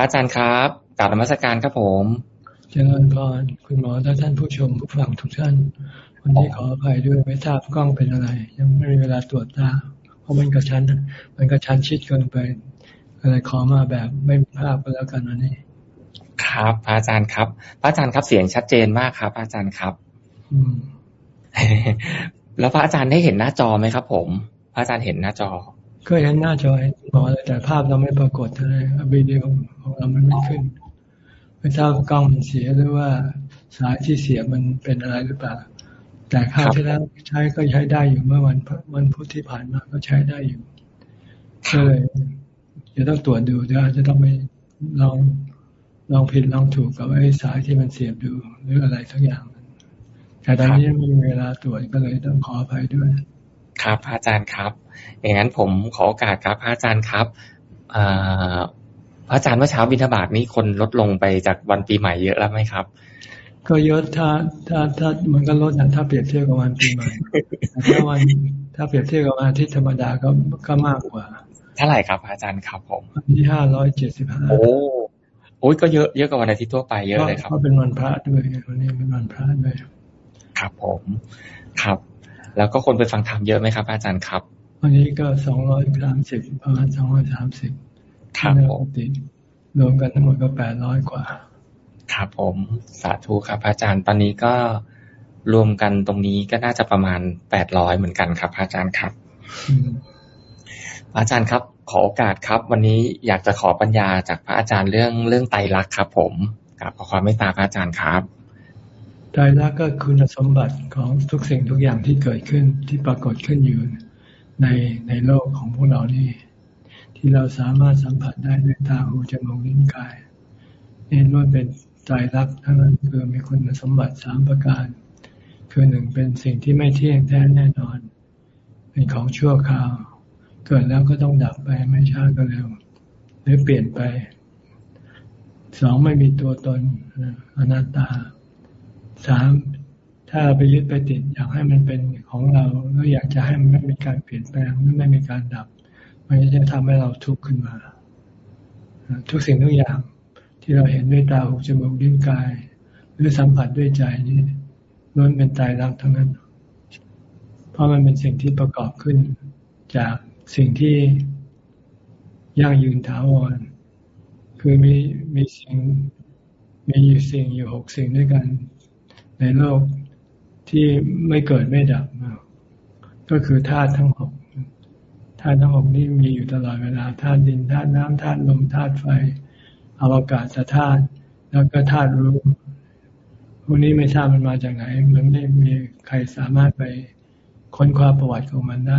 อาจารย์ครับกราบนมัสการครับผมเจริญพรคุณหมอและท่านผู้ชมผู้ฟังทุกท่าน วันนี้ขออภัยด้วยไม่ทราบกล้องเป็นอะไร ยังไม่มีเวลาตรวจตา เพราะมันกระชั้น มันกระชั้นชิดเกินไปอะไรขอมาแบบไม่มีภาพก็แล้วกันวันนี้ ครับพระอาจารย์ครับ พระอาจารย์ครับเสียงชัดเจนมากครับอาจารย์ครับ อืมแล้วพระอาจารย์ได้เห็นหน้าจอไหมครับ ผม พระอาจารย์เห็นหน้าจอ ก็เห็นหน้าจอหมอเลยแต่ภาพเราไม่ปรากฏเท่าไหร่วิดีโอของเรามันไม่ขึ้นไม่ทราบกล้องมันเสียหรือว่าสายที่เสียมันเป็นอะไรหรือเปล่า แต่คราวที่แล้วใช้ก็ใช้ได้อยู่เมื่อวันวันพุธที่ผ่านมาก็ใช้ได้อยู่ก็เลยจะต้องตรวจดูเดี๋ยวจะต้องไปลองลองผิดลองถูกกับไอ้สายที่มันเสียบดูหรืออะไรสักอย่างแต่ตอนนี้ไม่มีเวลาตรวจก็เลยต้องขออภัยด้วย ครับพระอาจารย์ครับ อย่างนั้นผมขอโอกาสครับพระอาจารย์ครับพระอาจารย์เมื่อเช้าบิณฑบาตนี้คนลดลงไปจากวันปีใหม่เยอะแล้วไหมครับ ก็เยอะถ้าถ้าถ้ามันก็ลดนะถ้าเปรียบเทียบกับวันปีใหม่ถ้าวันถ้าเปรียบเทียบกับวันอาทิตย์ธรรมดาก็ก็มากกว่าเท่าไหร่ครับอาจารย์ครับผมวันที่ห้าร้อยเจ็ดสิบห้าโอ้โอ้ยก็เยอะเยอะกว่าวันอาทิตย์ทั่วไปเยอะเลยครับเพราะเป็นวันพระด้วยวันนี้เป็นวันพระด้วยครับผมครับ แล้วก็คนไปฟังธรรมเยอะไหมครับ อาจารย์ครับ วันนี้ก็สองร้อยสามสิบประมาณสองร้อยสามสิบครับผมรวมกันทั้งหมดก็แปดร้อยกว่า ครับผมสาธุครับ อาจารย์ตอนนี้ก็รวมกันตรงนี้ก็น่าจะประมาณแปดร้อยเหมือนกันครับ อาจารย์ครับ อาจารย์ครับ ขอโอกาสครับ วันนี้อยากจะขอปัญญาจากพระอาจารย์เรื่องเรื่องไตรลักษณ์ครับ ผมกับขอความเมตตาพระอาจารย์ครับ ไตรลักษณ์ก็คุณสมบัติของทุกสิ่งทุกอย่างที่เกิดขึ้นที่ปรากฏขึ้นอยู่ในในโลกของพวกเรานี่ ที่เราสามารถสัมผัสได้ด้วยตาหูจมูกลิ้นกายนี่ล้วนเป็นใจรักทั้งนั้นคือมีคุณสมบัติสามประการ คือหนึ่งเป็นสิ่งที่ไม่เที่ยงแท้แน่นอน เป็นของชั่วคราว เกิดแล้วก็ต้องดับไปไม่ช้าก็เร็ว หรือเปลี่ยนไป สองไม่มีตัวตนอนัตตา สามถ้าเราไปยึดไปติดอยากให้มันเป็นของเราแล้วอยากจะให้มันไม่มีการเปลี่ยนแปลงไม่มีการดับ มันจะทำให้เราทุกข์ขึ้นมา ทุกสิ่งทุกอย่างที่เราเห็นด้วยตาหูจมูกลิ้นกาย หรือสัมผัสด้วยใจนี่ล้วนเป็นตายรักทั้งนั้น เพราะมันเป็นสิ่งที่ประกอบขึ้น จากสิ่งที่ยั่งยืนถาวร คือมีมีสิ่งมีอยู่สิ่งอยู่หกสิ่งด้วยกัน ในโลกที่ไม่เกิดไม่ดับ ก็คือธาตุทั้งหกธาตุทั้งหกนี้มีอยู่ตลอดเวลาธาตุดินธาตุน้ำธาตุลมธาตุไฟอวกาศธาตุแล้วก็ธาตุรู้พวกนี้ไม่ทราบมันมาจากไหน มันไม่มีใครสามารถไปค้นคว้าประวัติของมันได้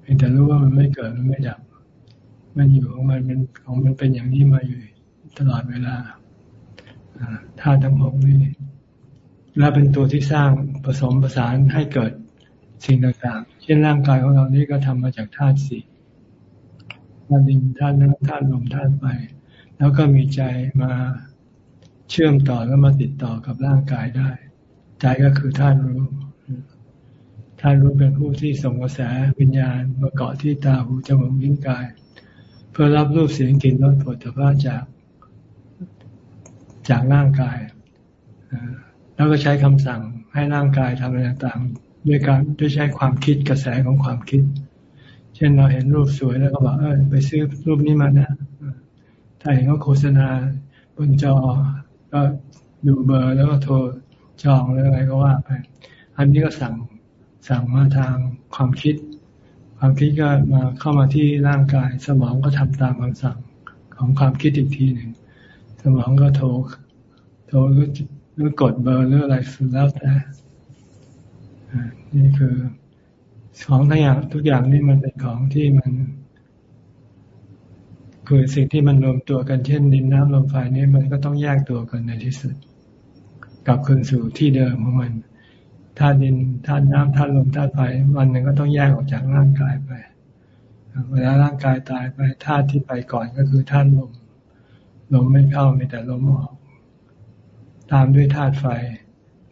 เพียงแต่รู้ว่ามันไม่เกิดมันไม่ดับ มันอยู่ของมันเป็นของมันเป็นอย่างนี้มาอยู่ตลอดเวลาธาตุทั้งหกนี้ และเป็นตัวที่สร้างผสมประสานให้เกิดสิ่งต่างๆ เช่นร่างกายของเรานี้ก็ทำมาจากธาตุสี่ธาตุดินธาตุน้ำธาตุลมธาตุไฟแล้วก็มีใจมาเชื่อมต่อแล้วมาติดต่อกับร่างกายได้ ใจก็คือธาตุรู้ธาตุรู้เป็นผู้ที่ส่งกระแสวิญญาณมาเกาะที่ตาหูจมูกลิ้นกาย เพื่อรับรูปเสียงกลิ่นรสผลิภัณฑ์จากจากร่างกาย แล้วก็ใช้คำสั่งให้ร่างกายทำอะไรต่างด้วยการด้วยใช้ความคิดกระแสของความคิด เช่นเราเห็นรูปสวยแล้วก็บอกเออไปซื้อรูปนี้มานะถ้าเห็นเขาโฆษณาบนจอ ก็ดูเบอร์แล้วก็โทรจองหรืออะไรก็ว่าไป อันนี้ก็สั่งสั่งมาทางความคิด ความคิดก็มาเข้ามาที่ร่างกาย สมองก็ทำตามคำสั่งของความคิดอีกทีหนึ่ง สมองก็โทรโทร หรือกดเบอร์หรืออะไรสุดแล้วแต่นี่คือของทั้งอย่างทุกอย่างนี่มันเป็นของที่มัน คือสิ่งที่มันรวมตัวกันเช่น ดินน้ำลมไฟนี่มันก็ต้องแยกตัวกันในที่สุดกลับคืนสู่ที่เดิมของมันธาตุดินธาตุน้ำธาตุลมธาตุไฟวันหนึ่งก็ต้องแยกออกจากร่างกายไป เวลาร่างกายตายไปธาตุที่ไปก่อนก็คือธาตุลมลมไม่เข้ามีแต่ลมออก ตามด้วยธาตุไฟ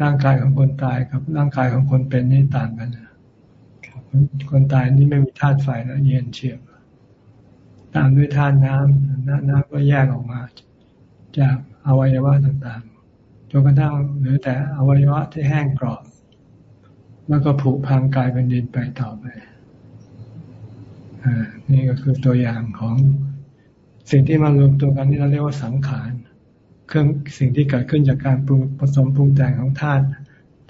ร่างกายของคนตายกับ ร่างกายของคนเป็นนี่ต่างกันคนตายนี่ไม่มีธาตุไฟแล้วเย็นเฉียบตามด้วยธาตุน้ำน้ำก็แยกออกมา จากอวัยวะต่างๆจนกระทั่งเหลือแต่อวัยวะที่แห้งกรอบ แล้วก็ผุพังกลายเป็นดินไปต่อไปนี่ก็คือตัวอย่างของสิ่งที่มารวมตัวกันนี่เราเรียกว่าสังขาร เครื่องสิ่งที่เกิดขึ้นจากการปรุงผสมปรุงแต่งของธาตุ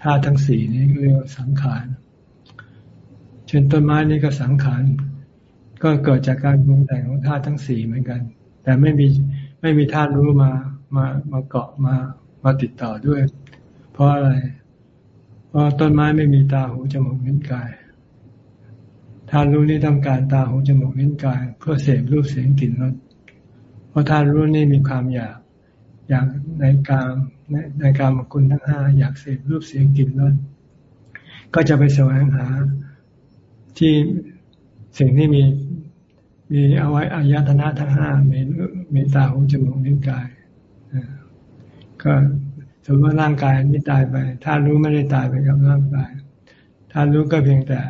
ธาตุทั้งสี่นี้เรียกว่าสังขาร เช่นต้นไม้นี่ก็สังขาร ก็เกิดจากการปรุงแต่งของธาตุทั้งสี่เหมือนกัน แต่ไม่มีไม่มีธาตุรู้มามามาเกาะมามาติดต่อด้วย เพราะอะไร เพราะต้นไม้ไม่มีตาหูจมูกนิ้วกายธาตุรู้นี่ต้องการตาหูจมูกนิ้วกาย เพื่อเสพรูปเสียงกลิ่นรสเพราะธาตุรู้นี่มีความอยาก อยากในการในในการมคุณทั้งห้าอยากเสพรูปเสียงกลิ่นรสก็จะไปแสวงหาที่สิ่งที่มีมีเอาไว้อายตนะทั้งห้ามีมีตาหูจมูกนิ้วกายก็สมมติว่าร่างกายนี้ตายไปถ้ารู้ไม่ได้ตายไปกับร่างกายถ้ารู้ก็เพียงแต่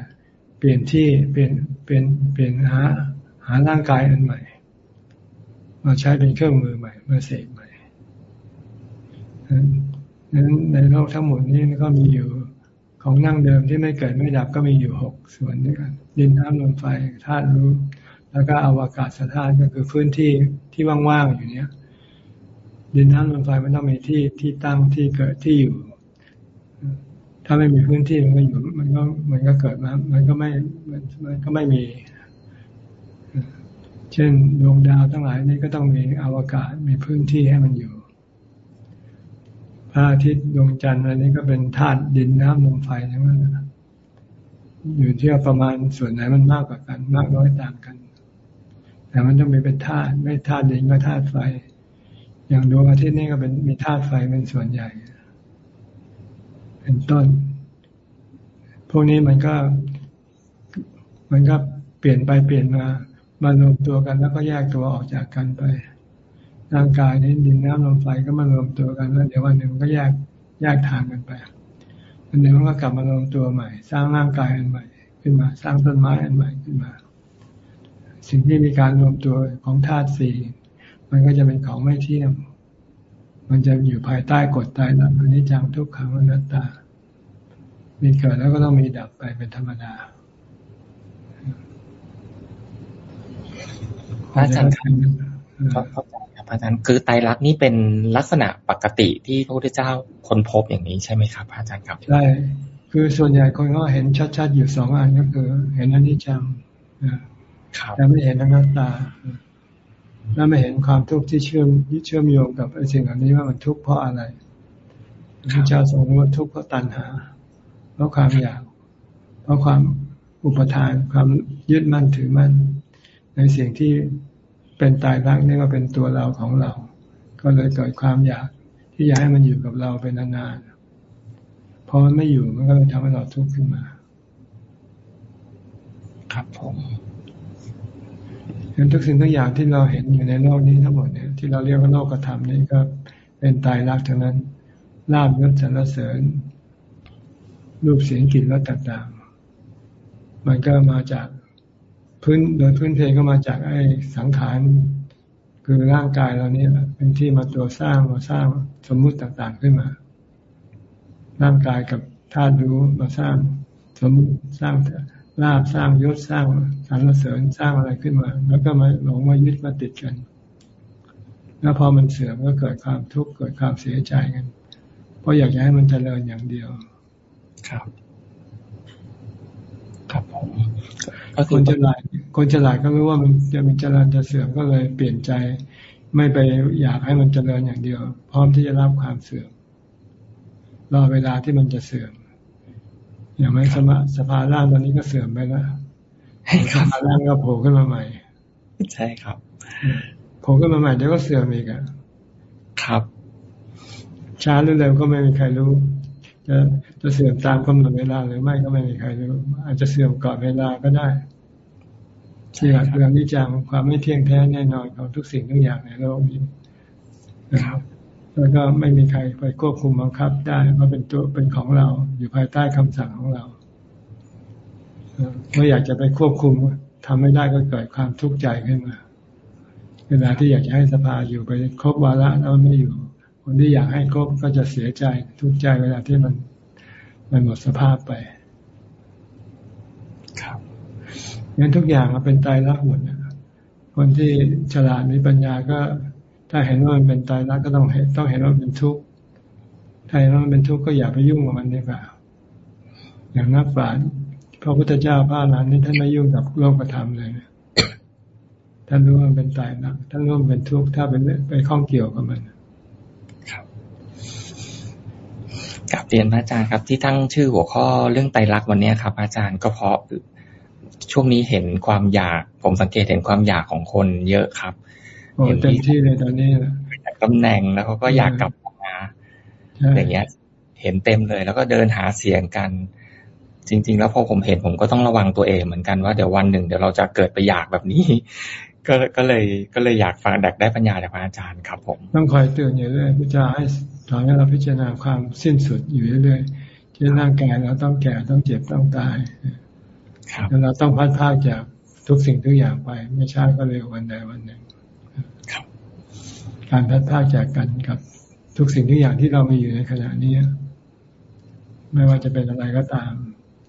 เปลี่ยนที่เปลี่ยนเปลี่ยนเปลี่ยนหาหาร่างกายอันใหม่ มาใช้เป็นเครื่องมือใหม่มาเสก ในั้นในโลกทั้งหมดนี้ก็มีอยู่ของนั่งเดิมที่ไม่เกิดไม่ดับก็มีอยู่หกส่วนด้วยกันดินน้ำลมไฟธาตุรู้ แล้วก็อวกาศสถานก็คือพื้นที่ที่ว่างๆอยู่เนี้ยดินน้ำลมไฟมันต้องมีที่ที่ตั้งที่เกิดที่อยู่ ถ้าไม่มีพื้นที่มันก็อยู่ มันก็มันก็เกิดมามันก็ไม่มันก็ไม่มี เช่นดวงดาวทั้งหลายนี่ก็ต้องมีอวกาศมีพื้นที่ให้มันอยู่ พระอาทิตย์ดวงจันทร์อันนี้ก็เป็นธาตุดินน้ำลมไฟทั้งนั้นอยู่ที่ประมาณส่วนไหนมันมากกว่ากัน มากน้อยต่างกัน แต่มันต้องมีเป็นธาตุไม่ธาตุดินก็ธาตุไฟ อย่างดวงอาทิตย์นี่ก็เป็นมีธาตุไฟเป็นส่วนใหญ่ เป็นต้น พวกนี้มันก็ มันก็เปลี่ยนไปเปลี่ยนมามารวมตัวกันแล้วก็แยกตัวออกจากกันไป ร่างกายนี้ดินน้ำลมไฟก็มารวมตัวกันแล้วเดี๋ยววันหนึ่งก็แยกแยกทางกันไปวันหนึ่งมันก็กลับมารวมตัวใหม่ สร้างร่างกายอันใหม่ ขึ้นมา สร้างต้นไม้อันใหม่ขึ้นมา สิ่งที่มีการรวมตัวของธาตุสี่มันก็จะเป็นของไม่เที่ยงมันจะอยู่ภายใต้กฎตายรักอนิจจังทุกขังอนัตตา มีเกิดแล้วก็ต้องมีดับไปเป็นธรรมดาอาจารย์ครับ อาจารย์คือไตรลักษณ์นี่เป็นลักษณะปกติที่พระพุทธเจ้าค้นพบอย่างนี้ใช่ไหมครับอาจารย์ครับ ใช่ คือส่วนใหญ่คนก็เห็นชัดๆอยู่สองอันก็คือ เห็นอนิจจังแต่ไม่เห็นอนัตตาแล้วไม่เห็นความทุกข์ที่เชื่อมเชื่อมโยงกับไอ้สิ่งอันนี้ว่ามันทุกข์เพราะอะไรพระเจ้าทรงว่าทุกข์เพราะตัณหา เพราะความอยาก เพราะความอุปทานความยึดมั่นถือมั่นในสิ่งที่ เป็นตายรักนี่ก็เป็นตัวเราของเรา ก็เลยเกิดความอยากที่อยากให้มันอยู่กับเราเป็นนานๆพอมันไม่อยู่มันก็เลยทำให้เราทุกข์ขึ้นมา ครับผมเห็นทุกสิ่งทุกอย่างที่เราเห็นอยู่ในโลกนี้ทั้งหมดเนี่ยที่เราเรียกว่าโลกธรรมนี่ก็เป็นตายรักทั้งนั้นลาบยศสรรเสริญ รูปเสียงกลิ่นรสต่างๆ มันก็มาจาก พื้นโดยพื้นเพก็มาจากไอ้สังขารคือร่างกายเราเนี่ยเป็นที่มาตัวสร้างมาสร้างสมมุติต่างๆขึ้นมา ร่างกายกับธาตุรู้มาสร้างสมมุติสร้างลาบสร้างยศสร้างสรรเสริญสร้างอะไรขึ้นมา แล้วก็มาหลงมายึดมาติดกัน แล้วพอมันเสื่อมก็เกิดความทุกข์เกิดความเสียใจกัน เพราะอยากให้มันเจริญอย่างเดียว ครับ ครับผม คนฉลาดคนฉลาดก็รู้ว่ามันจะมีเจริญจะเสื่อมก็เลยเปลี่ยนใจ ไม่ไปอยากให้มันเจริญอย่างเดียว พร้อมที่จะรับความเสื่อมรอเวลาที่มันจะเสื่อม อย่างไม่สมาสภาร่างตอนนี้ก็เสื่อมไปแล้วสภาร่างก็โผล่ขึ้นมาใหม่ ใช่ครับโผล่ขึ้นมาใหม่เดี๋ยวก็เสื่อมอีกอะครับช้าหรือเร็วก็ไม่มีใครรู้จะ จะเสื่อมตามกำหนดเวลาหรือไม่ก็ไม่มีใครรู้อาจจะเสื่อมก่อนเวลาก็ได้ที่หลักเรื่องนิจังความไม่เที่ยงแท้แน่นอนของทุกสิ่งทุกอย่างในโลกนี้นะครับ แล้วก็ไม่มีใครไปควบคุมบังคับได้ว่าเป็นตัวเป็นของเราอยู่ภายใต้คำสั่งของเราเมื่ออยากจะไปควบคุมทำไม่ได้ก็เกิดความทุกข์ใจขึ้นมา เวลาที่อยากจะให้สภาอยู่ไปครบวาระแล้วไม่อยู่ คนที่อยากให้ครบก็จะเสียใจทุกข์ใจเวลาที่มัน มันหมดสภาพไป ครับงั้นทุกอย่างมันเป็นตายรักหมดนะคนที่ฉลาดมีปัญญาก็ ถ้าเห็นว่ามันเป็นตายรักก็ต้องเห็นต้องเห็นว่าเป็นทุกข์ถ้าเห็นว่ามันเป็นทุกข์ก็อย่าไปยุ่งกับมันดีกว่าอย่างนักปราชญ์พระพุทธเจ้าพระนานนี่ท่านไม่ยุ่งกับโลกธรรมเลยท่านรู้ว่ามันเป็นตายรักท่านรู้ว่ามันเป็นทุกข์ถ้าเป็นไปข้องเกี่ยวกับมันครับ กับเรียนพระอาจารย์ครับ ที่ตั้งชื่อหัวข้อเรื่องไตรลักษณ์วันนี้ครับ อาจารย์ก็เพราะช่วงนี้เห็นความอยาก ผมสังเกตเห็นความอยากของคนเยอะครับเห็นที่ที่เลยตอนนี้จากตำแหน่งแล้วเขาก็อยากกลับมาอย่างเงี้ย เห็นเต็มเลย แล้วก็เดินหาเสียงกัน จริง ๆ แล้วพอผมเห็นผมก็ต้องระวังตัวเองเหมือนกันว่าเดี๋ยววันหนึ่งเดี๋ยวเราจะเกิดไปอยากแบบนี้ ก็ก็เลยก็เลยอยากฟังดักได้ปัญญาจากพระอาจารย์ครับ ผม ต้องคอยเตือนอยู่เรื่อยพิจารณาให้ สอนให้เราพิจารณาความสิ้นสุดอยู่เรื่อยๆที่ร่างกายเราต้องแก่ต้องเจ็บต้องตายแล้วเราต้องพัดพาจากทุกสิ่งทุกอย่างไป ไม่ช้าก็เร็ววันใดวันหนึ่งการพัดพาจากกันกับทุกสิ่งทุกอย่างที่เรามีอยู่ในขณะนี้ไม่ว่าจะเป็นอะไรก็ตาม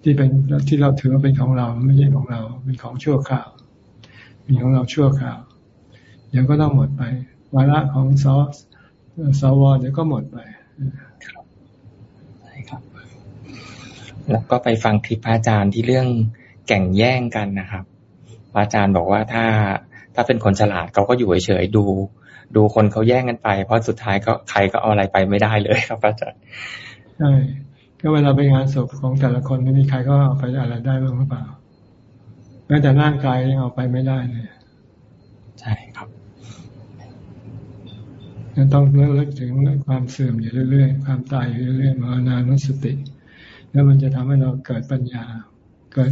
ที่เป็นที่เราถือว่าเป็นของเราไม่ใช่ของเรา เป็นของชั่วคราวเป็นของเราชั่วคราว เดี๋ยวก็ต้องหมดไปวาระของซอส สวเดี๋ยวก็หมดไปใช่ครับ แล้วก็ไปฟังคลิปอาจารย์ที่เรื่องแข่งแย่งกันนะครับ อาจารย์บอกว่าถ้าถ้าเป็นคนฉลาดเขาก็อยู่เฉยๆดู ดูคนเขาแย่งกันไป เพราะสุดท้ายก็ใครก็เอาอะไรไปไม่ได้เลยครับอาจารย์ใช่ก็เวลาไปงานศพของแต่ละคนไม่มีใครก็เอาไปอะไรได้บ้างหรือเปล่าแม้แต่ร่างกายยังเอาไปไม่ได้เลยใช่ครับ ต้องเลิกถึงความเสื่อมอยู่เรื่อยๆ ความตายอยู่เรื่อยๆมานานุสติ แล้วมันจะทำให้เราเกิดปัญญา เกิด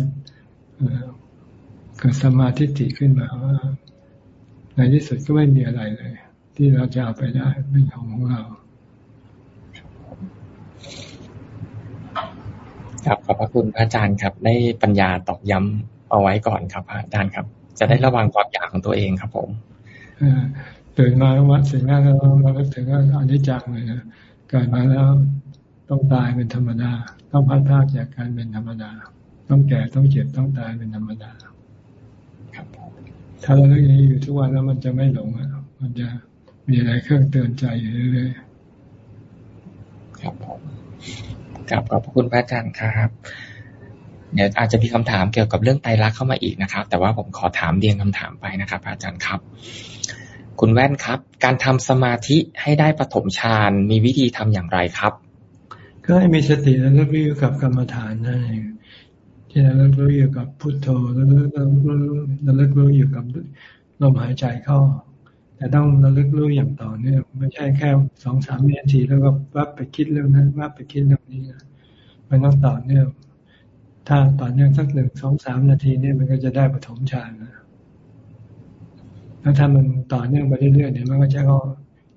เกิดสมาธิติขึ้นมาว่าในที่สุดก็ไม่มีอะไรเลย ที่เราจะเอาไปได้เป็นของของเรา ครับขอบพระคุณพระอาจารย์ครับ ได้ปัญญาตอกย้ำเอาไว้ก่อนครับอาจารย์ครับ จะได้ระวังความอยากของตัวเองครับผม ตื่นมาแล้ววัดสิ่งแรกเราเราก็ถึงว่าอนิจจังเลยนะเกิดมาแล้วต้องตายเป็นธรรมดา ต้องพัดพากจากการเป็นธรรมดา ต้องแก่ต้องเจ็บต้องตายเป็นธรรมดาครับถ้าเราเรื่องนี้อยู่ทุกวันแล้วมันจะไม่หลงอะมันจะมีอะไรเครื่องเตือนใจอยู่เรื่อยๆครับผมกลับขอบคุณพระอาจารย์ครับเดี๋ยวอาจจะมีคำถามเกี่ยวกับเรื่องไตรลักษณ์เข้ามาอีกนะครับ แต่ว่าผมขอถามเรียงคำถามไปนะครับ อาจารย์ครับ คุณแว่นครับ การทำสมาธิให้ได้ปฐมฌานมีวิธีทำอย่างไรครับ ก็ให้มีสติและรู้อยู่กับกรรมฐานนั่นเองที่เราเลิกรู้อยู่กับพุทโธแล้วเลิกเราเลิกรู้อยู่กับลมหายใจเข้า แต่ต้องเราเลิกรู้อย่างต่อเนื่องไม่ใช่แค่สองสามนาทีแล้วก็วับไปคิดเรื่องนั้นวับไปคิดเรื่องนี้มันต้องต่อเนื่องถ้าต่อเนื่องสักหนึ่งสองสามนาทีเนี่ยมันก็จะได้ปฐมฌานนะ แล้วถ้ามันต่อเนื่องไปเรื่อยๆเนี่ยมันก็จะเข้า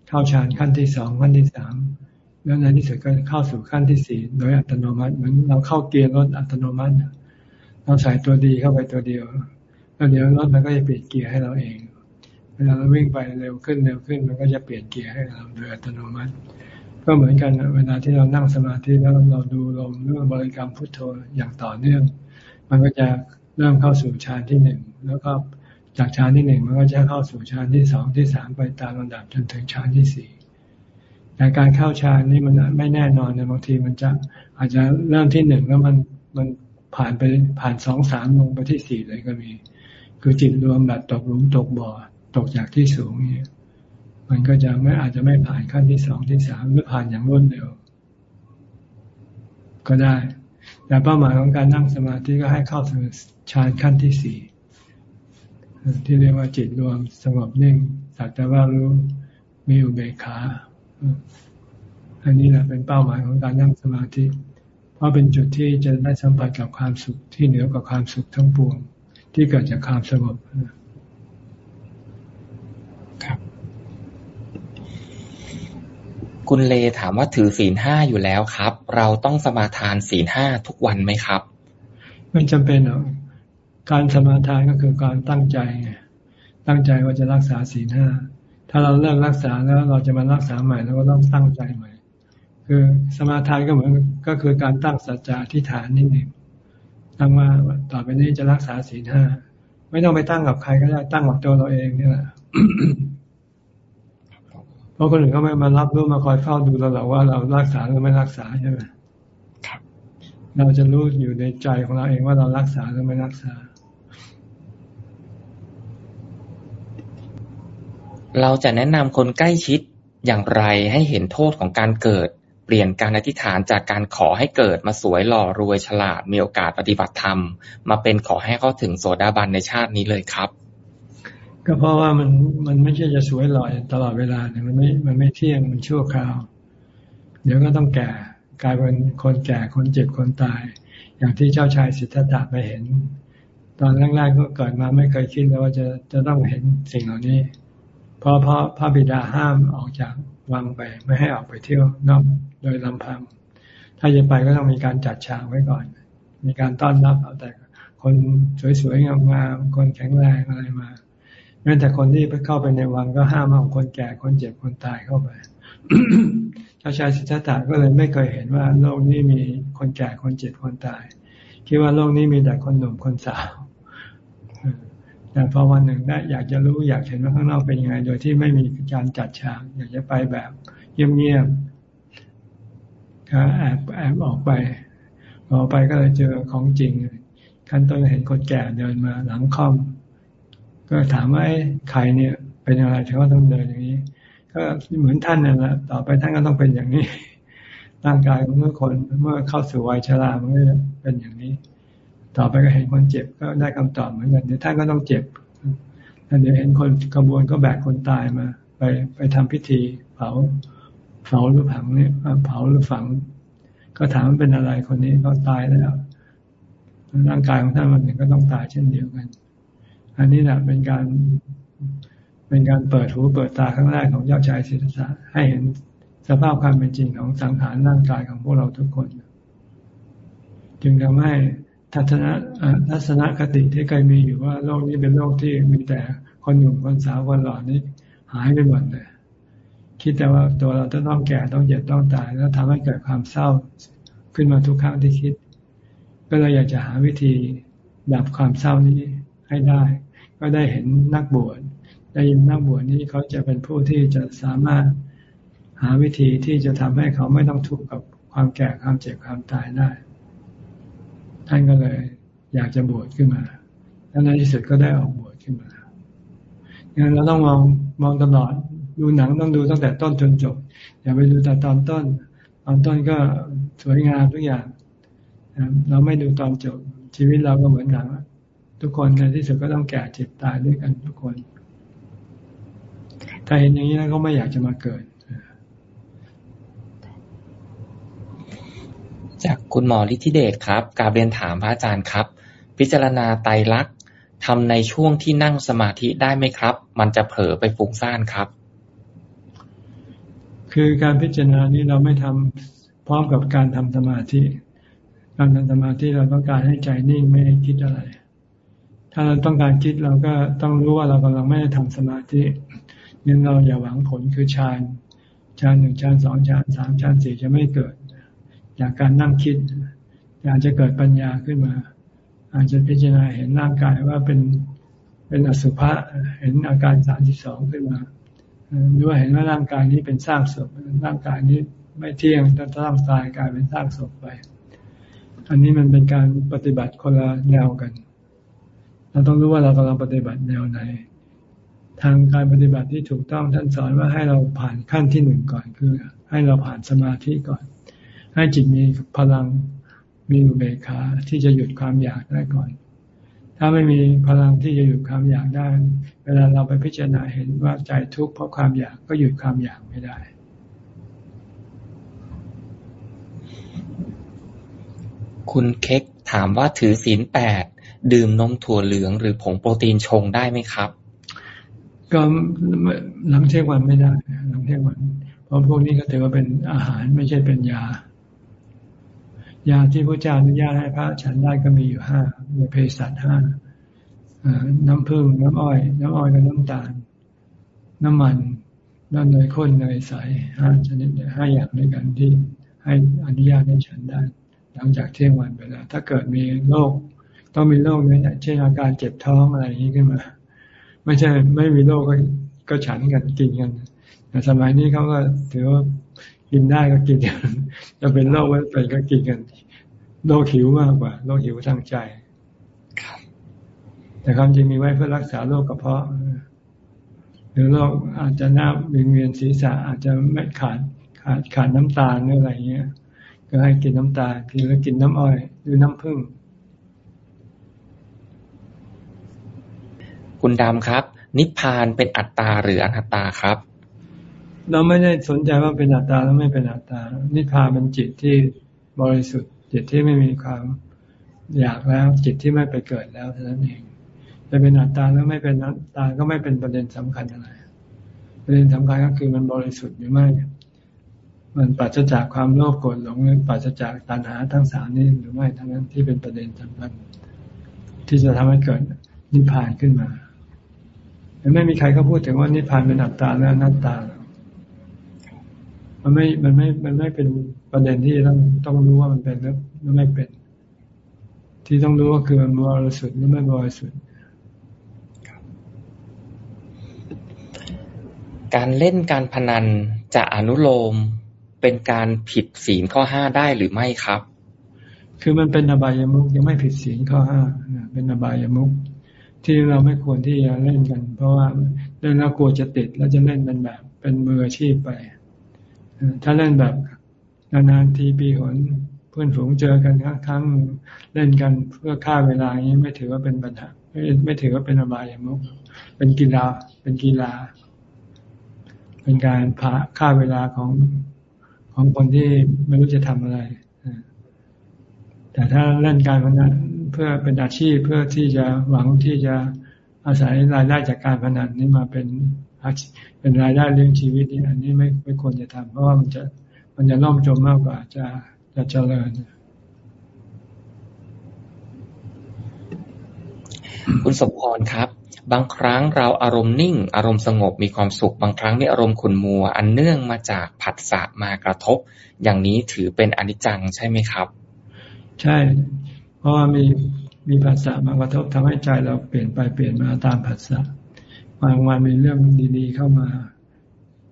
เข้าฌานขั้นที่สองขั้นที่สามแล้วในที่สุดก็เข้าสู่ขั้นที่สี่โดยอัตโนมัติเหมือนเราเข้าเกียร์รถอัตโนมัติเราใส่ตัวดีเข้าไปตัวเดียว แล้วเดี๋ยวรถมันก็จะเปลี่ยนเกียร์ให้เราเองเวลาเราวิ่งไปเร็วขึ้นเร็วขึ้น มันก็จะเปลี่ยนเกียร์ให้เราโดยอัตโนมัติ ก็เหมือนกันเวลาที่เรานั่งสมาธิแล้วเราดูลมเรื่องบริกรรมพุทโธอย่างต่อเนื่อง มันก็จะเริ่มเข้าสู่ฌานที่หนึ่งแล้วก็ จากฌานที่หนึ่งมันก็จะเข้าสู่ฌานที่สองที่สามไปตามลำดับจนถึงฌานที่สี่แต่การเข้าฌานนี่มันไม่แน่นอนนะบางทีมันจะอาจจะเริ่มที่หนึ่งแล้วมันมันผ่านไปผ่านสองสามลงไปที่สี่เลยก็มี คือจิตรวมแบบตกหลุมตกบ่อตกจากที่สูงเนี่ยมันก็จะไม่อาจจะไม่ผ่านขั้นที่สองที่สามหรือผ่านอย่างรวดเร็ว ก็ได้ แต่เป้าหมายของการนั่งสมาธิก็ให้เข้าถึงฌานขั้นที่สี่ ที่เรียกว่าจิตรวมสงบนิ่งสักแต่ว่ารู้มีอุเบกขาอันนี้แหละเป็นเป้าหมายของการนั่งสมาธิ เพราะเป็นจุดที่จะได้สัมผัสกับความสุขที่เหนือกว่าความสุขทั้งปวง ที่เกิดจากความสงบครับคุณเลถามว่าถือศีลห้าอยู่แล้วครับ เราต้องสมาทานศีลห้าทุกวันไหมครับไม่จำเป็นหรอ กการสมาทานก็คือการตั้งใจตั้งใจว่าจะรักษาศีลห้าถ้าเราเลิกรักษาแล้วเราจะมารักษาใหม่เราก็ต้องตั้งใจใหม่ คือสมาทานก็เหมือนก็คือการตั้งสัจจะที่ฐานนิดหนึ่งตั้งว่าต่อไปนี้จะรักษาศีลห้าไม่ต้องไปตั้งกับใครก็ได้ตั้งกับตัวเราเองนี่แหละเพราะคนอื่นเขาไม่มารับรู้มาคอยเฝ้าดูเราหรอกว่าเรารักษาหรือไม่รักษาใช่ไหมเราจะรู้อยู่ในใจของเราเองว่าเรารักษาหรือไม่รักษา เราจะแนะนำคนใกล้ชิดอย่างไรให้เห็นโทษของการเกิด เปลี่ยนการอธิษฐานจากการขอให้เกิดมาสวยหล่อรวยฉลาดมีโอกาสปฏิบัติธรรม มาเป็นขอให้เข้าถึงโสดาบันในชาตินี้เลยครับ ก็เพราะว่ามันมันไม่ใช่จะสวยหล่อตลอดเวลาเนี่ยมันไม่มันไม่เที่ยงมันชั่วคราว เดี๋ยวก็ต้องแก่กลายเป็นคนแก่คนเจ็บคนตาย อย่างที่เจ้าชายสิทธัตถะไปเห็น ตอนแรกๆก็เกิดมาไม่เคยคิดเลยว่าจะจะต้องเห็นสิ่งเหล่านี้ ราะเพราะพระบิดาห้ามออกจากวังไป ไม่ให้ออกไปเที่ยวนอกโดยลำพัง ถ้าจะไปก็ต้องมีการจัดฉากไว้ก่อน มีการต้อนรับเอาแต่คนสวยๆงามๆคนแข็งแรงอะไรมาแม้แต่คนที่ไปเข้าไปในวังก็ห้ามเอาคนแก่คนเจ็บคนตายเข้าไปเจ้าชายสิทธัตถะก็เลยไม่เคยเห็นว่าโลกนี้มีคนแก่คนเจ็บคนตาย คิดว่าโลกนี้มีแต่คนหนุ่มคนสาว แต่พอวันหนึ่งได้อยากจะรู้อยากเห็นว่าข้างนอกเป็นยังไง โดยที่ไม่มีการจัดฉาก อยากจะไปแบบเงียบๆก็แอบแอบออกไปออกไปก็เลยเจอของจริงขั้นต้นเห็นคนแก่เดินมาหลังคอม ก็ถามว่าใครเนี่ย เป็นอะไรถึงว่าต้องเดินอย่างนี้ ก็เหมือนท่านนั่นแหละต่อไปท่านก็ต้องเป็นอย่างนี้ร่างกายของทุกคนเมื่อเข้าสู่วัยชรามันก็เป็นอย่างนี้ ต่อไปก็เห็นคนเจ็บก็ได้คำตอบเหมือนกันเดี๋ยวท่านก็ต้องเจ็บแล้วเดี๋ยวเห็นคนขบวนก็แบกคนตายมา ไปไปทำพิธีเผาเผาหรือผังเนี่ยเผาหรือฝัง ก็ถามมันเป็นอะไรคนนี้ก็ตายแล้วร่างกายของท่านวันหนึ่งก็ต้องตายเช่นเดียวกัน อันนี้แหละเป็นการเป็นการเปิดหูเปิดตาครั้งแรกของเจ้าชายสิทธัตถะให้เห็นสภาพความเป็นจริงของสังขารร่างกายของพวกเราทุกคน จึงทำให้ ทัศนะทัศนคติที่เคยมีอยู่ว่าโลกนี้เป็นโลกที่มีแต่คนหนุ่มคนสาวคนหล่อนี้ หายไปหมดเลยคิดแต่ว่าตัวเราจะต้องแก่ต้องเจ็บต้องตาย แล้วทำให้เกิดความเศร้าขึ้นมาทุกครั้งที่คิด ก็เลยอยากจะหาวิธีดับความเศร้านี้ให้ได้ ก็ได้เห็นนักบวชได้ยินนักบวชนี้เขาจะเป็นผู้ที่จะสามารถหาวิธีที่จะทำให้เขาไม่ต้องทุกข์กับความแก่ความเจ็บความตายได้ ท่านก็เลย อยากจะบวชขึ้นมา แล้วในที่สุดก็ได้ออกบวชขึ้นมางั้นเราต้องมองมองตลอด ดูหนังต้องดูตั้งแต่ต้นจนจบ อย่าไปดูแต่ตอนต้น ตอนต้นก็สวยงามทุกอย่าง เราไม่ดูตอนจบ ชีวิตเราก็เหมือนหนังทุกคนในที่สุดก็ต้องแก่เจ็บตายด้วยกันทุกคน ถ้าเห็นอย่างนี้แล้วก็ไม่อยากจะมาเกิด จากคุณหมอฤทธิเดชครับกาเรียนถามพระอาจารย์ครับ พิจารณาไตรลักษณ์ทำในช่วงที่นั่งสมาธิได้ไหมครับ มันจะเผลอไปฟุ้งซ่านครับ คือการพิจารณานี้เราไม่ทำพร้อมกับการทำสมาธิการทำสมาธิเราต้องการให้ใจนิ่งไม่คิดอะไร ถ้าเราต้องการคิดเราก็ต้องรู้ว่าเรากำลังไม่ได้ทำสมาธินั้นเราอย่าหวังผลคือฌานฌานหนึ่งฌานสองฌานสามฌานสี่จะไม่เกิด จากการนั่งคิดอยากจะเกิดปัญญาขึ้นมา อาจจะพิจารณาเห็นร่างกายว่าเป็นเป็นอสุภะเห็นอาการสามสิบสองขึ้นมาหรือว่าเห็นว่าร่างกายนี้เป็นสร้างศพร่างกายนี้ไม่เที่ยงต้องต้องตายกลายเป็นสร้างศพไป อันนี้มันเป็นการปฏิบัติคนละแนวกัน เราต้องรู้ว่าเรากำลังปฏิบัติแนวไหน ทางการปฏิบัติที่ถูกต้องท่านสอนว่าให้เราผ่านขั้นที่หนึ่งก่อนคือ ให้เราผ่านสมาธิก่อน ให้จิตมีพลังมีอุเบกขาที่จะหยุดความอยากได้ก่อน ถ้าไม่มีพลังที่จะหยุดความอยากได้ เวลาเราไปพิจารณาเห็นว่าใจทุกข์เพราะความอยากก็หยุดความอยากไม่ได้ คุณเค้กถามว่าถือศีลแปดดื่มนมถั่วเหลืองหรือผงโปรตีนชงได้ไหมครับ ก็หลังเที่ยงวันไม่ได้หลังเที่ยงวัน เพราะพวกนี้ก็ถือว่าเป็นอาหารไม่ใช่เป็นยา ยาที่พระเจ้าอนุญาตให้พระฉันได้ก็มีอยู่ห้ามีเภสัชห้าน้ำผึ้งน้ำอ้อย น้ำอ้อยกับน้ำตาล น้ำมันน้ำเนยข้นเนยใสห้าชนิดห้าอย่างด้วยกันที่ให้อนุญาตให้ฉันได้ หลังจากเที่ยงวันไปแล้ว ถ้าเกิดมีโรคต้องมีโรคเนี้เช่นอาการเจ็บท้องอะไรอย่างนี้ขึ้นมา ไม่ใช่ไม่มีโรคก็ก็ฉันกันกินกันแต่สมัยนี้เขาก็ถือว่ากินได้ก็กินกันจะเป็นโรคไม่เป็นก็กินกัน โรคหิวมากกว่าโรคหิวทางใจแต่ความจริงมีไว้เพื่อรักษาโรคกระเพาะ หรือโรคอาจจะหน้าวิงเวียนศีรษะอาจจะไม่ขาดขาดขาดน้ำตาลหรืออะไรเงี้ย ก็ให้กินน้ำตาลกินแล้วกินน้ำอ้อย หรือน้ำผึ้งคุณดำครับ นิพพานเป็นอัตตาหรืออนัตตาครับ เราไม่ได้สนใจว่าเป็นอัตตาแล้วไม่เป็นอัตตา นิพพานเป็นจิตที่บริสุทธิ์ จิตที่ไม่มีความอยากแล้ว จิตที่ไม่ไปเกิดแล้วเท่านั้นเองจะเป็นอัตตาแล้วไม่เป็นอัตตาก็ไม่เป็นประเด็นสำคัญอะไรประเด็นสำคัญก็คือมันบริสุทธิ์หรือไม่ มันปราศจากความโลภโกรธหลงหรือปราศจากตัณหาทั้งสามนี้หรือไม่ทั้งนั้นที่เป็นประเด็นสำคัญที่จะทำให้เกิดนิพพานขึ้นมาไม่มีใครเขาพูดถึงว่านิพพานเป็นอัตตาและอนัตตา มันไม่มันไม่มันไม่เป็นประเด็นที่ต้องต้องรู้ว่ามันเป็นหรือไม่เป็น ที่ต้องรู้ก็คือมันบริสุทธิ์หรือไม่บริสุทธิ์การเล่นการพนันจะอนุโลมเป็นการผิดศีลข้อห้าได้หรือไม่ครับ คือมันเป็นอบายามุกยังไม่ผิดศีลข้อห้าเป็นอบายามุกที่เราไม่ควรที่จะเล่นกัน เพราะว่าเล่นแล้วกลัวจะติดแล้วจะเล่นเป็นแบบ เป็นมืออาชีพไป ถ้าเล่นแบบนานๆทีปีหนเพื่อนฝูงเจอกันครั้งเล่นกันเพื่อฆ่าเวลาอย่างนี้ไม่ถือว่าเป็นปัญหาไม่ไม่ถือว่าเป็นอบายามุกเป็นกีฬา เป็นกีฬา เป็นการพาฆ่าเวลาของของคนที่ไม่รู้จะทำอะไรแต่ถ้าเล่นการพนันเพื่อเป็นอาชีพเพื่อที่จะหวังที่จะอาศัยรายได้จากการพนันนี้มาเป็น เป็นรายได้เลี้ยงชีวิตนี่อันนี้ไม่ไม่ควรจะทำเพราะว่ามันจะมันจะล่มจมมากกว่าจะจะเจริญคุณสมพรครับ บางครั้งเราอารมณ์นิ่ง อารมณ์สงบมีความสุข บางครั้งมีอารมณ์ขุ่นมัว อันเนื่องมาจากผัสสะมากระทบ อย่างนี้ถือเป็นอนิจจังใช่ไหมครับ ใช่ เพราะว่ามีมีผัสสะมากระทบทำให้ใจเราเปลี่ยนไปเปลี่ยนมาตามผัสสะ บางวันมีเรื่องดีๆเข้ามา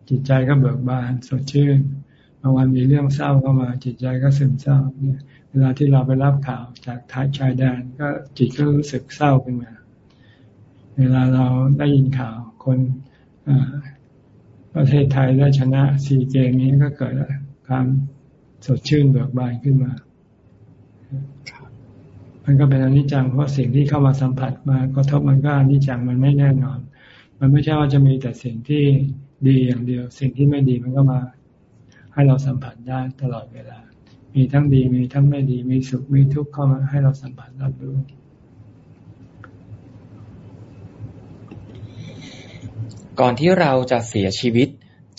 จิตใจก็เบิกบานสดชื่นบางวันมีเรื่องเศร้าเข้ามา จิตใจก็ซึมเศร้าเนี่ยเวลาที่เราไปรับข่าวจากท้ายชายแดนก็จิตก็รู้สึกเศร้าขึ้นมา เวลาเราได้ยินข่าวคนประเทศไทยได้ชนะซีเกมนี้ก็เกิดความสดชื่นเบิกบานขึ้นมา มันก็เป็นอนิจจังเพราะสิ่งที่เข้ามาสัมผัสมากระทบมันก็อนิจจังมันไม่แน่นอน มันไม่ใช่ว่าจะมีแต่สิ่งที่ดีอย่างเดียว สิ่งที่ไม่ดีมันก็มา ให้เราสัมผัสได้ตลอดเวลา มีทั้งดีมีทั้งไม่ดี มีสุขมีทุกข์เข้ามาให้เราสัมผัสรับรู้ก่อนที่เราจะเสียชีวิต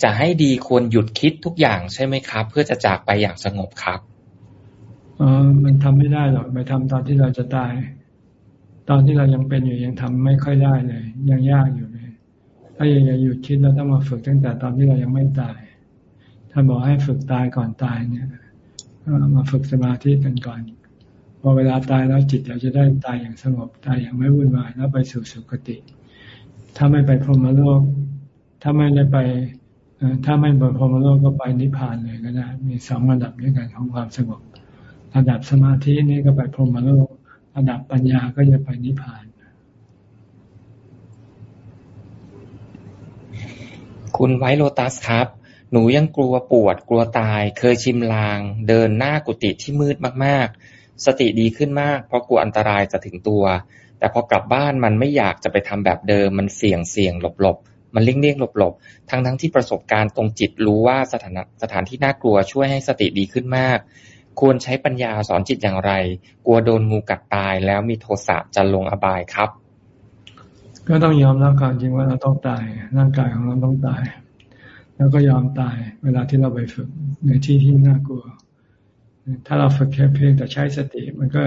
จะให้ดีควรหยุดคิดทุกอย่างใช่ไหมครับ เพื่อจะจากไปอย่างสงบครับเออมันทำไม่ได้หรอกไปทำตอนที่เราจะตาย ตอนที่เรายังเป็นอยู่ยังทำไม่ค่อยได้เลย ยังยากอยู่เลย ถ้าอยากจะหยุดคิดเราต้องมาฝึกตั้งแต่ตอนที่เรายังไม่ตาย ถ้าบอกให้ฝึกตายก่อนตายเนี่ยมาฝึกสมาธิกันก่อนพอเวลาตายแล้วจิตเราจะได้ตายอย่างสงบตายอย่างไม่วุ่นวายแล้วไปสู่สุคติ ถ้าไม่ไปพรหมโลก ถ้าไม่ได้ไปถ้าไม่ไปพรหมโลกก็ไปนิพพานเลยก็ได้ มีสองระดับด้วยกันของความสงบ ระดับสมาธินี่ก็ไปพรหมโลก ระดับปัญญาก็จะไปนิพพาน คุณไวโรตัสครับ หนูยังกลัวปวดกลัวตาย เคยชิมลาง เดินหน้ากุฏิที่มืดมากๆ สติดีขึ้นมาก เพราะกลัวอันตรายจะถึงตัว แต่พอกลับบ้านมันไม่อยากจะไปทำแบบเดิม มันเสี่ยงเสี่ยงหลบหลบมันเลี่ยงเลี่ยงหลบหลบทั้งทั้งที่ประสบการณ์ตรงจิตรู้ว่าสถานสถานที่น่ากลัวช่วยให้สติดีขึ้นมาก ควรใช้ปัญญาสอนจิตอย่างไร กลัวโดนงูกัดตายแล้วมีโทสะจะลงอบายครับ ก็ต้องยอมรับความจริงว่าเราต้องตาย ร่างกายของเราต้องตาย แล้วก็ยอมตาย เวลาที่เราไปฝึกในที่ที่น่ากลัว ถ้าเราฝึกแค่เพียงแต่ใช้สติ มันก็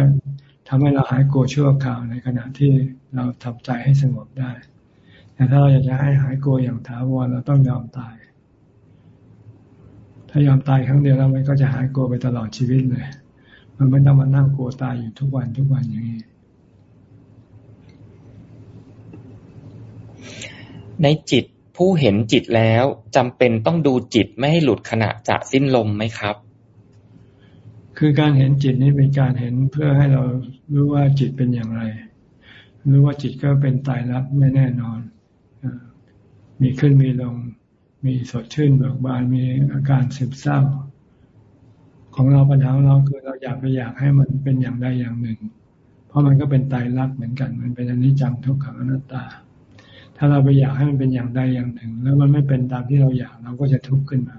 ทำให้เราหายกลัวชั่วคราวในขณะที่เราทำใจให้สงบได้ แต่ถ้าเราอยากจะให้หายกลัวอย่างถาวรเราต้องยอมตาย ถ้ายอมตายครั้งเดียวแล้วมันก็จะหายกลัวไปตลอดชีวิตเลย มันไม่ต้องมานั่งกลัวตายอยู่ทุกวันทุกวันอย่างนี้ ในจิตผู้เห็นจิตแล้วจำเป็นต้องดูจิตไม่ให้หลุดขณะจะสิ้นลมไหมครับ คือการเห็นจิตนี้เป็นการเห็นเพื่อให้เรารู้ว่าจิตเป็นอย่างไร รู้ว่าจิตก็เป็นตายรักไม่แน่นอน มีขึ้นมีลง มีสดชื่นเบิกบานมีอาการเสึมเศร้า ของเราปัญหาของเราคือเราอยากไปอยากให้มันเป็นอย่างใดอย่างหนึ่ง เพราะมันก็เป็นตายรักเหมือนกัน มันเป็นอนิจจังทุกขังอนัตตา ถ้าเราไปอยากให้มันเป็นอย่างใดอย่างหนึ่ง แล้วมันไม่เป็นตามที่เราอยากเราก็จะทุกข์ขึ้นมา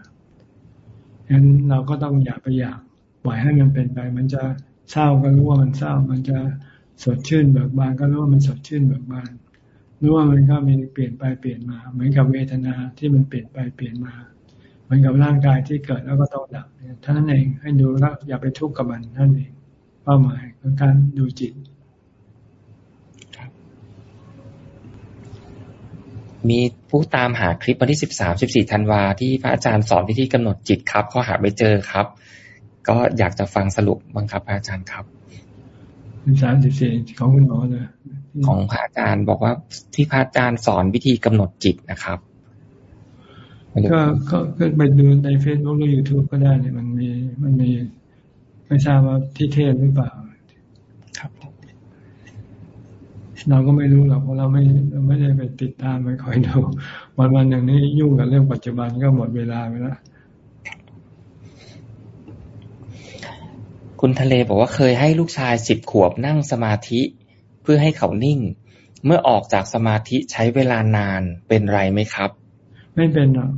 ฉะนั้นเราก็ต้องอยากไปอยากปล่อยให้มันเป็นไป มันจะเศร้าก็รู้ว่ามันเศร้า มันจะสดชื่นเบิกบานก็รู้ว่ามันสดชื่นเบิกบานรู้ว่ามันก็มีเปลี่ยนไปเปลี่ยนมา เหมือนกับเวทนาที่มันเปลี่ยนไปเปลี่ยนมาเหมือนกับร่างกายที่เกิดแล้วก็ต้องดับท่านั้นเองให้ดูแล้วอย่าไปทุกข์กับมันนั่นเองเป้าหมายของการดูจิต มีผู้ตามหาคลิปวันที่สิบสามสิบสี่ธันวาที่พระอาจารย์สอนวิธีกำหนดจิตครับเขาหาไม่เจอครับ ก็อยากจะฟังสรุปบ้างครับพระอาจารย์ครับสิบสามสิบสี่ของคุณหมอเลยของพระอาจารย์บอกว่าที่พระอาจารย์สอนวิธีกำหนดจิตนะครับก็ก็ก็ไปดูในเฟซบุ๊กหรือยูทูบก็ได้เนี่ยมันมีมันมีไม่ทราบว่าที่เทศหรือเปล่า เราก็ไม่รู้หรอกเพราะเราไม่เราไม่ได้ไปติดตามไปคอยดูวันวันอย่างนี้ยุ่งกับเรื่องปัจจุบันก็หมดเวลาไปแล้วคุณทะเลบอกว่าเคยให้ลูกชายสิบขวบนั่งสมาธิ เพื่อให้เขานิ่ง เมื่อออกจากสมาธิใช้เวลานานเป็นไรไหมครับ ไม่เป็นหรอก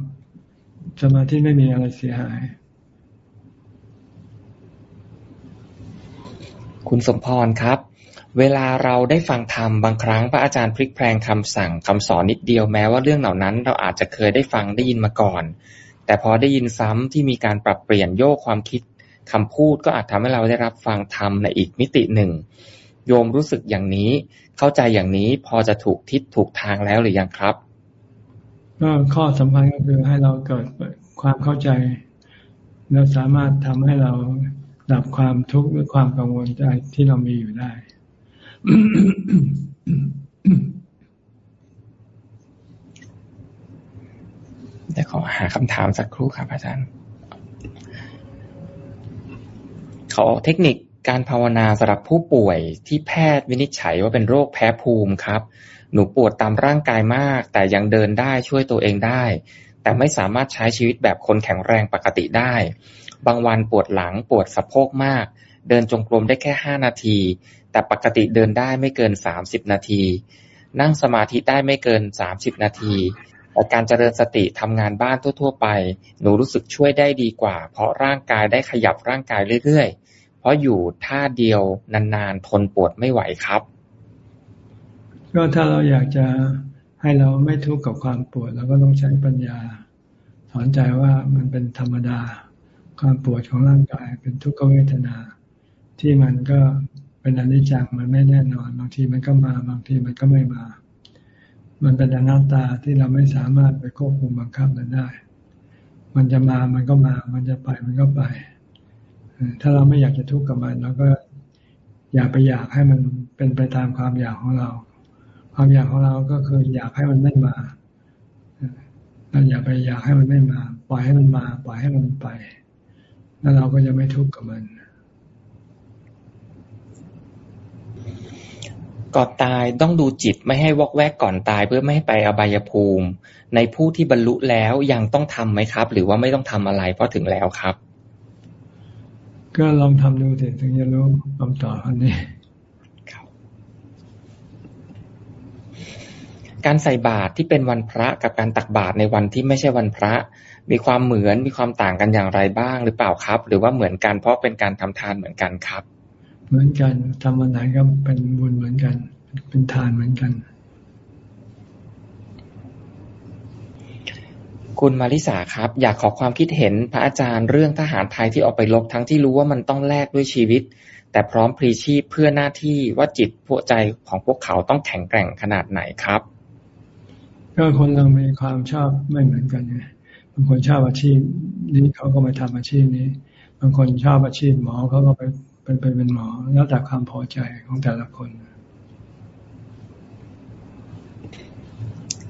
สมาธิไม่มีอะไรเสียหาย คุณสมพรครับ เวลาเราได้ฟังธรรมบางครั้งพระอาจารย์พลิกแพลงคำสั่งคำสอนนิดเดียวแม้ว่าเรื่องเหล่านั้น เราอาจจะเคยได้ฟังได้ยินมาก่อน แต่พอได้ยินซ้ำที่มีการปรับเปลี่ยนโยกความคิดคำพูดก็อาจทำให้เราได้รับฟังธรรมในอีกมิติหนึ่ง โยมรู้สึกอย่างนี้ เข้าใจอย่างนี้พอจะถูกทิศถูกทางแล้วหรือยังครับก็ข้อสำคัญก็คือให้เราเกิดความเข้าใจเราสามารถทำให้เราดับความทุกข์หรือความกังวลใจที่เรามีอยู่ได้ เดี๋ยวขอหาคำถามสักครู่ครับอาจารย์ ขอเทคนิคการภาวนาสำหรับผู้ป่วยที่แพทย์วินิจฉัยว่าเป็นโรคแพ้ภูมิครับ หนูปวดตามร่างกายมาก แต่ยังเดินได้ช่วยตัวเองได้ แต่ไม่สามารถใช้ชีวิตแบบคนแข็งแรงปกติได้ บางวันปวดหลังปวดสะโพกมาก เดินจงกรมได้แค่ห้านาที แต่ปกติเดินได้ไม่เกินสามสิบนาที นั่งสมาธิได้ไม่เกินสามสิบนาทีแต่การเจริญสติทำงานบ้านทั่ว ๆ ไป หนูรู้สึกช่วยได้ดีกว่า เพราะร่างกายได้ขยับร่างกายเรื่อยๆ เพราะอยู่ท่าเดียวนานๆ ทนปวดไม่ไหวครับ ก็ถ้าเราอยากจะให้เราไม่ทุกข์กับความปวดเราก็ต้องใช้ปัญญาสอนใจว่ามันเป็นธรรมดา ความปวดของร่างกายเป็นทุกขเวทนา ที่มันก็ เป็นอนิจจังมันไม่แน่นอน บางทีมันก็มา บางทีมันก็ไม่มา มันเป็นอนัตตาที่เราไม่สามารถไปควบคุมบังคับมันได้ มันจะมามันก็มา มันจะไปมันก็ไปถ้าเราไม่อยากจะทุกข์กับมันเราก็อย่าไปอยากให้มันเป็นไปตามความอยากของเรา ความอยากของเราก็คืออยากให้มันไม่มาเราอย่าไปอยากให้มันไม่มา ปล่อยให้มันมา ปล่อยให้มันไป แล้วเราก็จะไม่ทุกข์กับมัน ก่อนตายต้องดูจิตไม่ให้วอกแวกก่อนตายเพื่อไม่ให้ไปอบายภูมิ ในผู้ที่บรรลุแล้วยังต้องทํำไหมครับ หรือว่าไม่ต้องทำอะไรเพราะถึงแล้วครับ ก็ลองทำดูสิถึงจะรู้คำตอบอันนี้การใส่บาตรที่เป็นวันพระกับการตักบาตรในวันที่ไม่ใช่วันพระ มีความเหมือนมีความต่างกันอย่างไรบ้างหรือเปล่าครับ หรือว่าเหมือนกันเพราะเป็นการทำทานเหมือนกันครับ เหมือนกันทำวันไหนก็เป็นบุญเหมือนกัน เป็นทานเหมือนกัน คุณมาริสาครับ อยากขอความคิดเห็นพระอาจารย์เรื่องทหารไทยที่ออกไปลบทั้งที่รู้ว่ามันต้องแลกด้วยชีวิต แต่พร้อมพลีชีพเพื่อหน้าที่ว่าจิตพวกใจของพวกเขาต้องแข็งแกร่งขนาดไหนครับ ก็คนเรามีความชอบไม่เหมือนกันไงบางคนชอบอาชีพนี้เขาก็มาทำอาชีพนี้ บางคนชอบอาชีพหมอเขาก็ไป เป็นไปเป็นหมอ แล้วแต่ความพอใจของแต่ละคน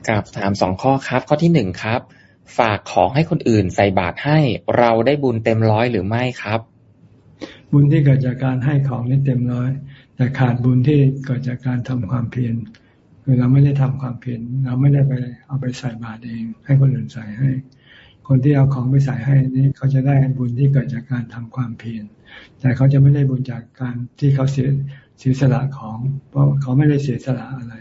กราบถามสองข้อครับ ข้อที่หนึ่งครับ ฝากของให้คนอื่นใส่บาตรให้เราได้บุญเต็มร้อยหรือไม่ครับ บุญที่เกิดจากการให้ของนี่เต็มร้อย แต่ขาดบุญที่เกิดจากการทำความเพียรคือเราไม่ได้ทำความเพียรเราไม่ได้ไปเอาไปใส่บาตรเอง ให้คนอื่นใส่ให้ คนที่เอาของไปใส่ให้นี่เขาจะได้บุญที่เกิดจากการทำความเพียรแต่เขาจะไม่ได้บุญจากการที่เขาเสียเสียสละของ เพราะเขาไม่ได้เสียสละอะไร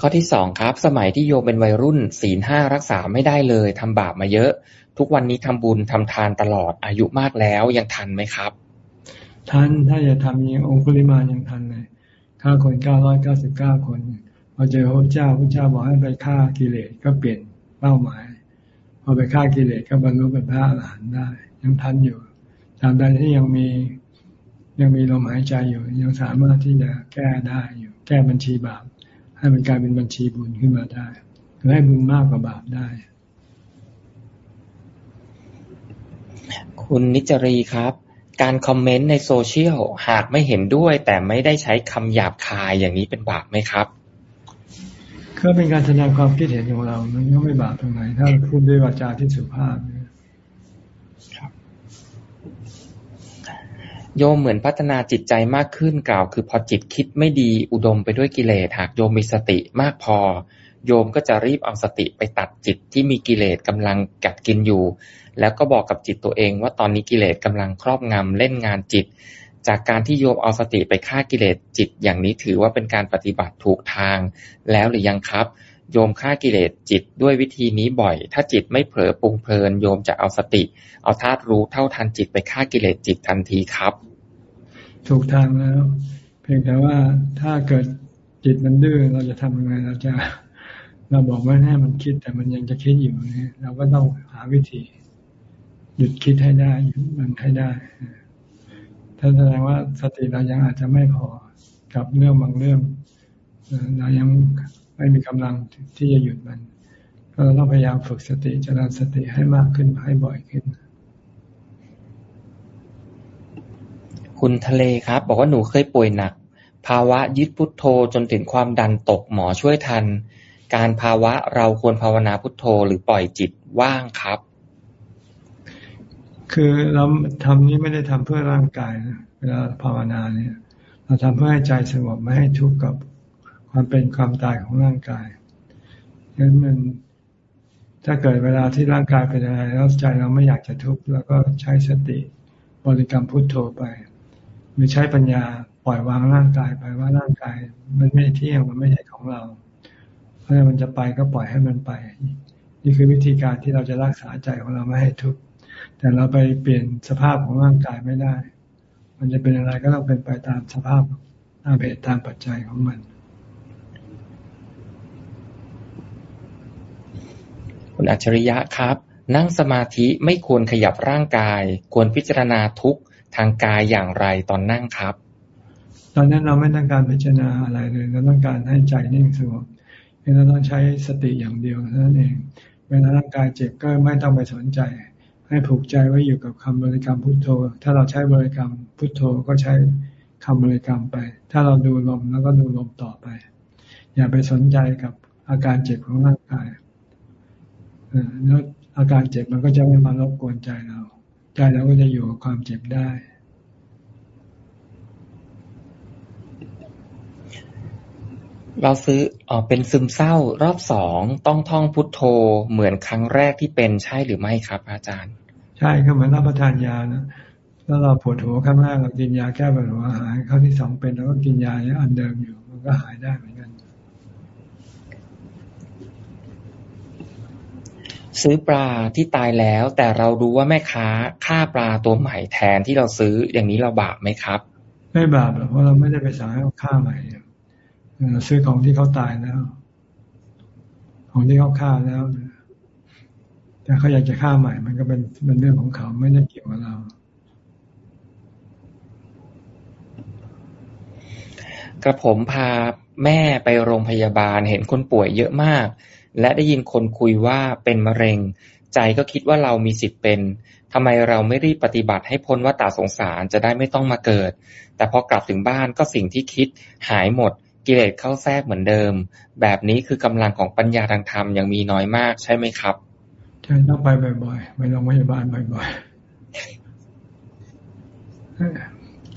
ข้อที่สองครับ สมัยที่โยมเป็นวัยรุ่นศีลห้ารักษาไม่ได้เลยทำบาปมาเยอะ ทุกวันนี้ทำบุญทำทานตลอดอายุมากแล้วยังทันไหมครับ ทันถ้าจะทำยังองคุลิมายังทันเลยฆ่าคนเก้าร้อยเก้าสิบเก้าคน พอเจอพระเจ้าพระเจ้าบอกให้ไปฆ่ากิเลสก็เปลี่ยนเป้าหมาย พอไปฆ่ากิเลสก็บรรลุเป็นพระอรหันต์ได้ ยังทันอยู่ตามใดที่ยังมียังมีลมหายใจอยู่ ยังสามารถที่จะแก้ได้อยู่ แก้บัญชีบาป ให้มันกลายเป็นบัญชีบุญขึ้นมาได้คือให้บุญมากกว่าบาปได้ คุณนิจรีครับ การคอมเมนต์ในโซเชียลหากไม่เห็นด้วย แต่ไม่ได้ใช้คำหยาบคายอย่างนี้เป็นบาปไหมครับ ก็เป็นการแสดงความคิดเห็นของเรา มันก็ไม่บาปตรงไหน ถ้าพูดด้วยวาจาที่สุภาพครับ โยมเหมือนพัฒนาจิตใจมากขึ้นกล่าว คือพอจิตคิดไม่ดีอุดมไปด้วยกิเลสหากโยมมีสติมากพอ โยมก็จะรีบเอาสติไปตัดจิตที่มีกิเลสกำลังกัดกินอยู่ แล้วก็บอกกับจิตตัวเองว่าตอนนี้กิเลสกำลังครอบงำเล่นงานจิต จากการที่โยมเอาสติไปฆ่ากิเลสจิตอย่างนี้ถือว่าเป็นการปฏิบัติถูกทาง แล้วหรือยังครับ โยมฆ่ากิเลสจิตด้วยวิธีนี้บ่อย ถ้าจิตไม่เผลอปรุงเพลิน โยมจะเอาสติ เอาธาตุรู้เท่าทันจิตไปฆ่ากิเลสจิตทันทีครับ ถูกทางแล้ว เพียงแต่ว่าถ้าเกิดจิตมันดื้อเราจะทำยังไงเราจะเราบอกว่าให้มันคิดแต่มันยังจะคิดอยู่เนี่ยเราก็ต้องหาวิธี หยุดคิดให้ได้หยุดมันให้ได้ ถ้าแสดงว่าสติเรายังอาจจะไม่พอกับเรื่องบางเรื่องเรายังไม่มีกำลังที่จะหยุดมันก็ต้องพยายามฝึกสติเจริญสติให้มากขึ้นให้บ่อยขึ้น คุณทะเลครับ บอกว่าหนูเคยป่วยหนัก ภาวะยึดพุทโธจนถึงความดันตกหมอช่วยทัน การภาวะเราควรภาวนาพุทโธหรือปล่อยจิตว่างครับ คือเราทำนี้ไม่ได้ทำเพื่อร่างกายนะเวลาภาวนาเนี่ย เราทำเพื่อให้ใจสงบไม่ให้ทุกข์กับความเป็นความตายของร่างกายฉะนั้นมันถ้าเกิดเวลาที่ร่างกายเป็นอะไรแล้วใจเราไม่อยากจะทุกข์แล้วก็ใช้สติบริกรรมพุทโธไป หรือใช้ปัญญาปล่อยวางร่างกายไปว่าร่างกาย มันไม่เที่ยงมันไม่ใช่ของเราเพราะฉะนั้นมันจะไปก็ปล่อยให้มันไป นี่คือวิธีการที่เราจะรักษาใจของเราไม่ให้ทุกข์ แต่เราไปเปลี่ยนสภาพของร่างกายไม่ได้ มันจะเป็นอะไรก็ต้องเป็นไปตามสภาพตามเหตุตามปัจจัยของมันคุณอัจฉริยะครับ นั่งสมาธิไม่ควรขยับร่างกาย ควรพิจารณาทุกข์ทางกายอย่างไรตอนนั่งครับ ตอนนั้นเราไม่ต้องการพิจารณาอะไรเลยเราต้องการให้ใจนิ่งสงบเราต้องใช้สติอย่างเดียวนั่นเอง เวลาร่างกายเจ็บก็ไม่ต้องไปสนใจ ให้ผูกใจไว้อยู่กับคำบริกรรมพุทโธ ถ้าเราใช้บริกรรมพุทโธก็ใช้คำบริกรรมไป ถ้าเราดูลมแล้วก็ดูลมต่อไป อย่าไปสนใจกับอาการเจ็บของร่างกายแล้วอาการเจ็บมันก็จะไม่มารบกวนใจเรา ใจเราก็จะอยู่กับความเจ็บได้ เราซื้ออ๋อเป็นซึมเศร้ารอบสองต้องท่องพุทโธเหมือนครั้งแรกที่เป็นใช่หรือไม่ครับ อาจารย์ ใช่ก็เหมือนรับประทานยานะถ้าเราปวดหัวครั้งแรกเรากินยาแก้ปวดหัวหายครั้งที่สองเป็นแล้วก็กินยาอันเดิมอยู่ มันก็หายได้เหมือนกันซื้อปลาที่ตายแล้ว แต่เรารู้ว่าแม่ค้าฆ่าปลาตัวใหม่แทนที่เราซื้ออย่างนี้เราบาปไหมครับ ไม่บาปหรอกเพราะเราไม่ได้ไปสั่งให้เขาฆ่าใหม่เรา ซื้อของที่เขาตายแล้ว ของที่เขาฆ่าแล้วแต่เขาอยากจะฆ่าใหม่ มันก็เป็นเป็นเรื่องของเขาไม่ได้เกี่ยวกับเรา กระผมพาแม่ไปโรงพยาบาลเห็นคนป่วยเยอะมาก และได้ยินคนคุยว่าเป็นมะเร็ง ใจก็คิดว่าเรามีสิทธิ์เป็นทำไมเราไม่รีบปฏิบัติให้พ้นว่าตาสงสารจะได้ไม่ต้องมาเกิด แต่พอกลับถึงบ้านก็สิ่งที่คิดหายหมด กิเลสเข้าแทรกเหมือนเดิม แบบนี้คือกำลังของปัญญาทางธรรมยังมีน้อยมากใช่ไหมครับใช่ต้องไปบ่อยๆไปโรงพยาบาลบ่อยๆ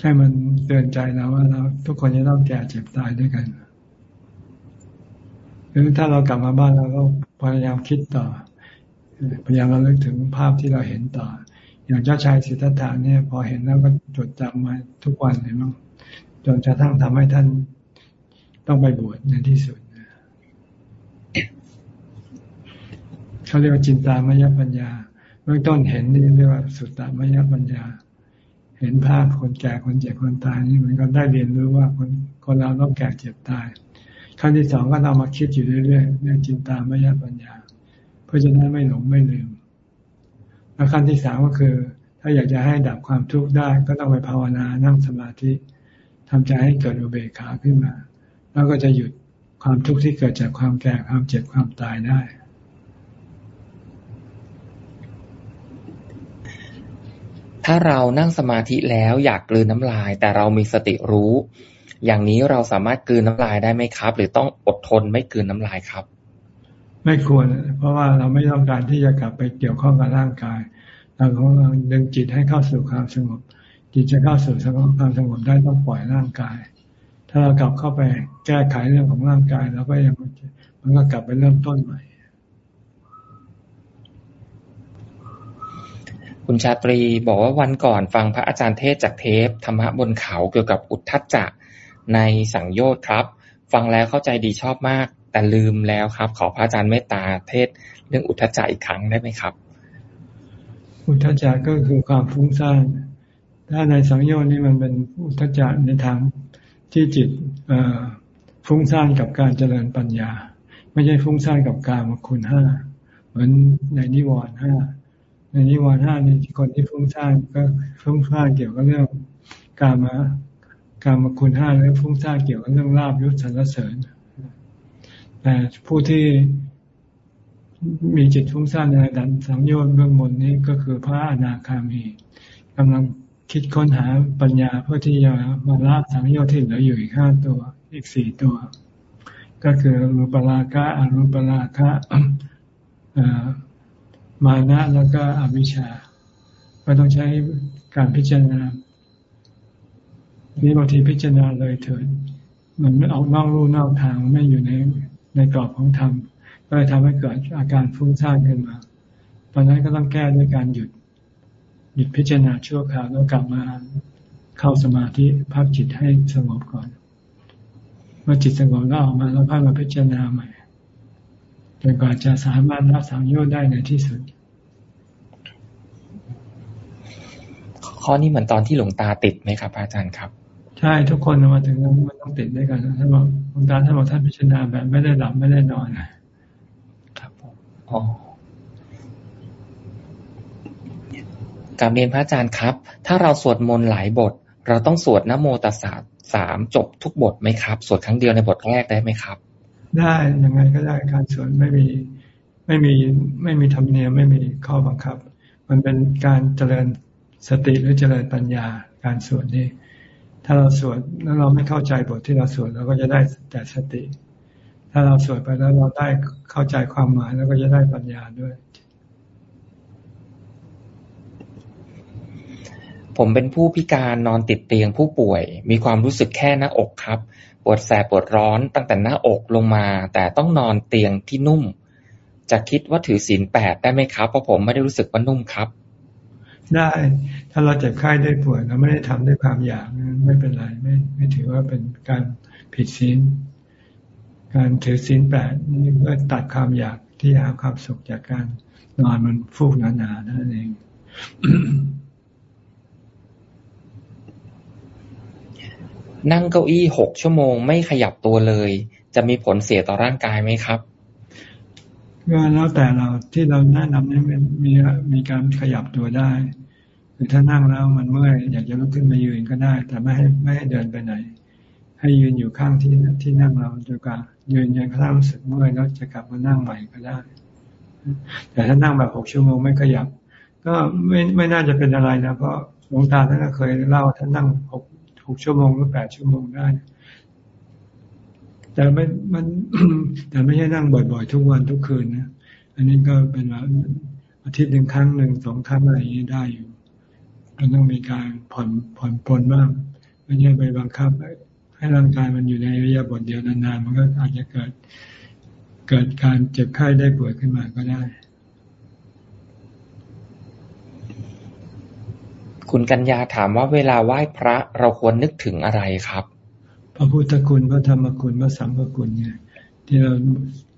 ให้มันเตือนใจเราว่าเราทุกคนจะต้องแก่เจ็บตายด้วยกันหรือถ้าเรากลับมาบ้านเราก็พยายามคิดต่อ พยายามเราเลิกถึงภาพที่เราเห็นต่อ อย่างเจ้าชายสิทธัตถะเนี่ย พอเห็นแล้วก็จดจำมาทุกวันเลยมั้งจนกระทั่งทำให้ท่าน ต้องไปบวชในที่สุดเขาเรียกว่าจินตามยปัญญาเบื้องต้นเห็นนี่เรียกว่าสุตตามยปัญญา เห็นภาพคนแก่คนเจ็บคนตายนี่มันก็ได้เรียนรู้ว่าคนคนเราต้องแก่เจ็บตายขั้นที่สองก็เอามาคิดอยู่เรื่อยๆเรื่องจินตามยปัญญา เพื่อจะได้ไม่หลงไม่ลืมแล้วขั้นที่สามก็คือ ถ้าอยากจะให้ดับความทุกข์ได้ ก็ต้องไปภาวนานั่งสมาธิทำใจให้เกิดอุเบกขาขึ้นมา แล้วก็จะหยุดความทุกข์ที่เกิดจากความแก่ความเจ็บความตายได้ ถ้าเรานั่งสมาธิแล้วอยากกลืนน้ำลาย แต่เรามีสติรู้ อย่างนี้เราสามารถกลืนน้ำลายได้ไหมครับ หรือต้องอดทนไม่กลืนน้ำลายครับ ไม่ควร เพราะว่าเราไม่ต้องการที่จะกลับไปเกี่ยวข้องกับร่างกายเราของเราดึงจิตให้เข้าสู่ความสงบจิตจะเข้าสู่ความสงบได้ต้องปล่อยร่างกาย ถ้าเรากลับเข้าไปแก้ไขเรื่องของร่างกายเราก็ยังมันก็กลับไปเริ่มต้นใหม่ คุณชาตรีบอกว่าวันก่อนฟังพระอาจารย์เทศจากเทปธรรมะบนเขาเกี่ยวกับอุทธัจจะในสังโยชน์ครับ ฟังแล้วเข้าใจดีชอบมาก แต่ลืมแล้วครับ ขอพระอาจารย์เมตตาเทศเรื่องอุทธัจจะอีกครั้งได้ไหมครับ อุทธัจจะก็คือความฟุ้งซ่านถ้าในสังโยชน์นี่มันเป็นอุทธัจจะในทาง ที่จิตฟุ้งซ่านกับการเจริญปัญญา ไม่ใช่ฟุ้งซ่านกับการมคุณห้าเหมือนในนิวรณ์ห้าในนิวรณ์ห้านี่คนที่ฟุ้งซ่านก็ฟุ้งซ่านเกี่ยวกับเรื่องการมาการมาคุณห้าแล้วฟุ้งซ่านเกี่ยวกับเรื่องลาบยศสรรเสริญแต่ผู้ที่มีจิตฟุ้งซ่านในดันสังโยชน์เบื้องบนนี้ก็คือพระอนาคามีกำลัง คิดค้นหาปัญญาเพื่อที่จะมาลาบสังโยชน์ที่เหลืออยู่อีกห้าตัว อีกสี่ตัว ก็คือรูปราคะอรูปราคะมานะแล้วก็อวิชชา ก็ต้องใช้การพิจารณานี่บางทีพิจารณาเลยเถิดมันไม่ออกนอกรูนอกทางไม่อยู่ในในกรอบของธรรมก็เลยทำให้เกิดอาการฟุ้งซ่านขึ้นมา ตอนนั้นก็ต้องแก้ด้วยการหยุด หยุดพิจารณาชั่วคราวแล้วกลับมาเข้าสมาธิพักจิตให้สงบก่อน เมื่อจิตสงบแล้วออกมาแล้วพักมาพิจารณาใหม่จนกว่าจะสามารถรับสังโยชน์ได้ในที่สุด ข้อนี้เหมือนตอนที่หลวงตาติดไหมครับ อาจารย์ครับ ใช่ทุกคนมาถึงมันต้องติดด้วยกันท่านบอกหลวงตาท่านบอกท่านพิจารณาแบบไม่ได้หลับไม่ได้นอนครับผมอ๋อ การเรียนพระอาจารย์ครับ ถ้าเราสวดมนต์หลายบท เราต้องสวดนโมตัสสะสามจบทุกบทไหมครับ สวดครั้งเดียวในบทแรกได้ไหมครับ ได้ยังไงก็ได้การสวดไม่มีไม่มีไม่มีธรรมเนียมไม่มีข้อบังคับ มันเป็นการเจริญสติหรือเจริญปัญญาการสวดนี่ถ้าเราสวดแล้วเราไม่เข้าใจบทที่เราสวดเราก็จะได้แต่สติ ถ้าเราสวดไปแล้วเราได้เข้าใจความหมายแล้วก็จะได้ปัญญาด้วย ผมเป็นผู้พิการนอนติดเตียงผู้ป่วย มีความรู้สึกแค่หน้าอกครับ ปวดแสบปวดร้อนตั้งแต่หน้าอกลงมา แต่ต้องนอนเตียงที่นุ่ม จะคิดว่าถือศีลแปดได้ไหมครับ เพราะผมไม่ได้รู้สึกว่านุ่มครับ ได้ ถ้าเราเจ็บไข้ได้ป่วยเราไม่ได้ทำด้วยความอยากไม่เป็นไรไม่ ไม่ถือว่าเป็นการผิดศีลการถือศีลแปดนี่ก็ตัดความอยากที่หาความสุขจากการนอนมันฟูกหนาๆนั่นเอง นั่งเก้าอี้หกชั่วโมงไม่ขยับตัวเลย จะมีผลเสียต่อร่างกายไหมครับก็แล้วแต่เราที่เราแนะนำนี่มีมีการขยับตัวได้หรือถ้านั่งแล้วมันเมื่อยอยากจะลุกขึ้นมายืนก็ได้ แต่ไม่ให้ไม่ให้เดินไปไหน ให้ยืนอยู่ข้างที่ที่นั่งเราจนกว่ายืนยันกระทั่งรู้สึกเมื่อยแล้วจะกลับมานั่งใหม่ก็ได้ แต่ถ้านั่งแบบหกชั่วโมงไม่ขยับ ก็ไม่ไม่น่าจะเป็นอะไรนะเพราะหลวงตาท่านก็เคยเล่าท่านนั่งหก หกชั่วโมงหรือแปดชั่วโมงได้ แต่ไม่มันแต่ไม่ใช่นั่งบ่อย ๆ ทุกวันทุกคืนนะอันนี้ก็เป็นอาทิตย์หนึ่งครั้งหนึ่งสองครั้งอะไรอย่างนี้ได้อยู่ก็ต้องมีการผ่อนผ่อนปลนบ้างไม่ใช่ไปบังคับให้ร่างกายมันอยู่ในระยะบทเดียวนานๆมันก็อาจจะเกิด เกิดการเจ็บไข้ได้ป่วยขึ้นมาก็ได้ คุณกัญญาถามว่าเวลาไหว้พระเราควรนึกถึงอะไรครับ พระพุทธคุณพระธรรมคุณพระสังฆคุณเนี่ยที่เรา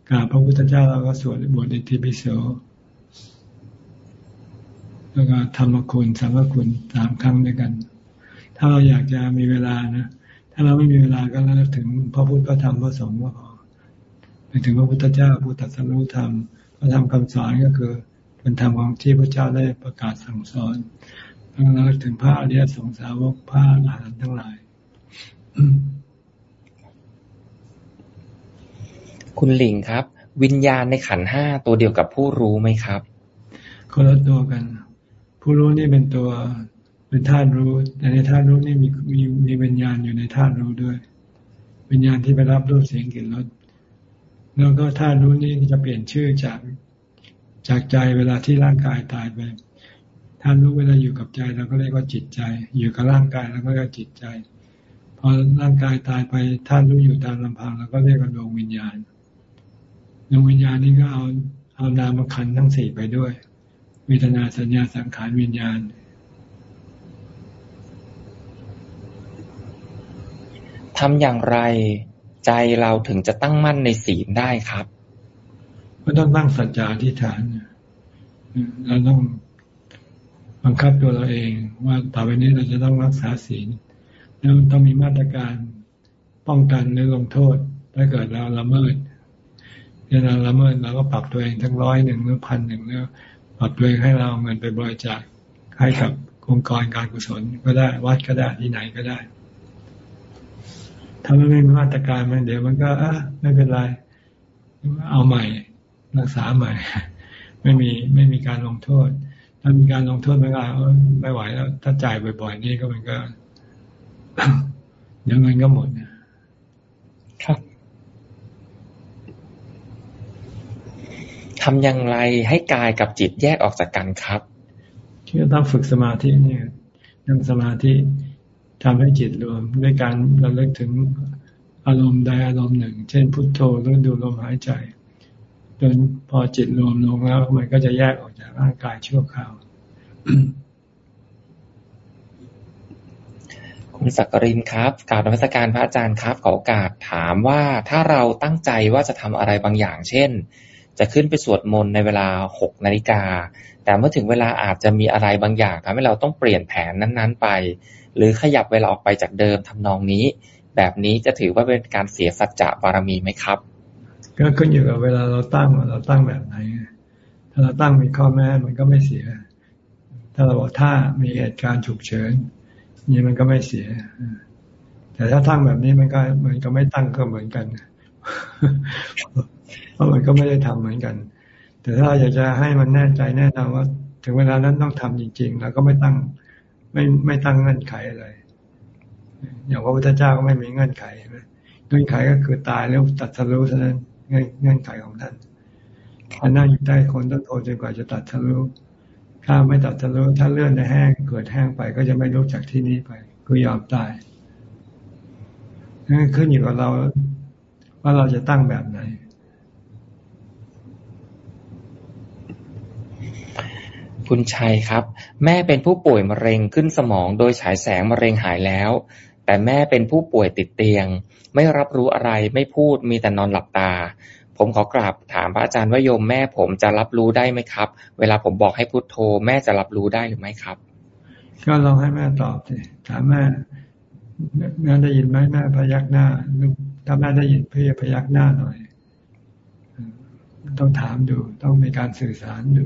กราบพระพุทธเจ้าเราก็สวดบทอิติปิโสแล้วก็ธรรมคุณสังฆคุณสามครั้งด้วยกัน ถ้าเราอยากจะมีเวลานะถ้าเราไม่มีเวลาก็ระลึกถึงพระพุทธพระธรรมพระสงฆ์ก็พอไปถึงพระพุทธเจ้าพุทธสัรู้ธรรมพระธรรมคำสอนก็คือเป็นธรรมของที่พระเจ้าได้ประกาศสั่งสอน แล้วระลึกถึงพระอริยสงสาวกพระอรหันต์ทั้งหลาย คุณหลิงครับ วิญญาณในขันห้าตัวเดียวกับผู้รู้ไหมครับคนละตัวกัน ผู้รู้นี่เป็นตัวเป็นธาตุรู้ แต่ในธาตุรู้นี่มีมีมีวิญญาณอยู่ในธาตุรู้ด้วย วิญญาณที่ไปรับรูปเสียงกลิ่นรสแล้วก็ธาตุรู้นี่จะเปลี่ยนชื่อจากจากใจเวลาที่ร่างกายตายไป ธาตุรู้เวลาอยู่กับใจเราก็เรียกว่าจิตใจ อยู่กับร่างกายเราก็เรียกว่าจิตใจ พอร่างกายตายไปธาตุรู้อยู่ตามลำพังเราก็เรียกว่าดวงวิญญาณดวงวิญญาณนี่ก็เอาเอานามขันทั้งสี่ไปด้วยเวทนาสัญญาสังขารวิญญาณทำอย่างไรใจเราถึงจะตั้งมั่นในศีลได้ครับก็ต้องตั้งสัจจะอธิษฐานเราต้อง บังคับตัวเราเอง ว่าต่อไปนี้เราจะต้องรักษาศีลแล้วต้องมีมาตรการป้องกันหรือลงโทษ ถ้าเกิดเราละเมิดเวลาละเมิดเราก็ปรับตัวเองทั้งร้อยหนึ่งหรือพันหนึ่งแล้วปรับตัวเองให้เราเงินไปบริจาคให้กับองค์กรการกุศลก็ได้วัดก็ได้ที่ไหนก็ได้ ถ้าไม่มีมาตรการมันเดี๋ยวมันก็อะไม่เป็นไร เอาใหม่รักษาใหม่ ไม่มีไม่มีการลงโทษ ถ้ามีการลงโทษไม่ได้ไม่ไหวแล้ว ถ้าจ่ายบ่อยๆนี่ก็มันก็เดี๋ยวเงินก็หมดครับทำอย่างไรให้กายกับจิตแยกออกจากกันครับที่ต้องฝึกสมาธิเนี่ยนั่งสมาธิทำให้จิตรวมด้วยการระลึกถึงอารมณ์ใดอารมณ์หนึ่ง เช่นพุทโธหรือดูลมหายใจ จนพอจิตรวมลงแล้ว มันก็จะแยกออกจากร่างกายชั่วคราวคุณสักกรินครับกล่าวนมัสการพระอาจารย์ครับขอโอกาสถามว่าถ้าเราตั้งใจว่าจะทำอะไรบางอย่าง เช่น จะขึ้นไปสวดมนต์ในเวลาหกนาฬิกา แต่เมื่อถึงเวลาอาจจะมีอะไรบางอย่างทำให้เราต้องเปลี่ยนแผนนั้น ๆ ไป หรือขยับเวลาออกไปจากเดิมทำนองนี้ แบบนี้จะถือว่าเป็นการเสียสัจจะบารมีไหมครับ ก็ขึ้นอยู่กับเวลาเราตั้งเราตั้งแบบไหน ถ้าเราตั้งมีข้อแม้มันก็ไม่เสีย ถ้าเราบอกถ้ามีเหตุการณ์ฉุกเฉินนี่มันก็ไม่เสีย แต่ถ้าตั้งแบบนี้มันก็มันก็ไม่ตั้งก็เหมือนกันเพราะมันก็ไม่ได้ทำเหมือนกัน แต่ถ้าอยากจะให้มันแน่ใจแน่นอนว่า ถึงเวลานั้นต้องทำจริงๆ แล้วก็ไม่ตั้งไม่ไม่ตั้งเงื่อนไขอะไร อย่างพระพุทธเจ้าก็ไม่มีเงื่อนไขเงื่อนไขก็คือตายแล้วตัดสรู้เท่านั้น เงื่อนไขของท่านท่านนั่งอยู่ใต้คนต้นโพจนกว่าจะตัดทะลุถ้าไม่ตัดทะลุถ้าเลื่อนในแห้งเกิดแห้งไปก็จะไม่ลุกจากที่นี้ไปคือยอมตายนั่นขึ้นอยู่กับเรา ว่าเราจะตั้งแบบไหน คุณชัยครับ แม่เป็นผู้ป่วยมะเร็งขึ้นสมองโดยฉายแสงมะเร็งหายแล้ว แต่แม่เป็นผู้ป่วยติดเตียง ไม่รับรู้อะไร ไม่พูด มีแต่นอนหลับตา ผมขอกราบถามพระอาจารย์ว่าโยมแม่ผมจะรับรู้ได้ไหมครับ เวลาผมบอกให้พุโทโธ แม่จะรับรู้ได้หรือไม่ครับ ก็ลองให้แม่ตอบสิถามแม่แม่ได้ยินไหมแม่พยักหน้าถ้าแม่ได้ยินพี่พยักหน้าหน่อย ต้องถามดู ต้องมีการสื่อสารดู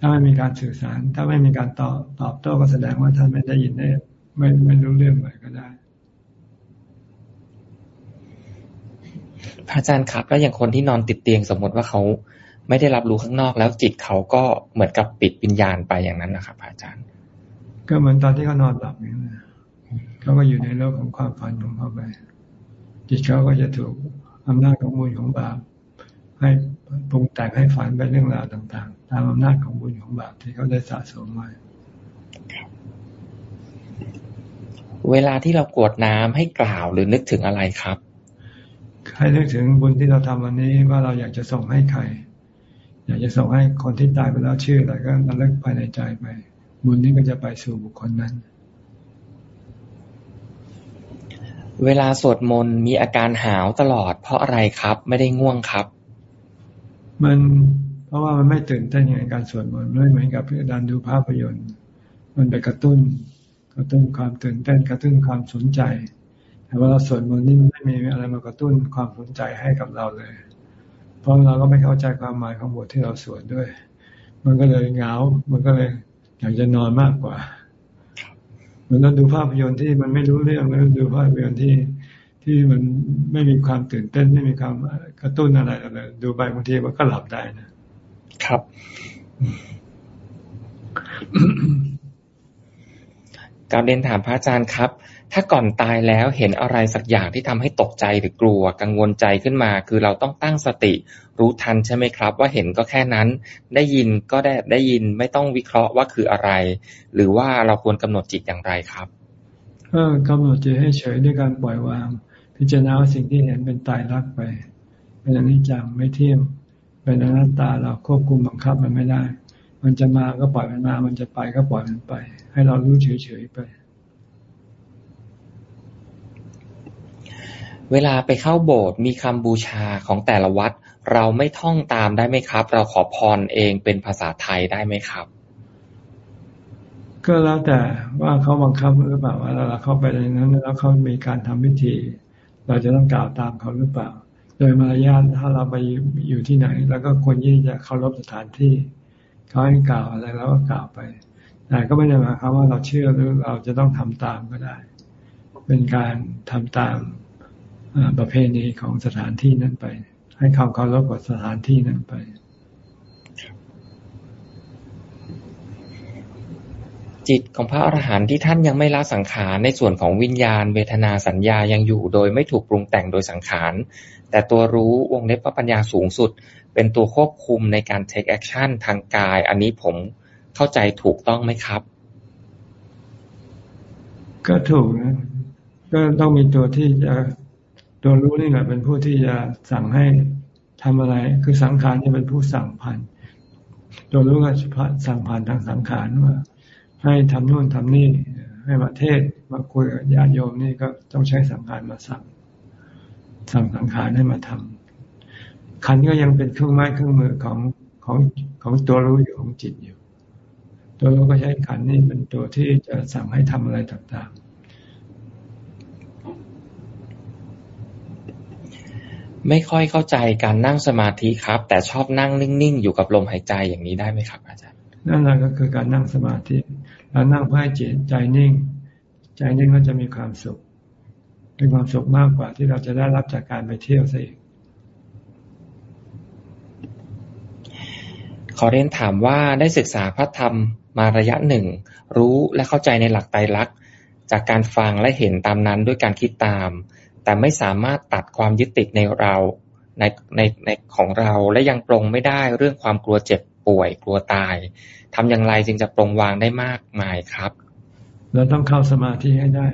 ถ้าไม่มีการสื่อสาร ถ้าไม่มีการตอบตอบโต้ก็แสดงว่าท่านไม่ได้ยินได้ไม่ไม่รู้เรื่องอะไรก็ได้ พระอาจารย์ครับ แล้วอย่างคนที่นอนติดเตียงสมมติว่าเขาไม่ได้รับรู้ข้างนอก แล้วจิตเขาก็เหมือนกับปิดวิญญาณไปอย่างนั้นนะครับอาจารย์ ก็เหมือนตอนที่เขานอนหลับอย่างนี้เขาก็อยู่ในโลกของความฝันของเขาไป จิตเขาก็จะถูกอำนาจของบุญของบาปให้ปรุงแต่งให้ฝันไปเรื่องราวต่างๆ ตามอำนาจของบุญของบาปที่เขาได้สะสมไว้เวลาที่เรากรวดน้ำให้กล่าวหรือนึกถึงอะไรครับ ให้นึกถึงบุญที่เราทำวันนี้ว่าเราอยากจะส่งให้ใคร อยากจะส่งให้คนที่ตายไปแล้วชื่ออะไรก็ระลึกภายในใจไป บุญนี้ก็จะไปสู่บุคคลนั้น เวลาสวดมนต์มีอาการหาวตลอด เพราะอะไรครับ ไม่ได้ง่วงครับ มันเพราะว่ามันไม่ตื่นเต้นอย่างการสวดมนต์ไม่เหมือนกับการดูภาพยนตร์ มันไปกระตุ้น กระตุ้นความตื่นเต้นกระตุ้นความสนใจ แต่ว่าเราสวดมนต์นี่ไม่มีอะไรมากระตุ้นความสนใจให้กับเราเลย เพราะเราก็ไม่เข้าใจความหมายของบทที่เราสวดด้วย มันก็เลยเหงา มันก็เลยอยากจะนอนมากกว่าเหมือนเราดูภาพยนตร์ที่มันไม่รู้เรื่องแล้วดูภาพยนตร์ที่ที่มันไม่มีความตื่นเต้นไม่มีความกระตุ้นอะไรเลยดูไปบางทีมันก็หลับได้นะครับ การเรียนถามพระอาจารย์ครับ ถ้าก่อนตายแล้วเห็นอะไรสักอย่างที่ทำให้ตกใจหรือกลัวกังวลใจขึ้นมา คือเราต้องตั้งสติ รู้ทันใช่ไหมครับ ว่าเห็นก็แค่นั้น ได้ยินก็ได้ได้ยินไม่ต้องวิเคราะห์ว่าคืออะไร หรือว่าเราควรกำหนดจิตอย่างไรครับก็กำหนดจิตให้เฉยด้วยการปล่อยวาง พิจารณาสิ่งที่เห็นเป็นตายรักไปเป็นอนิจจังไม่เที่ยงเป็นอนัตตาเราควบคุมบังคับมันไม่ได้ มันจะมาก็ปล่อยมันมา มันจะไปก็ปล่อยมันไป ให้เรารู้เฉยๆไป เวลาไปเข้าโบสถ์มีคำบูชาของแต่ละวัด เราไม่ท่องตามได้ไหมครับ เราขอพรเองเป็นภาษาไทยได้ไหมครับ ก็แล้วแต่ว่าเขาบังคับหรือเปล่าว่าเราเข้าไปในนั้น แล้วเขามีการทำพิธี เราจะต้องกล่าวตามเขาหรือเปล่า โดยมารยาทถ้าเราไปอยู่ที่ไหน แล้วก็ควรที่จะเคารพสถานที่เขาให้กล่าวอะไรแล้วก็กล่าวไปแต่ก็ไม่ได้หมายความว่าเราเชื่อหรือเราจะต้องทำตามก็ได้ เป็นการทำตาม ประเพณีของสถานที่นั้นไป ให้เขาเคารพกับสถานที่นั้นไปจิตของพระอรหันต์ที่ท่านยังไม่ละสังขารในส่วนของวิญญาณ เวทนาสัญญายังอยู่โดยไม่ถูกปรุงแต่งโดยสังขาร แต่ตัวรู้วงเล็บปัญญาสูงสุด เป็นตัวควบคุมในการ take action ทางกาย อันนี้ผมเข้าใจถูกต้องไหมครับ ก็ถูกนะ ก็ต้องมีตัวที่จะ ตัวรู้นี่แหละเป็นผู้ที่จะสั่งให้ทำอะไร คือสังขารจะเป็นผู้สั่งผ่านตัวรู้ก็สั่งผ่านทางสังขารว่า ให้ทำนู่นทำนี่ ให้มาเทศมาคุยกับญาติโยมนี่ก็ต้องใช้สังขารมาสั่ง สั่งสังขารให้มาทำขันก็ยังเป็นเครื่องไม้เครื่องมือของของของตัวรู้อยู่ของจิตอยู่ ตัวรู้ก็ใช้ขันนี่เป็นตัวที่จะสั่งให้ทำอะไรต่างๆ ไม่ค่อยเข้าใจการนั่งสมาธิครับ แต่ชอบนั่งนิ่งๆ อยู่กับลมหายใจอย่างนี้ได้ไหมครับ อาจารย์ นั่นแหละก็คือการนั่งสมาธิเรานั่งเพื่อให้จิตใจนิ่ง ใจนิ่งก็จะมีความสุข เป็นความสุขมากกว่าที่เราจะได้รับจากการไปเที่ยวซะอีกขอเรียนถามว่าได้ศึกษาพระธรรมมาระยะหนึ่ง รู้และเข้าใจในหลักไตรลักษณ์จากการฟังและเห็นตามนั้นด้วยการคิดตาม แต่ไม่สามารถตัดความยึดติดในเราในในในของเราและยังปรงไม่ได้เรื่องความกลัวเจ็บป่วยกลัวตายทำอย่างไรจึงจะปรงวางได้มากมายครับ เราต้องเข้าสมาธิให้ได้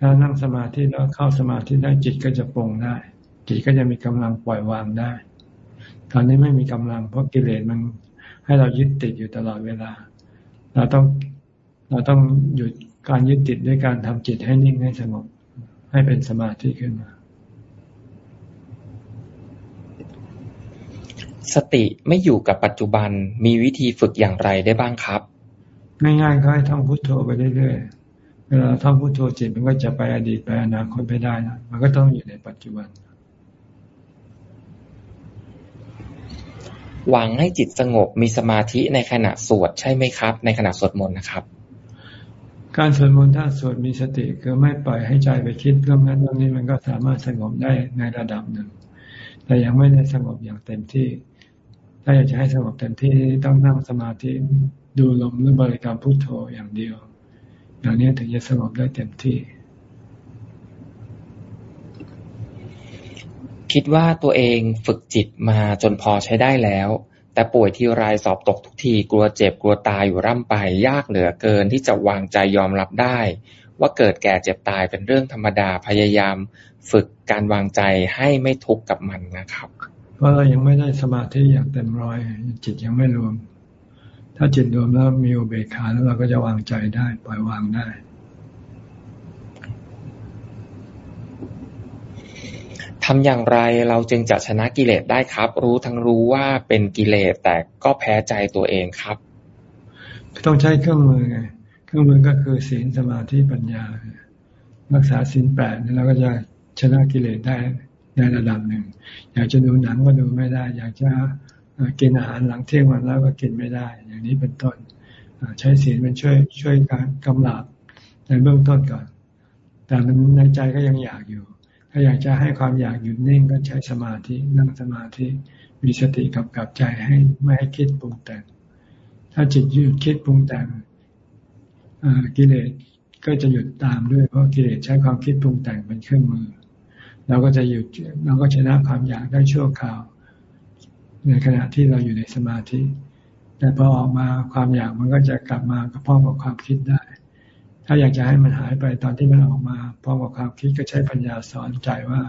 ถ้านั่งสมาธิแล้วเข้าสมาธิได้จิตก็จะปรงได้ จิตก็จะมีกำลังปล่อยวางได้ ตอนนี้ไม่มีกำลังเพราะกิเลสมันให้เรายึดติดอยู่ตลอดเวลา เราต้องเราต้องหยุดการยึดติดด้วยการทำจิตให้นิ่งให้สงบ ให้เป็นสมาธิขึ้นมา สติไม่อยู่กับปัจจุบันมีวิธีฝึกอย่างไรได้บ้างครับ ง่ายๆก็ให้ท่องพุทโธไปเรื่อยๆเวลาท่องพุทโธจิตมันก็จะไปอดีตไปอนาคตไปได้นะมันก็ต้องอยู่ในปัจจุบันหวังให้จิตสงบมีสมาธิในขณะสวดใช่ไหมครับ ในขณะสวดมนต์นะครับ การสวดมนต์ถ้าสวดมีสติคือไม่ปล่อยให้ใจไปคิดเรื่องนั้นเรื่องนี้มันก็สามารถสงบได้ในระดับหนึ่ง แต่ยังไม่ได้สงบอย่างเต็มที่ ถ้าอยากจะให้สงบเต็มที่ต้องนั่งสมาธิดูลมหรือบริกรรมพุทโธอย่างเดียว อย่างนี้ถึงจะสงบได้เต็มที่ คิดว่าตัวเองฝึกจิตมาจนพอใช้ได้แล้ว แต่ป่วยทีไรสอบตกทุกทีกลัวเจ็บกลัวตายอยู่ร่ำไปยากเหลือเกินที่จะวางใจยอมรับได้ ว่าเกิดแก่เจ็บตายเป็นเรื่องธรรมดาพยายาม ฝึกการวางใจให้ไม่ทุกข์กับมันนะครับ เพราะเรายังไม่ได้สมาธิอย่างเต็มร้อยจิตยังไม่รวม ถ้าจิตรวมแล้วมีอุเบกขาแล้วเราก็จะวางใจได้ ปล่อยวางได้ ทำอย่างไรเราจึงจะชนะกิเลสได้ครับ รู้ทั้งรู้ว่าเป็นกิเลสแต่ก็แพ้ใจตัวเองครับต้องใช้เครื่องมือไงเครื่องมือก็คือศีลสมาธิปัญญา รักษาศีลแปดนี่เราก็จะชนะกิเลสได้ในระดับหนึ่ง อยากจะดูหนังก็ดูไม่ได้ อยากจะกินอาหารหลังเที่ยงวันแล้วก็กินไม่ได้ อย่างนี้เป็นต้นใช้ศีลเป็นช่วยช่วยการกำลับในเบื้องต้นก่อน แต่มันในใจก็ยังอยากอยู่ ถ้าอยากจะให้ความอยากหยุดนิ่งก็ใช้สมาธินั่งสมาธิมีสติกับกับใจให้ไม่ให้คิดปรุงแต่ง ถ้าจิตหยุดคิดปรุงแต่งกิเลสก็จะหยุดตามด้วยเพราะกิเลสใช้ความคิดปรุงแต่งเป็นเครื่องมือ เราก็จะหยุดเราก็ชนะความอยากได้ชั่วคราว ในขณะที่เราอยู่ในสมาธิ แต่พอออกมาความอยากมันก็จะกลับมากับพร้อมกับความคิดได้ ถ้าอยากจะให้มันหายไปตอนที่มันออกมาพร้อมกับความคิดก็ใช้ปัญญาสอนใจว่า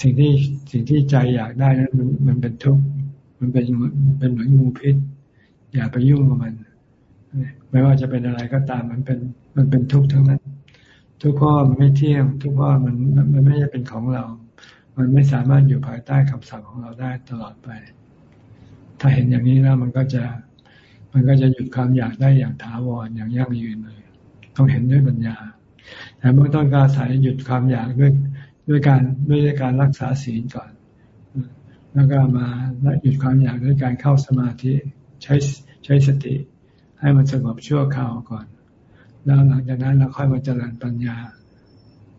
สิ่งที่สิ่งที่ใจอยากได้นั้นมันมันเป็นทุกข์มันเป็นเป็นเหมือนงูพิษ อย่าไปยุ่งกับมัน ไม่ว่าจะเป็นอะไรก็ตามมันเป็นมันเป็นทุกข์ทั้งนั้น ทุกข้อมันไม่เที่ยง ทุกข้อมันมันไม่ใช่เป็นของเรา มันไม่สามารถอยู่ภายใต้คำสั่งของเราได้ตลอดไป ถ้าเห็นอย่างนี้แล้วมันก็จะ มันก็จะหยุดความอยากได้อย่างถาวรอย่างยั่งยืนเลย ต้องเห็นด้วยปัญญา แต่เมื่อต้นการสายหยุดความอยากด้วยด้วยการด้วยการรักษาศีลก่อน แล้วก็มาหยุดความอยากด้วยการเข้าสมาธิใช้ใช้สติ ให้มันสงบชั่วคราวก่อน แล้วหลังจากนั้นเราค่อยมาเจริญปัญญา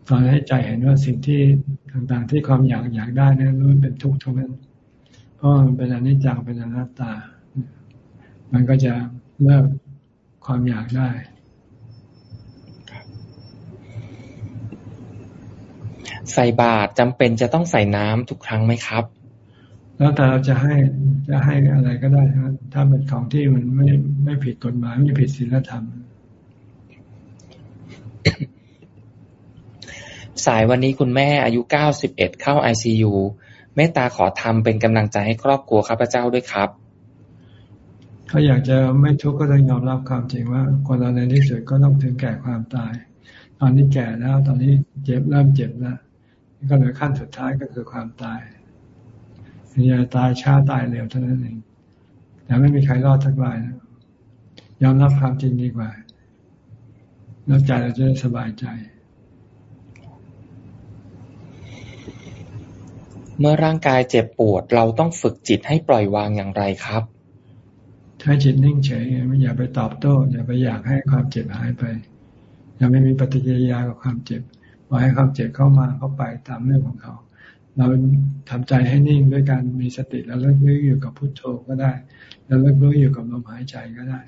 สอนให้ใจเห็นว่าสิ่งที่ต่างๆที่ความอยากอยากได้นั้นล้วนเป็นทุกข์ทั้งนั้น เพราะมันเป็นอนิจจังเป็นอนัตตา มันก็จะเลิกความอยากได้ ใส่บาตรจำเป็นจะต้องใส่น้ำทุกครั้งไหมครับ แล้วแต่เราจะให้จะให้อะไรก็ได้ครับถ้าเป็นของที่มันไม่ไม่ผิดกฎหมายไม่ผิดศีลธรรมสายวันนี้คุณแม่อายุเก้าสิบเอ็ดเข้าไอซียูเมตตาขอทำเป็นกำลังใจให้ครอบครัวข้าพเจ้าด้วยครับถ้าอยากจะไม่ทุกข์ก็ต้องยอมรับความจริงว่าคนเราในที่สุดก็ต้องถึงแก่ความตาย ตอนนี้แก่แล้ว ตอนนี้เจ็บเริ่มเจ็บแล้ว ก็เหลือขั้นสุดท้ายก็คือความตายอย่าตายช้าตายเร็วเท่านั้นเองแต่ไม่มีใครรอดทักรายนะยอมรับความจริงดีกว่าแล้วใจเราจะได้สบายใจ เมื่อร่างกายเจ็บปวด เราต้องฝึกจิตให้ปล่อยวางอย่างไรครับใช้จิตนิ่งเฉยไม่อย่าไปตอบโต้ อย่าไปอยากให้ความเจ็บหายไป อย่าไม่มีปฏิกิริยากับความเจ็บ ปล่อยให้ความเจ็บเข้ามาเข้าไปตามเรื่องของเขา เราทำใจให้นิ่งด้วยการมีสติแล้วเลิกรู้อยู่กับพุทโธก็ได้ แล้วเลิกรู้อยู่กับลมหายใจก็ได้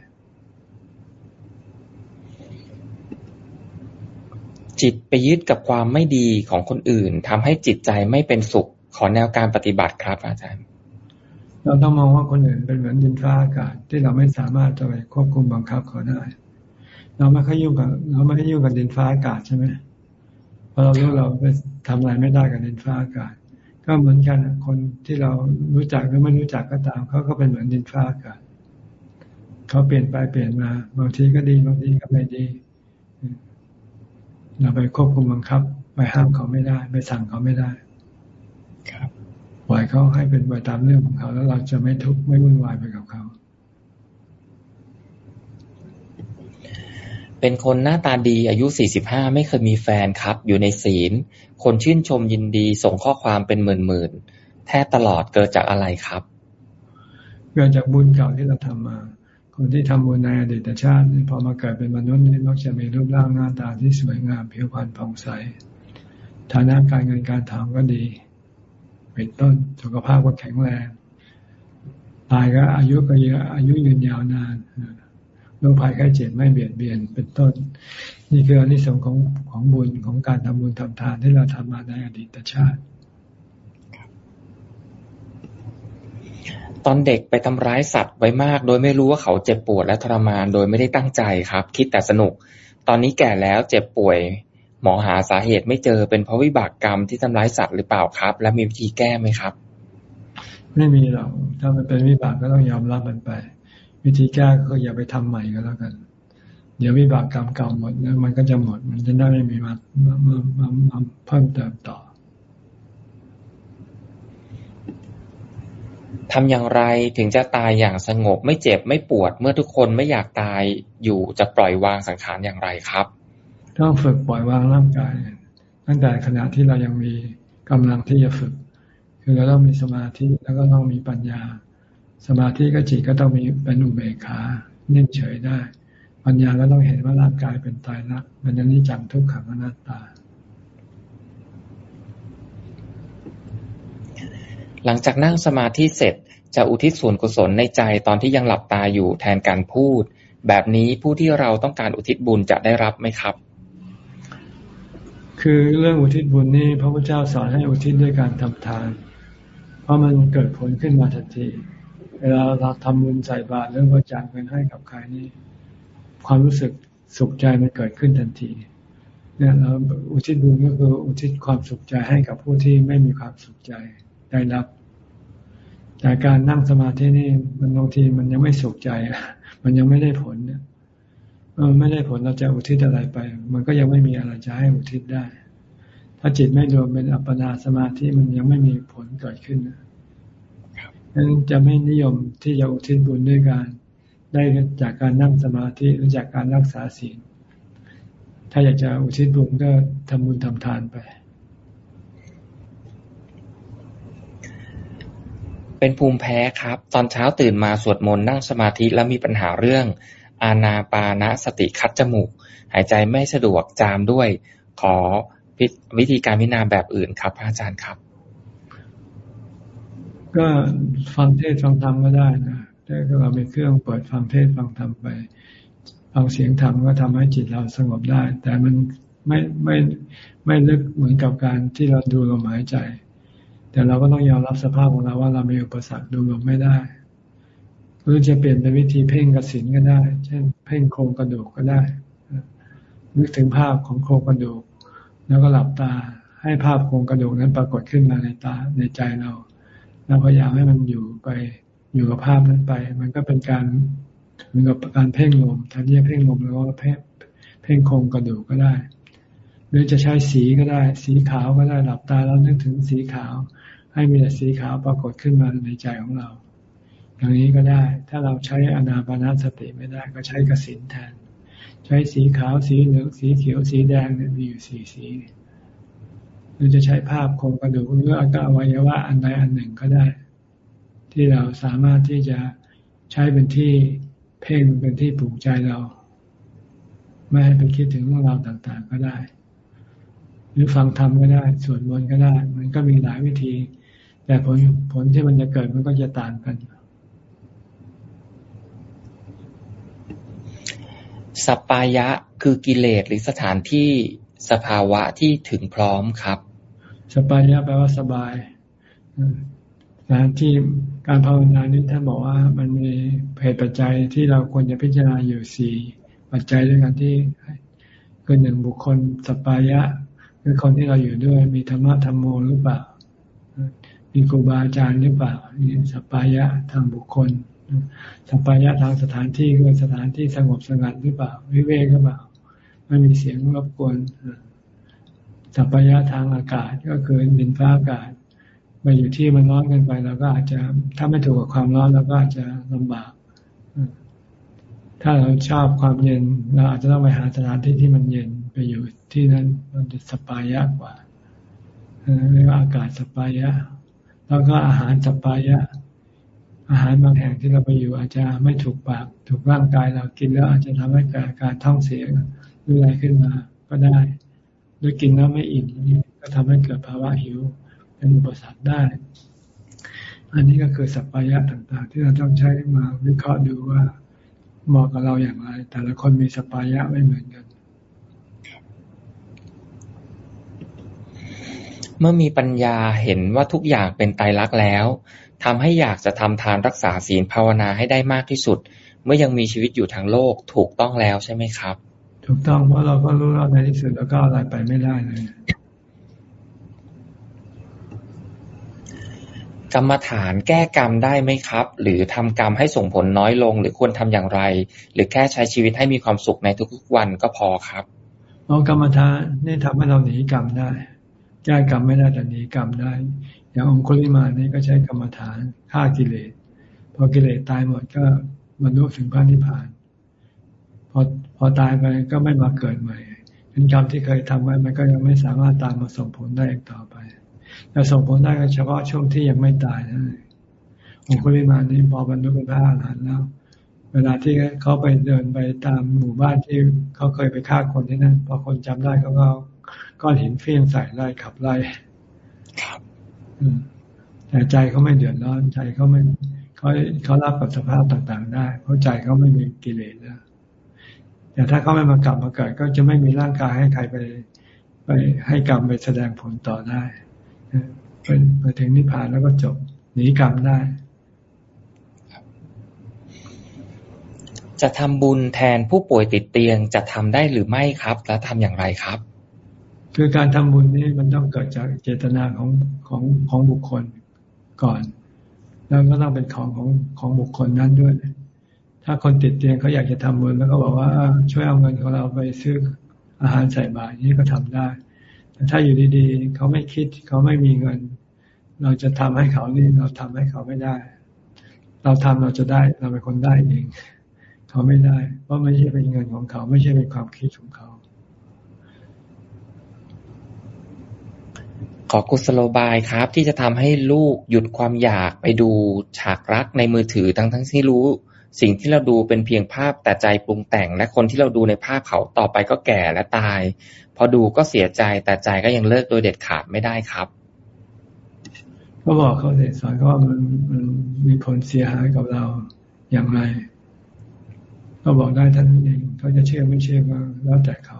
จิตไปยึดกับความไม่ดีของคนอื่นทำให้จิตใจไม่เป็นสุขขอแนวการปฏิบัติครับ อาจารย์ เราต้องมองว่าคนอื่นเป็นเหมือนดินฟ้าอากาศที่เราไม่สามารถจะไปควบคุมบังคับเขาได้ เราไม่ค่อยยุ่งกับเราไม่ได้ยุ่งกับดินฟ้าอากาศใช่ไหม เพราะเรารู้เราไปทำอะไรไม่ได้กับดินฟ้าอากาศ ก็เหมือนกันคนที่เรารู้จักหรือไม่รู้จักก็ตามเขาก็เป็นเหมือนดินฟ้าอากาศเขาเปลี่ยนไปเปลี่ยนมาบางทีก็ดีบางทีก็ไม่ดี เราไปควบคุมบังคับไปห้ามเขาไม่ได้ ไปสั่งเขาไม่ได้ครับปล่อยเขาให้เป็นไปตามเรื่องของเขา แล้วเราจะไม่ทุกข์ไม่วุ่นวายไปกับเขา เป็นคนหน้าตาดีอายุ 45 ไม่เคยมีแฟนครับ อยู่ในศีล คนชื่นชมยินดีส่งข้อความเป็นหมื่นๆแท้ตลอดเกิดจากอะไรครับ เกิดจากบุญเก่าที่เราทำมา คนที่ทำบุญในอดีตชาติพอมาเกิดเป็นมนุษย์นี่มักจะมีรูปร่างหน้าตาที่สวยงามผิวพรรณผ่องใส ฐานะการเงินการทองก็ดีเวเป็นต้นสุขภาพก็แข็งแรงตายก็อายุก็เยอะอายุยืนยาวนาน โรคภัยไข้เจ็บไม่เบียดเบียนเป็นต้น นี่คืออนิสงส์ของของบุญของการทำบุญทำทานที่เราทำมาในอดีตชาติ ตอนเด็กไปทำร้ายสัตว์ไว้มาก โดยไม่รู้ว่าเขาเจ็บปวดและทรมานโดยไม่ได้ตั้งใจครับ คิดแต่สนุก ตอนนี้แก่แล้วเจ็บป่วย หมอหาสาเหตุไม่เจอเป็นเพราะวิบากกรรมที่ทำร้ายสัตว์หรือเปล่าครับ และมีวิธีแก้ไหมครับ ไม่มีหรอกถ้ามันเป็นวิบากก็ต้องยอมรับมันไป วิธีแก้ก็อย่าไปทำใหม่ก็แล้วกัน เดี๋ยววิบากกรรมเก่าหมดแล้วมันก็จะหมด มันจะได้ไม่มีมามามามาเพิ่มเติมต่อทำอย่างไรถึงจะตายอย่างสงบไม่เจ็บไม่ปวด เมื่อทุกคนไม่อยากตายอยู่จะปล่อยวางสังขารอย่างไรครับ ต้องฝึกปล่อยวางร่างกาย ตั้งแต่ขณะที่เรายังมีกำลังที่จะฝึก คือเราต้องมีสมาธิแล้วก็ต้องมีปัญญา สมาธิก็จิตก็ต้องมีเป็นอุเบกขาเนิ่งเฉยได้ ปัญญาก็ต้องเห็นว่าร่างกายเป็นตายรักมันอนิจจังทุกขังอนัตตา หลังจากนั่งสมาธิเสร็จจะอุทิศส่วนกุศลในใจตอนที่ยังหลับตาอยู่แทนการพูด แบบนี้ผู้ที่เราต้องการอุทิศบุญจะได้รับไหมครับ คือเรื่องอุทิศบุญนี่พระพุทธเจ้าสอนให้อุทิศด้วยการทำทาน เพราะมันเกิดผลขึ้นมาทันที เวลาเราทำบุญใส่บาตรหรือบริจาคเงินให้กับใครนี่ความรู้สึกสุขใจมันเกิดขึ้นทันทีเนี่ยเราอุทิศบุญก็คืออุทิศความสุขใจให้กับผู้ที่ไม่มีความสุขใจได้รับ แต่การนั่งสมาธินี่มันบางทีมันยังไม่สุขใจ มันยังไม่ได้ผลเนี่ยไม่ได้ผลเราจะอุทิศอะไรไป มันก็ยังไม่มีอะไรจะให้อุทิศได้ ถ้าจิตไม่รวมเป็นอัปปนาสมาธิมันยังไม่มีผลเกิดขึ้นนะ นั้นจะไม่นิยมที่จะอุทิศบุญด้วยการ ได้จากการนั่งสมาธิหรือจากการรักษาศีล ถ้าอยากจะอุทิศบุญก็ทำบุญทำทานไป เป็นภูมิแพ้ครับ ตอนเช้าตื่นมาสวดมนต์นั่งสมาธิแล้วมีปัญหาเรื่อง อาณาปานสติคัดจมูก หายใจไม่สะดวกจามด้วย ขอวิธีการพิจารณาแบบอื่นครับ อาจารย์ครับ ก็ฟังเทศฟังธรรมก็ได้นะแต่เรามีเครื่องเปิดฟังเทศฟังธรรมไป ฟังเสียงธรรมก็ทำให้จิตเราสงบได้ แต่มันไม่ไม่ไม่ลึกเหมือนกับการที่เราดูลมหายใจ แต่เราก็ต้องยอมรับสภาพของเราว่าเรามีอุปสรรคดูลมไม่ได้หรือจะเปลี่ยนเป็นวิธีเพ่งกระสินก็ได้ เช่น เพ่งโครงกระดูกก็ได้นึกถึงภาพของโครงกระดูก แล้วก็หลับตาให้ภาพโครงกระดูกนั้นปรากฏขึ้นมาในตาในใจเรา เราพยายามให้มันอยู่ไปอยู่กับภาพนั้นไป มันก็เป็นการเหมือนกับการเพ่งลมทันทีเพ่งลมแล้วก็เพ่งเพ่งโครงกระดูกก็ได้ หรือจะใช้สีก็ได้ สีขาวก็ได้หลับตาแล้วนึกถึงสีขาว ให้มีแต่สีขาวปรากฏขึ้นมาในใจของเรา อย่างนี้ก็ได้ ถ้าเราใช้อนาปานสติไม่ได้ก็ใช้กสินแทน ใช้สีขาวสีเหลืองสีเขียวสีแดงเนี่ยมีอยู่สี่สี หรือจะใช้ภาพโครงกระดูกหรืออาการวัยวะอันใดอันหนึ่งก็ได้ ที่เราสามารถที่จะใช้เป็นที่เพ่งเป็นที่ปลูกใจเรา ไม่ให้ไปคิดถึงเรื่องราวต่างๆก็ได้ หรือฟังธรรมก็ได้สวดมนต์ก็ได้ มันก็มีหลายวิธี แต่ผลผลที่มันจะเกิดมันก็จะต่างกันสปายะคือกิเลสหรือสถานที่สภาวะที่ถึงพร้อมครับ สปายะแปลว่าสบายสถานที่การภาวนานี้ท่านบอกว่ามันมีเหตุปัจจัยที่เราควรจะพิจารณาอยู่สี่ปัจจัยด้วยกันที่คือหนึ่งบุคคลสปายะคือคนที่เราอยู่ด้วยมีธรรมะธรรมโมหรือเปล่า มีครูบาอาจารย์หรือเปล่านี่สปายะทางบุคคลสปายะทางสถานที่คือสถานที่สงบสงัดหรือเปล่า วิเวกหรือเปล่าไม่มีเสียงรบกวน สัปายะทางอากาศก็คือดินฟ้าอากาศมาอยู่ที่มันร้อนเกินไปเราก็อาจจะถ้าไม่ถูกกับความร้อนเราก็อาจจะลำบาก ถ้าเราชอบความเย็นเราอาจจะต้องไปหาสถานที่ที่มันเย็นไปอยู่ที่นั้นมันจะสปายะกว่าเรียกว่าอากาศสปายะ แล้วก็อาหารสปายะ อาหารบางแห่งที่เราไปอยู่อาจจะไม่ถูกปากถูกร่างกายเรากินแล้วอาจจะทำให้เกิดการท้องเสียหรืออะไรขึ้นมาก็ได้ ด้วยกินแล้วไม่อิ่มนี่ก็ทำให้เกิดภาวะหิว เป็นอุปสรรคได้ อันนี้ก็คือสัพพายะต่างๆ ที่เราต้องใช้มาวิเคราะห์ดูว่าเหมาะกับเราอย่างไร แต่ละคนมีสัพพายะไม่เหมือนกัน เมื่อมีปัญญาเห็นว่าทุกอย่างเป็นไตรลักษณ์แล้วทำให้อยากจะทำทานรักษาศีลภาวนาให้ได้มากที่สุด เมื่อยังมีชีวิตอยู่ทางโลกถูกต้องแล้วใช่ไหมครับ ถูกต้องเพราะเราก็รู้ว่าในที่สุดแล้วก็อะไรไปไม่ได้เลยกรรมฐานแก้กรรมได้ไหมครับ หรือทำกรรมให้ส่งผลน้อยลง หรือควรทำอย่างไร หรือแค่ใช้ชีวิตให้มีความสุขในทุกๆวันก็พอครับเอากรรมฐานนี่ทำให้เราหนีกรรมได้ แก้กรรมไม่ได้แต่หนีกรรมได้ อย่างองคุลิมานี่ก็ใช้กรรมฐานฆ่ากิเลสพอกิเลสตายหมดก็บรรลุถึงพระนิพพาน พอ พอตายไปก็ไม่มาเกิดใหม่เป็นกรรมที่เคยทำไว้มันก็ยังไม่สามารถตามมาส่งผลได้อีกต่อไปจะส่งผลได้เฉพาะช่วงที่ยังไม่ตายนะองคุลิมานี่พอบรรลุเป็นพระอรหันต์แล้ว เวลาที่เขาไปเดินไปตามหมู่บ้านที่เขาเคยไปฆ่าคนที่นั่นพอคนจำได้เขาก็ก้อนหินเฟี้ยงใส่ไล่ขับไล่ครับแต่ใจเขาไม่เดือดร้อนใจเขาไม่เขาเขารับกับสภาพต่างๆ ได้ เพราะใจเขาไม่มีกิเลสแล้ว แต่ถ้าเขาไม่มากลับมาเกิดก็จะไม่มีร่างกายให้ใครไปไปให้กรรมไปแสดงผลต่อได้เป็นไปถึงนิพพานแล้วก็จบหนีกรรมได้ จะทำบุญแทนผู้ป่วยติดเตียงจะทำได้หรือไม่ครับ แล้วทำอย่างไรครับ คือการทำบุญนี้มันต้องเกิดจากเจตนาของของของบุคคลก่อน แล้วก็ต้องเป็นของของของบุคคลนั้นด้วย ถ้าคนติดเตียงเขาอยากจะทำบุญแล้วก็บอกว่าช่วยเอาเงินของเราไปซื้ออาหารใส่บาตรนี้ก็ทำได้ แต่ถ้าอยู่ดีๆเขาไม่คิดเขาไม่มีเงิน เราจะทำให้เขานี่เราทำให้เขาไม่ได้ เราทำเราจะได้เราเป็นคนได้เองเขาไม่ได้ เพราะไม่ใช่เป็นเงินของเขา ไม่ใช่เป็นความคิดของเขา ขอกุศโลบายครับ ที่จะทำให้ลูกหยุดความอยากไปดูฉากรักในมือถือทั้งทั้งที่รู้ สิ่งที่เราดูเป็นเพียงภาพแต่ใจปรุงแต่ง และคนที่เราดูในภาพเขาต่อไปก็แก่และตาย พอดูก็เสียใจแต่ใจก็ยังเลิกโดยเด็ดขาดไม่ได้ครับ ก็บอกเขาเด็ดสอนก็ว่ามันมันมีผลเสียหายกับเราอย่างไร ก็บอกได้ท่านเองเขาจะเชื่อไม่เชื่อก็แล้วแต่เขา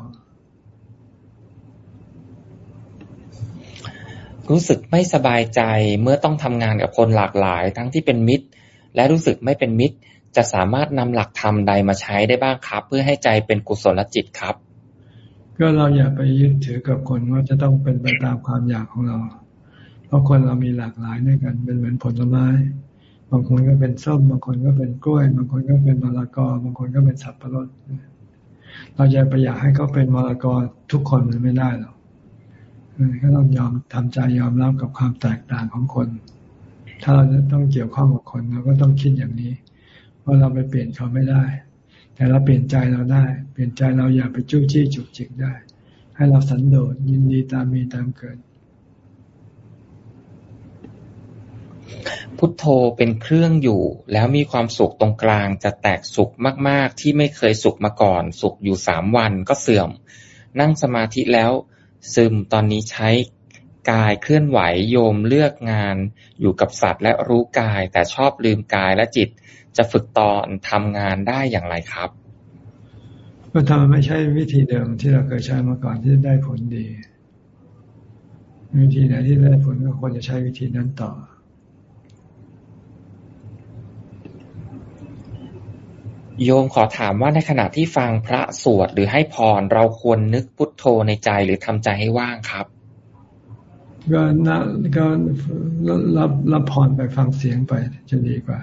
รู้สึกไม่สบายใจเมื่อต้องทำงานกับคนหลากหลาย ทั้งที่เป็นมิตร และรู้สึกไม่เป็นมิตร จะสามารถนำหลักธรรมใดมาใช้ได้บ้างครับ เพื่อให้ใจเป็นกุศลจิตครับ ก็เราอย่าไปยึดถือกับคนว่าจะต้องเป็นไปตามความอยากของเรา เพราะคนเรามีหลากหลายด้วยกัน เป็นเหมือนผลไม้ บางคนก็เป็นส้มบางคนก็เป็นกล้วย บางคนก็เป็นมะละกอบางคนก็เป็นสับปะรดเราจะไปอยากให้เขาเป็นมะละกอทุกคนมันไม่ได้หรอกก็ต้องยอมทำใจยอมรับกับความแตกต่างของคน ถ้าเราจะต้องเกี่ยวข้องกับคนเราก็ต้องคิดอย่างนี้ ว่าเราไปเปลี่ยนเขาไม่ได้ แต่เราเปลี่ยนใจเราได้ เปลี่ยนใจเราอย่าไปจู้จี้จุกจิกได้ ให้เราสันโดษยินดีตามมีตามเกิด พุทโธเป็นเครื่องอยู่ แล้วมีความสุขตรงกลางจะแตกสุขมาก ๆ ที่ไม่เคยสุขมาก่อน สุขอยู่สามวันก็เสื่อม นั่งสมาธิแล้วซึมตอนนี้ใช้กายเคลื่อนไหวโยมเลือกงาน อยู่กับสัตว์และรู้กาย แต่ชอบลืมกายและจิต จะฝึกตอนทำงานได้อย่างไรครับ ก็ทำไม่ใช่วิธีเดิมที่เราเคยใช้มาก่อนที่ได้ผลดี วิธีไหนที่ได้ผลก็ควรจะใช้วิธีนั้นต่อโยมขอถามว่าในขณะที่ฟังพระสวดหรือให้พรเราควรนึกพุทโธในใจหรือทำใจให้ว่างครับ ก็นะก็รับรับพรไปฟังเสียงไปจะดีกว่า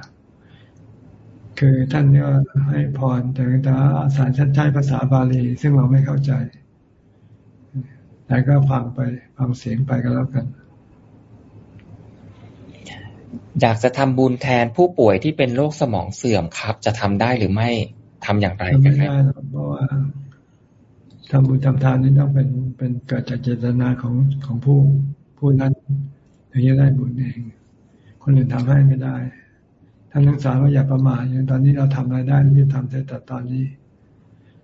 คือท่านก็ให้พรแต่แต่อาสารชันใช้ภาษาบาลีซึ่งเราไม่เข้าใจ แต่ก็ฟังไปฟังเสียงไปก็แล้วกัน อยากจะทำบุญแทนผู้ป่วยที่เป็นโรคสมองเสื่อมครับ จะทำได้หรือไม่ทำอย่างไรกันไม่ได้เพราะว่าทำบุญทำทานนี่ต้องเป็นเป็นเกิดจากเจตนาของของผู้ผู้นั้นถึงจะได้บุญเอง คนอื่นทำให้ไม่ได้ ท่านทั้งสามว่าอย่าประมาทอย่างตอนนี้เราทำอะไรได้รีบทำแต่ตอนนี้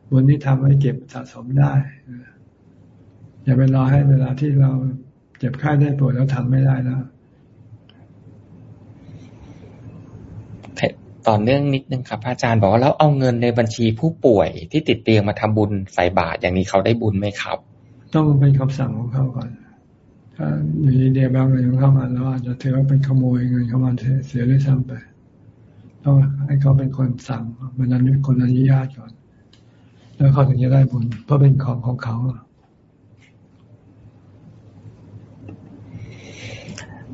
บุญที่ทำไว้เก็บสะสมได้อย่าไปรอให้เวลาที่เราเจ็บไข้ได้ป่วยแล้วทำไม่ได้แล้วต่อเนื่องนิดนึงครับอาจารย์บอกว่าแล้วเอาเงินในบัญชีผู้ป่วยที่ติดเตียงมาทำบุญใส่บาตรอย่างนี้เขาได้บุญไหมครับ ต้องเป็นคำสั่งของเขาก่อน ถ้าอยู่ดีเดียบางเงินเข้ามาแล้วอาจจะถือว่าเป็นขโมยเงินเข้ามาเสียด้วยซ้ำไป ต้องให้เขาเป็นคนสั่งมันนั้นคนอนุญาตก่อน แล้วเขาถึงจะได้บุญเพราะเป็นของของเขา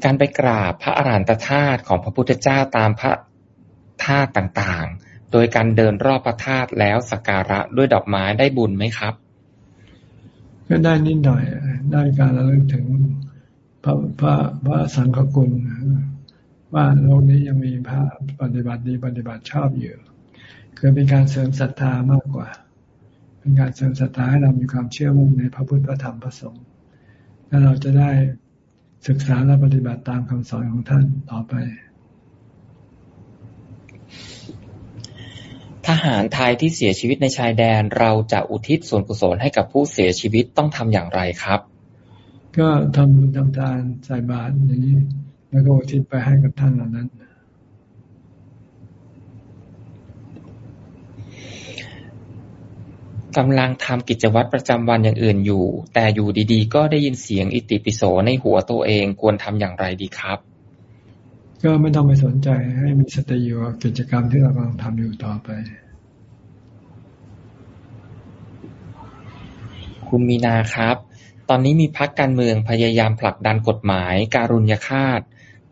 การไปกราบพระอรหันตธาตุของพระพุทธเจ้าตามพระธาตุต่างๆ โดยการเดินรอบพระธาตุแล้วสักการะด้วยดอกไม้ได้บุญไหมครับ ก็ได้นิดหน่อย ได้การระลึกถึงพระพระพระสังฆคุณ ว่าโลกนี้ยังมีพระปฏิบัติดีปฏิบัติชอบอยู่คือเป็นการเสริมศรัทธามากกว่า เป็นการเสริมศรัทธาให้เรามีความเชื่อมั่นในพระพุทธพระธรรมพระสงฆ์แล้วเราจะได้ศึกษาและปฏิบัติตามคำสอนของท่านต่อไป ทหารไทยที่เสียชีวิตในชายแดน เราจะอุทิศส่วนกุศลให้กับผู้เสียชีวิตต้องทำอย่างไรครับ ก็ทำบุญทำทานใส่บาตรอย่างนี้ แล้วก็อุทิศไปให้กับท่านเหล่านั้น กำลังทำกิจวัตรประจำวันอย่างอื่นอยู่ แต่อยู่ดีๆ ก็ได้ยินเสียงอิติปิโสในหัวตัวเองควรทำอย่างไรดีครับ ก็ไม่ต้องไปสนใจให้มีสติอยู่กับกิจกรรมที่เรากำลังทำอยู่ต่อไปคุณมีนาครับ ตอนนี้มีพักการเมืองพยายามผลักดันกฎหมายการุญยฆาต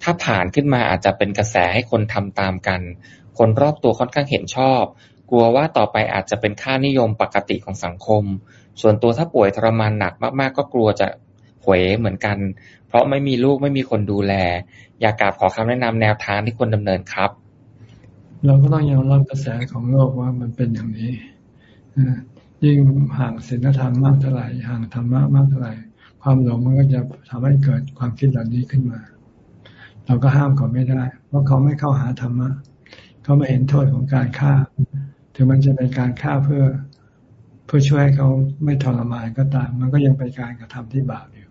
ถ้าผ่านขึ้นมาอาจจะเป็นกระแสให้คนทำตามกัน คนรอบตัวค่อนข้างเห็นชอบ กลัวว่าต่อไปอาจจะเป็นค่านิยมปกติของสังคม ส่วนตัวถ้าป่วยทรมานหนักมาก ๆ ก็กลัวจะหวยเหมือนกัน เพราะไม่มีลูกไม่มีคนดูแล อยากกราบขอคำแนะนำแนวทางที่ควรดำเนินครับ เราก็ต้องยอมรับกระแสของโลกว่ามันเป็นอย่างนี้ยิ่งห่างศีลธรรมมากเท่าไหร่ห่างธรรมะมากเท่าไหร่ ความหลงมันก็จะทำให้เกิดความคิดเหล่านี้ขึ้นมา เราก็ห้ามเขาไม่ได้ เพราะเขาไม่เข้าหาธรรมะ เขาไม่เห็นโทษของการฆ่า ถึงมันจะเป็นการฆ่าเพื่อเพื่อช่วยให้เขาไม่ทรมานก็ตาม มันก็ยังเป็นการกระทำที่บาปอยู่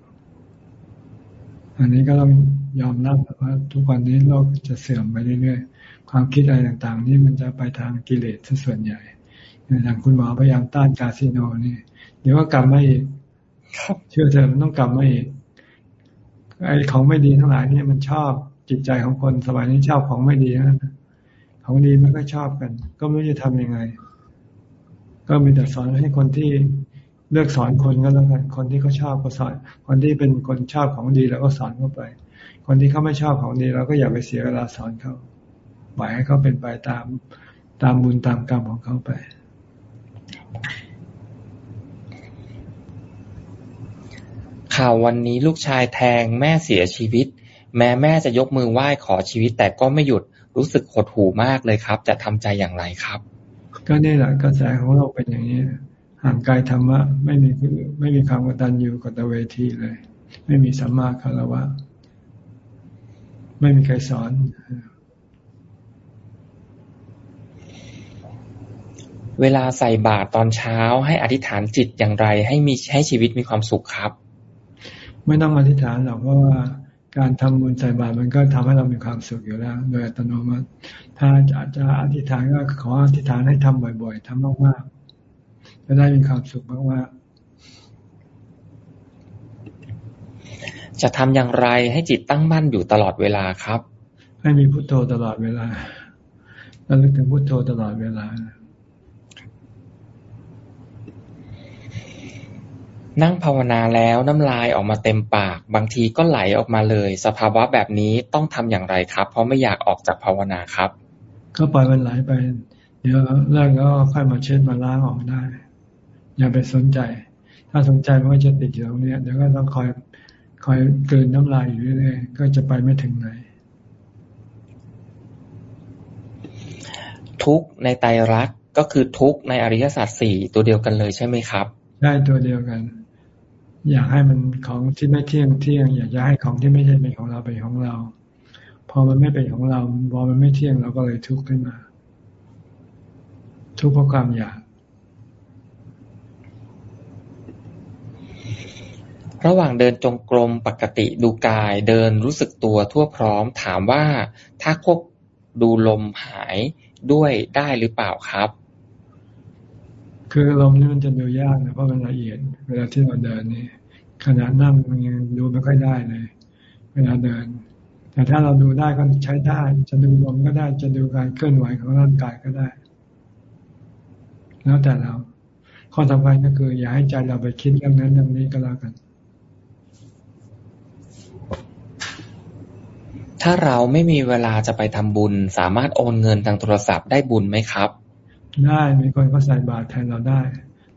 อันนี้ก็ต้องยอมรับว่าทุกวันนี้โลกจะเสื่อมไปเรื่อยๆ ความคิดอะไรต่างๆ นี่มันจะไปทางกิเลสส่วนใหญ่อย่างคุณหมอพยายามต้านคาสิโนนี่ เดี๋ยวก็กลับมาอีก เชื่อเถอะมันต้องกลับมาอีก ไอ้ของไม่ดีทั้งหลายเนี่ยมันชอบจิตใจของคนสมัยนี้ชอบของไม่ดีนะของดีมันก็ชอบกัน ก็ไม่รู้จะทำยังไง ก็มีแต่สอนให้คนที่เลือกสอนคนก็แล้วกันคนที่เขาชอบก็สอน คนที่เป็นคนชอบของดีเราก็สอนเข้าไป คนที่เขาไม่ชอบของดีเราก็อย่าไปเสียเวลาสอนเขาปล่อยให้เขาเป็นไปตามตามบุญตามกรรมของเขาไป ข่าววันนี้ลูกชายแทงแม่เสียชีวิต แม้แม่จะยกมือไหว้ขอชีวิต แต่ก็ไม่หยุดรู้สึกหดหู่มากเลยครับ จะทำใจอย่างไรครับ ก็นี่แหละกระแสของเราเป็นอย่างนี้ห่างไกลธรรมะไม่มีไม่มีความกตัญญูกตเวทีเลย ไม่มีสัมมาคารวะ ไม่มีใครสอนเวลาใส่บาตรตอนเช้าให้อธิษฐานจิตอย่างไร ให้มีให้ชีวิตมีความสุขครับ ไม่ต้องอธิษฐานหรอกเพราะว่าการทำบุญใส่บาตรมันก็ทำให้เรามีความสุขอยู่แล้ว โดยอัตโนมัติ ถ้าอาจจะอธิษฐานก็ขออธิษฐานให้ทำบ่อยๆทำมากๆจะได้มีความสุขมากว่าจะทำอย่างไรให้จิตตั้งมั่นอยู่ตลอดเวลาครับ ให้มีพุโทโธตลอดเวลาระลึกถึงพุโทโธตลอดเวลา นั่งภาวนาแล้วน้ำลายออกมาเต็มปาก บางทีก็ไหลออกมาเลย สภาวะแบบนี้ต้องทำอย่างไรครับ เพราะไม่อยากออกจากภาวนาครับ ก็ปล่อยมันไหลไป เดี๋ยวเลิกแล้วค่อยมาเช็ดมาล้างออกได้ อย่าไปสนใจ ถ้าสนใจมันก็จะติดอยู่ตรงนี้เดี๋ยวก็ต้องคอยคอยเกินน้ำลายอยู่เรื่อยๆก็จะไปไม่ถึงไหนทุกในไตรลักษณ์ก็คือทุกในอริยสัจสี่ตัวเดียวกันเลยใช่ไหมครับ ได้ตัวเดียวกัน อยากให้มันของที่ไม่เที่ยงเที่ยง อยากจะให้ของที่ไม่ใช่เป็นของเราเป็นของเรา พอมันไม่เป็นของเราพอมันไม่เที่ยงเราก็เลยทุกข์ขึ้นมา ทุกข์เพราะความอยาก ระหว่างเดินจงกรมปกติดูกายเดินรู้สึกตัวทั่วพร้อมถามว่าถ้าควบดูลมหายด้วยได้หรือเปล่าครับ คือลมนี่มันจะดูยากนะเพราะมันละเอียด เวลาที่เราเดินนี่ขณะนั่งมันยังดูไม่ค่อยได้เลย เวลาเดิน แต่ถ้าเราดูได้ก็ใช้ได้ จะดูลมก็ได้ จะดูการเคลื่อนไหวของร่างกายก็ได้ แล้วแต่เราข้อสำคัญก็คือ อย่าให้ใจเราไปคิดเรื่องนั้นเรื่องนี้ก็แล้วกัน ถ้าเราไม่มีเวลาจะไปทำบุญ สามารถโอนเงินทางโทรศัพท์ได้บุญไหมครับ ได้มีคนก็ใส่บาตรแทนเราได้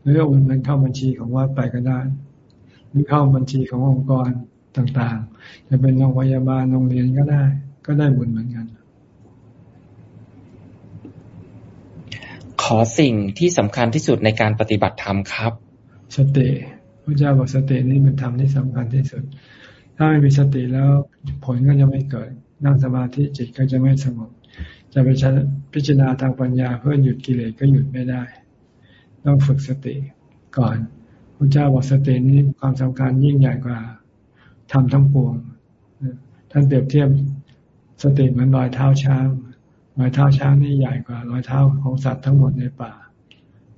หรือโอนเงินเข้าบัญชีของวัดไปก็ได้ หรือเข้าบัญชีขององค์กรต่างๆ จะเป็นโรงพยาบาลโรงเรียนก็ได้ ก็ได้บุญเหมือนกัน ขอสิ่งที่สำคัญที่สุดในการปฏิบัติธรรมครับ สติพระเจ้าบอกสตินี่เป็นธรรมที่สำคัญที่สุด ถ้าไม่มีสติแล้วผลก็จะไม่เกิด นั่งสมาธิจิตก็จะไม่สงบ จะไปพิจารณาทางปัญญาเพื่อหยุดกิเลสก็หยุดไม่ได้ ต้องฝึกสติก่อนพระเจ้าบอกสตินี้ความสำคัญยิ่งใหญ่กว่าทำทั้งปวง ท่านเปรียบเทียบสติเหมือนรอยเท้าช้าง รอยเท้าช้างนี่ใหญ่กว่ารอยเท้าของสัตว์ทั้งหมดในป่า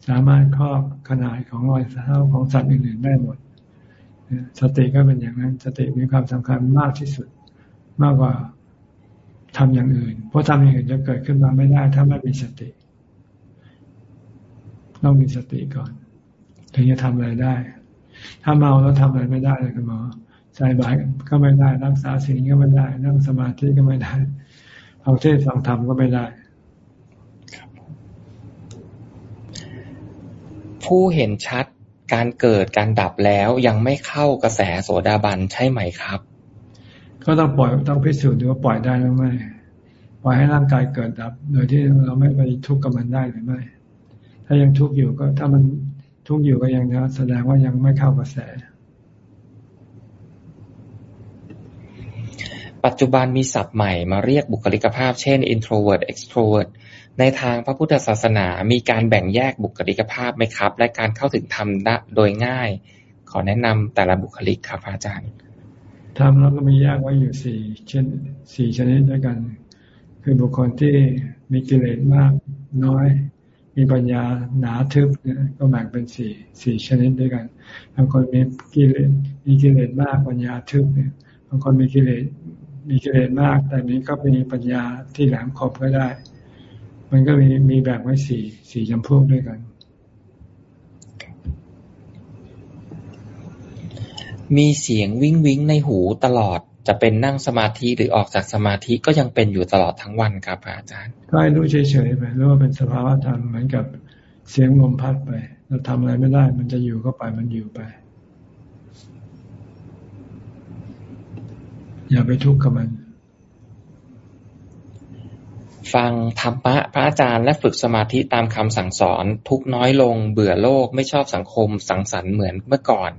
สามารถครอบขนาดของรอยเท้าของสัตว์อื่นๆได้หมด สติก็เป็นอย่างนั้น สติมีความสำคัญมากที่สุด มากกว่า ทำอย่างอื่น เพราะทำอย่างอื่นจะเกิดขึ้นมาไม่ได้ถ้าไม่มีสติ ต้องมีสติก่อน ถึงจะทำอะไรได้ ถ้าเมาแล้วทำอะไรไม่ได้เลยคุณหมอใส่บาตรก็ไม่ได้ รักษาศีลก็ไม่ได้ นั่งสมาธิก็ไม่ได้เอาเทศฟังธรรมก็ไม่ได้ผู้เห็นชัดการเกิดการดับแล้วยังไม่เข้ากระแสโสดาบันใช่ไหมครับ ก็ต้องปล่อยต้องพิสูจน์ดูว่าปล่อยได้หรือไม่ปล่อยให้ร่างกายเกิดดับ โดยที่เราไม่ไปทุกข์กับมันได้หรือไม่ ถ้ายังทุกข์อยู่ก็ถ้ามันทุกข์อยู่ก็ยังนะแสดงว่ายังไม่เข้ากระแส ปัจจุบันมีศัพท์ใหม่มาเรียกบุคลิกภาพ เช่น introvert extrovert ในทางพระพุทธศาสนามีการแบ่งแยกบุคลิกภาพไหมครับ และการเข้าถึงธรรมโดยง่าย ขอแนะนำแต่ละบุคลิกครับอาจารย์ ธรรมเราก็มีแยกไว้อยู่สี่เช่นสี่ชนิดด้วยกัน คือบุคคลที่มีกิเลสมากน้อย มีปัญญาหนาทึบเนี่ยก็แบ่งเป็นสี่สี่ชนิดด้วยกันบางคนมีกิเลสมีกิเลสมากปัญญาทึบเนี่ยบางคนมีกิเลสมีกิเลสมาก แต่นี้ก็มีปัญญาที่แหลมคมก็ได้ มันก็มีมีแบ่งไว้สี่สี่จำพวกด้วยกัน มีเสียงวิ้งวิ้งในหูตลอด จะเป็นนั่งสมาธิหรือออกจากสมาธิก็ยังเป็นอยู่ตลอดทั้งวันครับอาจารย์ก็ให้รู้เฉยๆไปรู้ว่าเป็นสภาวะธรรมเหมือนกับเสียงลมพัดไป เราทำอะไรไม่ได้ มันจะอยู่ก็ไปมันอยู่ไป อย่าไปทุกข์กับมัน ฟังธรรมะพระอาจารย์และฝึกสมาธิตามคำสั่งสอน ทุกน้อยลงเบื่อโลกไม่ชอบสังคมสังสรรค์เหมือนเมื่อก่อน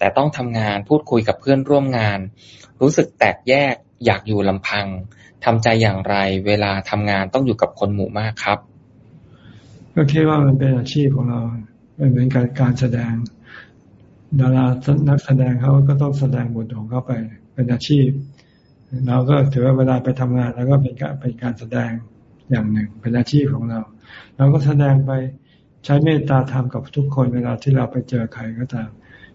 แต่ต้องทำงานพูดคุยกับเพื่อนร่วมงาน รู้สึกแตกแยกอยากอยู่ลำพังทำใจอย่างไร เวลาทำงานต้องอยู่กับคนหมู่มากครับ ก็คิดว่ามันเป็นอาชีพของเราเป็นเหมือนการการแสดง ดารานักแสดงเขาก็ต้องแสดงบทของเขาไปเป็นอาชีพ เราก็ถือว่าเวลาไปทำงานแล้วก็เป็นการเป็นการแสดงอย่างหนึ่ง เป็นอาชีพของเรา เราก็แสดงไปใช้เมตตาธรรมกับทุกคนเวลาที่เราไปเจอใครก็ตาม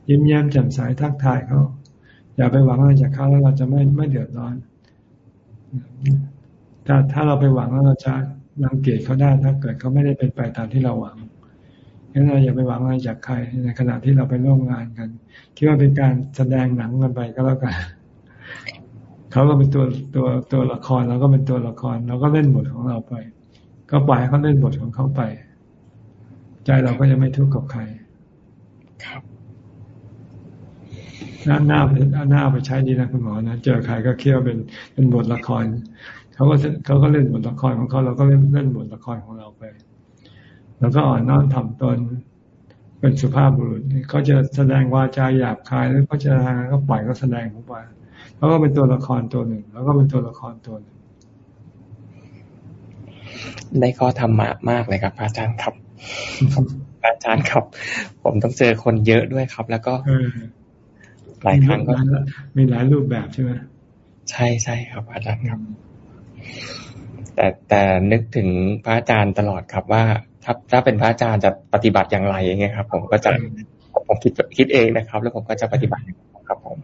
ยิ้มแย้มแจ่มใสทักทายเขาอย่าไปหวังอะไรจากเขาแล้วเราจะไม่ไม่เดือดร้อนถ้าถ้าเราไปหวังแล้วเราจะรังเกียจเขาได้ถ้าเกิดเขาไม่ได้เป็นไปตามที่เราหวังงั้นเราอย่าไปหวังอะไรจากใคร ในขณะที่เราไปร่วมงานกัน คิดว่าเป็นการแสดงหนังกันไปก็แล้วกันเขาก็เป็นตัวตัวตัวละครเราก็เป็นตัวละครเราก็เล่นบทของเราไป ก็ปล่อยให้เขาเล่นบทของเขาไป ใจเราก็จะไม่ทุกข์กับใคร ครับ น้าหน้าหน้าไปใช้ดีนะคุณหมอนะเจอใครก็เคี่ยวเป็นเป็นบทละครเขาก็เขาก็เล่นบทละครของเขาเราก็เล่นเล่นบทละครของเราไป แล้วก็อ่อนน้อมถ่อมตนเป็นสุภาพบุรุษเขาจะแสดงวาจาหยาบคายหรือเขาจะทางก็ปล่อยเขาแสดงของไปเขาก็เป็นตัวละครตัวหนึ่ง แล้วก็เป็นตัวละครตัวหนึ่งได้ข้อธรรมะมากเลยครับอาจารย์ครับอาจารย์ครับ ผมต้องเจอคนเยอะด้วยครับ แล้วก็ หลายครั้งก็มีหลายรูปแบบใช่ไหมใช่ใช่ครับ อาจารย์ครับ แต่แต่นึกถึงพระอาจารย์ตลอดครับว่า ถ้าถ้าเป็นพระอาจารย์จะปฏิบัติอย่างไรอย่างเงี้ยครับ ผมก็จะผมคิดคิดเองนะครับ แล้วผมก็จะปฏิบัติครับผม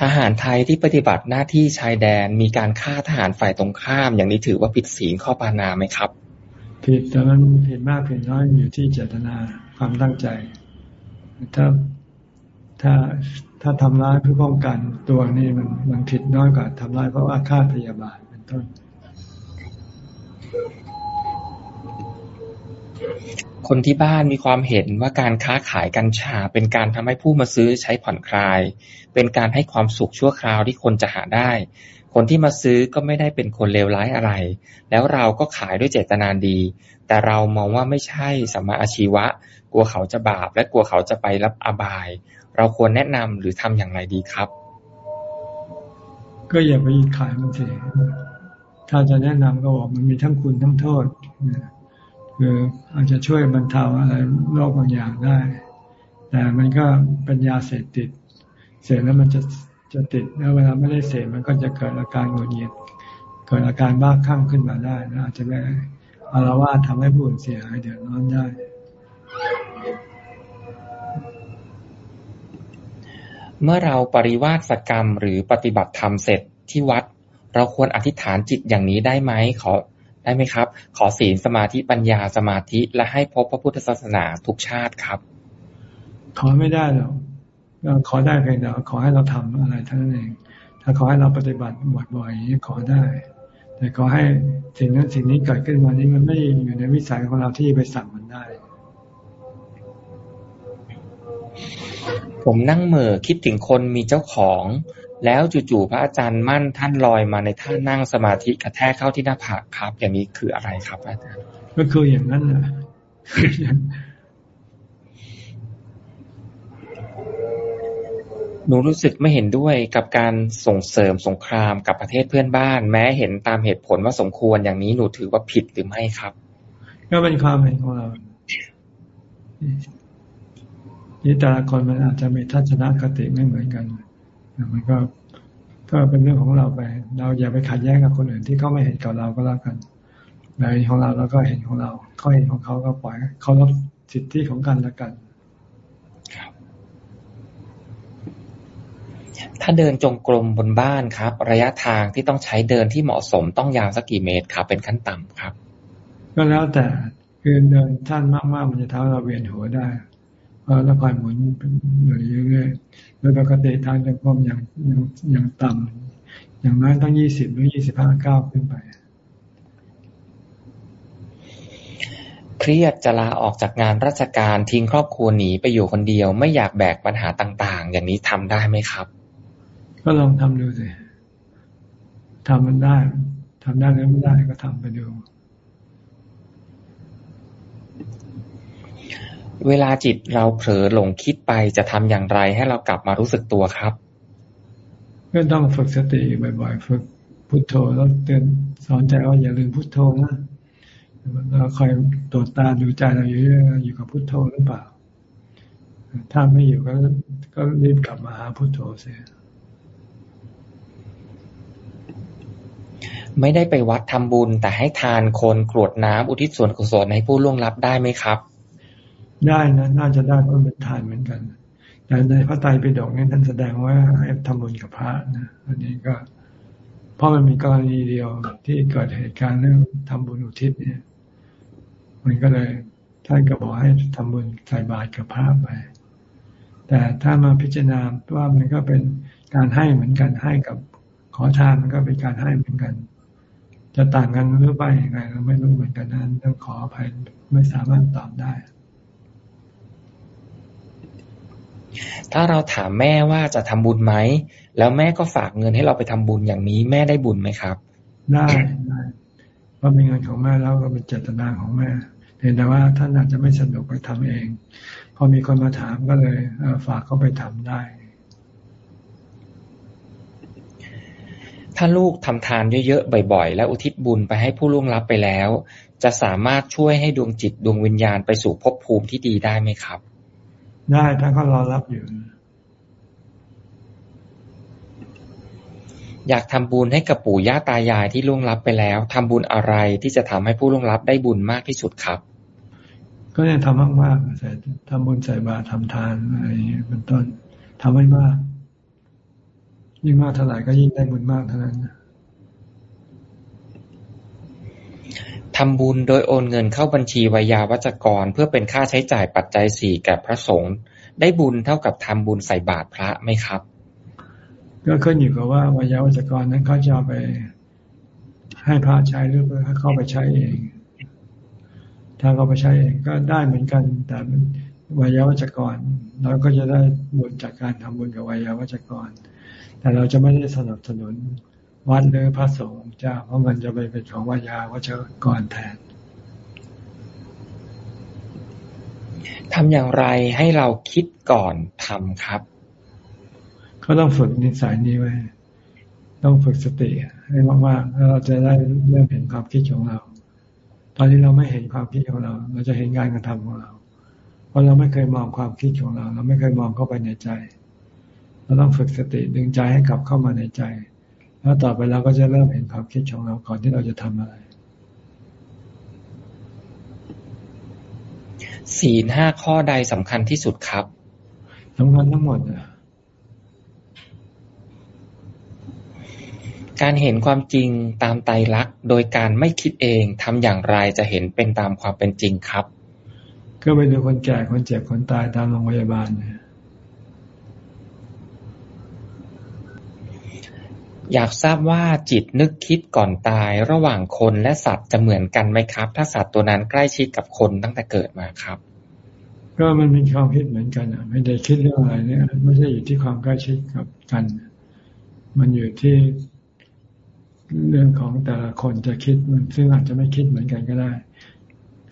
ทหารไทยที่ปฏิบัติหน้าที่ชายแดนมีการฆ่าทหารฝ่ายตรงข้าม อย่างนี้ถือว่าผิดศีลข้อปานาไหมครับ ผิดแต่มันผิดมากผิดน้อยอยู่ที่เจตนาความตั้งใจ ถ้าถ้าถ้าทำร้ายเพื่อป้องกันตัวนี่มันมันผิดน้อยกว่าทำร้ายเพราะว่าฆ่าพยาบาทเป็นต้น คนที่บ้านมีความเห็นว่าการค้าขายกัญชา เป็นการทำให้ผู้มาซื้อใช้ผ่อนคลาย เป็นการให้ความสุขชั่วคราวที่คนจะหาได้ คนที่มาซื้อก็ไม่ได้เป็นคนเลวร้ายอะไร แล้วเราก็ขายด้วยเจตนาดี แต่เรามองว่าไม่ใช่สัมมาอาชีวะ ลัวเขาจะบาป และกลัวเขาจะไปรับอบาย เราควรแนะนำหรือทำอย่างไรดีครับ ก็อย่าไปขายมันสิถ้าจะแนะนำก็บอกมันมีทั้งคุณทั้งโทษคืออาจจะช่วยบรรเทาอะไรโรคบางอย่างได้ แต่มันก็เป็นยาเสพติด เสพแล้วมันจะจะติดแล้วเวลาไม่ได้เสพมันก็จะเกิดอาการหงุดหงิดเกิดอาการบ้าคลั่งขึ้นมาได้นะอาจจะไปอารวาสทำให้ผู้อื่นเสียหายเดือดร้อนได้ เมื่อเราปริวาสกรรมหรือปฏิบัติธรรมเสร็จที่วัด เราควรอธิษฐานจิตอย่างนี้ได้ไหมขอได้ไหมครับ ขอศีลสมาธิปัญญาสมาธิและให้พบพระพุทธศาสนาทุกชาติครับ ขอไม่ได้หรอกขอได้เพียงแต่ขอให้เราทำอะไรเท่านั้นเอง ถ้าขอให้เราปฏิบัติบ่อยๆขอได้ แต่ขอให้สิ่งนั้นสิ่งนี้เกิดขึ้นมานี้มันไม่อยู่ในวิสัยของเราที่ไปสั่งมันได้ ผมนั่งเหม่อคิดถึงคนมีเจ้าของ แล้วจู่ๆพระอาจารย์มั่นท่านลอยมาในท่านั่งสมาธิกระแทกเข้าที่หน้าผากครับ อย่างนี้คืออะไรครับอาจารย์ก็คืออย่างนั้นแหละหนูรู้สึกไม่เห็นด้วยกับการส่งเสริมสงครามกับประเทศเพื่อนบ้าน แม้เห็นตามเหตุผลว่าสมควรอย่างนี้หนูถือว่าผิดหรือไม่ครับ ก็เป็นความเห็นของเรา นี่แต่ละคนมันอาจจะมีทัศนคติไม่เหมือนกันมันก็ก็เป็นเรื่องของเราไป เราอย่าไปขัดแย้งกับคนอื่นที่เขาไม่เห็นกับเราก็แล้วกันในของเราแล้วก็เห็นของเราเขาเห็นของเขาก็ปล่อยเขารับสิทธิของกันและกันถ้าเดินจงกรมบนบ้านครับ ระยะทางที่ต้องใช้เดินที่เหมาะสมต้องยาวสักกี่เมตรครับ เป็นขั้นต่ำครับ ก็แล้วแต่คือเดินท่านมากๆมันจะทำให้เราเวียนหัวได้ เพราะเราคอยหมุนอยู่เรื่อยๆโดยปกติทางจงกรมอย่างอย่างอย่างต่ำอย่างน้อยต้องยี่สิบหรือยี่สิบห้าเก้าขึ้นไป เครียดจะลาออกจากงานราชการทิ้งครอบครัวหนีไปอยู่คนเดียว ไม่อยากแบกปัญหาต่าง ๆ อย่างนี้ทำได้ไหมครับ ก็ลองทำดูสิทำมันได้ทำได้หรือไม่ได้ก็ทำไปดู เวลาจิตเราเผลอหลงคิดไปจะทำอย่างไรให้เรากลับมารู้สึกตัวครับก็ต้องฝึกสติบ่อยๆ ฝึกพุทโธแล้วเตือนสอนใจว่าอย่าลืมพุทโธนะเราคอยตรวจตาดูใจเราอยู่อยู่กับพุทโธหรือเปล่า ถ้าไม่อยู่ก็ก็รีบกลับมาหาพุทโธเสียไม่ได้ไปวัดทำบุญแต่ให้ทานคนกรวดน้ำอุทิศส่วนกุศลให้ผู้ล่วงลับได้ไหมครับ ได้นะน่าจะได้เพราะเป็นทานเหมือนกันแต่ในพระไตรปิฎกนี่ท่านแสดงว่าให้ทำบุญกับพระนะอันนี้ก็ เพราะมันมีกรณีเดียวที่เกิดเหตุการณ์เรื่องทำบุญอุทิศเนี่ย มันก็เลยท่านก็บอกให้ทำบุญใส่บาตรกับพระไป แต่ถ้ามาพิจารณาว่ามันก็เป็นการให้เหมือนกันให้กับขอทานมันก็เป็นการให้เหมือนกัน จะต่างกันหรือไม่ยังไงเราไม่รู้เหมือนกันนั้นต้องขออภัยไม่สามารถตอบได้ ถ้าเราถามแม่ว่าจะทำบุญไหม แล้วแม่ก็ฝากเงินให้เราไปทำบุญอย่างนี้แม่ได้บุญไหมครับ ได้ได้เพราะเป็นเงินของแม่แล้วก็เป็นเจตนาของแม่เห็นแต่ว่าท่านอาจจะไม่สะดวกไปทำเอง พอมีคนมาถามก็เลยฝากเขาไปทำได้ ถ้าลูกทำทานเยอะๆบ่อย ๆ และอุทิศบุญไปให้ผู้ล่วงลับไปแล้ว จะสามารถช่วยให้ดวงจิตดวงวิญญาณไปสู่ภพภูมิที่ดีได้ไหมครับ ได้ถ้าเขารอรับอยู่ อยากทำบุญให้กับปู่ย่าตายายที่ล่วงลับไปแล้วทำบุญอะไรที่จะทำให้ผู้ล่วงลับได้บุญมากที่สุดครับ ก็เนี่ยทำมากๆใส่ทำบุญใส่บาตรทำทานอะไรอย่างเงี้ยเป็นต้นทำให้มาก ยิ่งมากเท่าไหร่ก็ยิ่งได้บุญมากเท่านั้น ทำบุญโดยโอนเงินเข้าบัญชีวยาวัจกร เพื่อเป็นค่าใช้จ่ายปัจจัยสี่แก่พระสงฆ์ได้บุญเท่ากับทำบุญใส่บาตรพระไหมครับ ก็ขึ้นอยู่กับว่าวิยาวัจกรนั้นเขาจะไป ให้พระใช้หรือเปล่าเข้าไปใช้เอง ถ้าเขาไปใช้เองก็ได้เหมือนกัน แต่วิยาวัจกรเราก็จะได้บุญจากการทำบุญกับวิยาวัจกร แต่เราจะไม่ได้สนับสนุน วัดหรือพระสงฆ์เจ้า เพราะมันจะไปเป็นของวายาวัชกรแทนทำอย่างไรให้เราคิดก่อนทำครับ ก็ต้องฝึกนิสัยนี้ไว้ ต้องฝึกสติให้มากๆแล้วเราจะได้เริ่มเห็นความคิดของเรา ตอนนี้เราไม่เห็นความคิดของเรา เราจะเห็นการกระทำของเรา เพราะเราไม่เคยมองความคิดของเรา เราไม่เคยมองเข้าไปในใจ เราต้องฝึกสติดึงใจให้กลับเข้ามาในใจ แล้วต่อไปเราก็จะเริ่มเห็นความคิดของเราก่อนที่เราจะทำอะไรศีลห้าข้อใดสำคัญที่สุดครับสำคัญทั้งหมดนะการเห็นความจริงตามไตรลักษณ์โดยการไม่คิดเองทำอย่างไรจะเห็นเป็นตามความเป็นจริงครับ ก็ไปดูคนแก่คนเจ็บคนตายตามโรงพยาบาลเนี่ย อยากทราบว่าจิตนึกคิดก่อนตายระหว่างคนและสัตว์จะเหมือนกันไหมครับ ถ้าสัตว์ตัวนั้นใกล้ชิดกับคนตั้งแต่เกิดมาครับ ก็มันมีความคิดเหมือนกันอะ ไม่ได้คิดเรื่องอะไรเนี่ยไม่ใช่อยู่ที่ความใกล้ชิดกับกัน มันอยู่ที่เรื่องของแต่ละคนจะคิดมันซึ่งอาจจะไม่คิดเหมือนกันก็ได้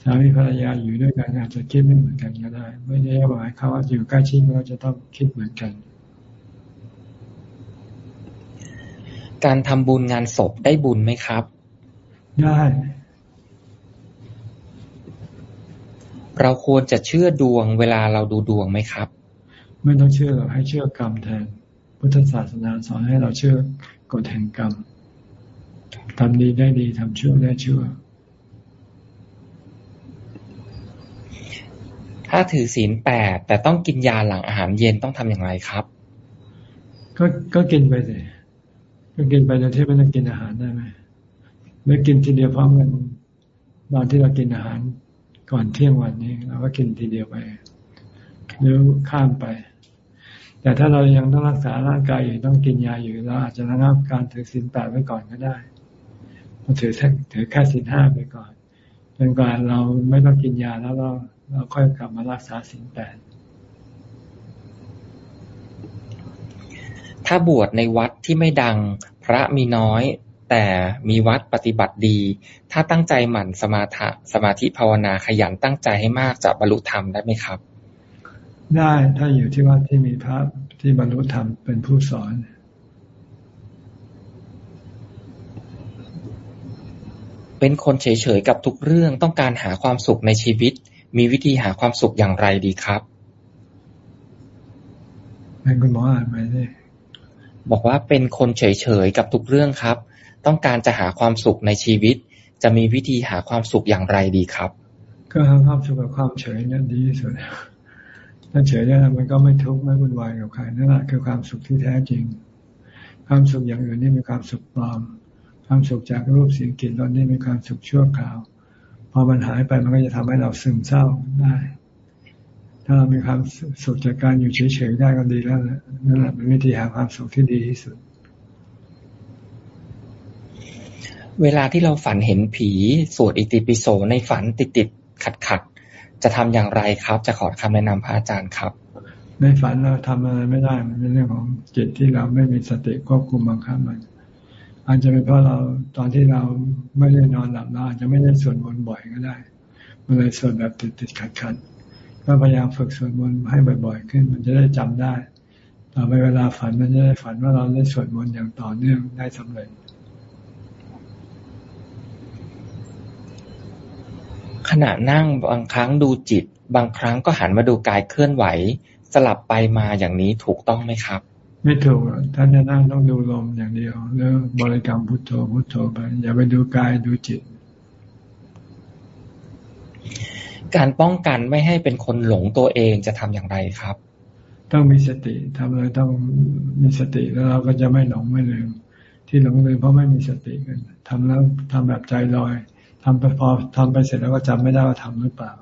สามีภรรยาอยู่ด้วยกันอาจจะคิดไม่เหมือนกันก็ได้ ไม่ได้หมายเขาว่าอยู่ใกล้ชิดเราจะต้องคิดเหมือนกัน การทำบุญงานศพได้บุญไหมครับ ได้ เราควรจะเชื่อดวงเวลาเราดูดวงไหมครับ ไม่ต้องเชื่อหรอกให้เชื่อกรรมแทน พุทธศาสนาสอนให้เราเชื่อกฎแห่งกรรมทำดีได้ดีทำชั่วได้ชั่ว ถ้าถือศีลแปดแต่ต้องกินยาหลังอาหารเย็นต้องทำอย่างไรครับ ก็ก็กินไปเลย ก็กินไปโดยที่ไม่ต้องกินอาหารได้ไหมไม่กินทีเดียวพร้อมกันตอนที่เรากินอาหารก่อนเที่ยงวันนี้เราก็กินทีเดียวไปหรือข้ามไป แต่ถ้าเรายังต้องรักษาร่างกายอยู่ต้องกินยาอยู่เราอาจจะระงับการถือศีลแปดไว้ก่อนก็ได้เราถือแค่ถือแค่ศีลห้าไปก่อนจนกว่าเราไม่ต้องกินยาแล้วเราเราค่อยกลับมารักษาศีลแปด ถ้าบวชในวัดที่ไม่ดัง พระมีน้อย แต่มีวัดปฏิบัติดี ถ้าตั้งใจหมั่นสมาธิสมาธิภาวนาขยันตั้งใจให้มากจะบรรลุธรรมได้ไหมครับ ได้ถ้าอยู่ที่วัดที่มีพระที่บรรลุธรรมเป็นผู้สอนเป็นคนเฉยๆกับทุกเรื่องต้องการหาความสุขในชีวิต มีวิธีหาความสุขอย่างไรดีครับให้คุณหมออ่านไปเลย บอกว่าเป็นคนเฉยๆกับทุกเรื่องครับ ต้องการจะหาความสุขในชีวิต จะมีวิธีหาความสุขอย่างไรดีครับ ก็หาความสุขกับความเฉยนั่นดีที่สุดถ้าเฉยได้มันก็ไม่ทุกข์ไม่วุ่นวายกับใครนั่นแหละคือความสุขที่แท้จริง ความสุขอย่างอื่นนี่เป็นความสุขปลอม ความสุขจากรูปเสียงกลิ่นรสนี่เป็นความสุขชั่วคราว พอมันหายไปมันก็จะทำให้เราซึมเศร้าได้ ถ้าเรามีความสุขจากการอยู่เฉยๆได้ก็ดีแล้วนะนั่นแหละเป็นวิธีหาความสุขที่ดีที่สุด เวลาที่เราฝันเห็นผีสวดอิติปิโสในฝันติดติดขัดขัดจะทำอย่างไรครับ จะขอคำแนะนำพระอาจารย์ครับ ในฝันเราทำอะไรไม่ได้มันเป็นเรื่องของจิตที่เราไม่มีสติควบคุมบังคับมันอาจจะเป็นเพราะเราตอนที่เราไม่ได้นอนหลับเราอาจจะไม่ได้สวดมนต์บ่อยก็ได้มันเลยสวดแบบติดติดขัดขัด ก็พยายามฝึกสวดมนต์ให้บ่อย ๆ ขึ้น มันจะได้จำได้ต่อไปเวลาฝันมันจะได้ฝันว่าเราได้สวดมนต์อย่างต่อเนื่องได้สำเร็จขณะนั่งบางครั้งดูจิต บางครั้งก็หันมาดูกายเคลื่อนไหว สลับไปมาอย่างนี้ถูกต้องไหมครับ ไม่ถูกท่านจะนั่งต้องดูลมอย่างเดียวหรือบริกรรมพุทโธพุทโธไปอย่าไปดูกายดูจิต การป้องกันไม่ให้เป็นคนหลงตัวเองจะทำอย่างไรครับ ต้องมีสติทำอะไรต้องมีสติแล้วเราก็จะไม่หลงไม่ลืมที่หลงลืมเพราะไม่มีสติกันทำแล้วทำแบบใจลอยทำไปพอทำไปเสร็จแล้วก็จำไม่ได้ว่าทำหรือเปล่า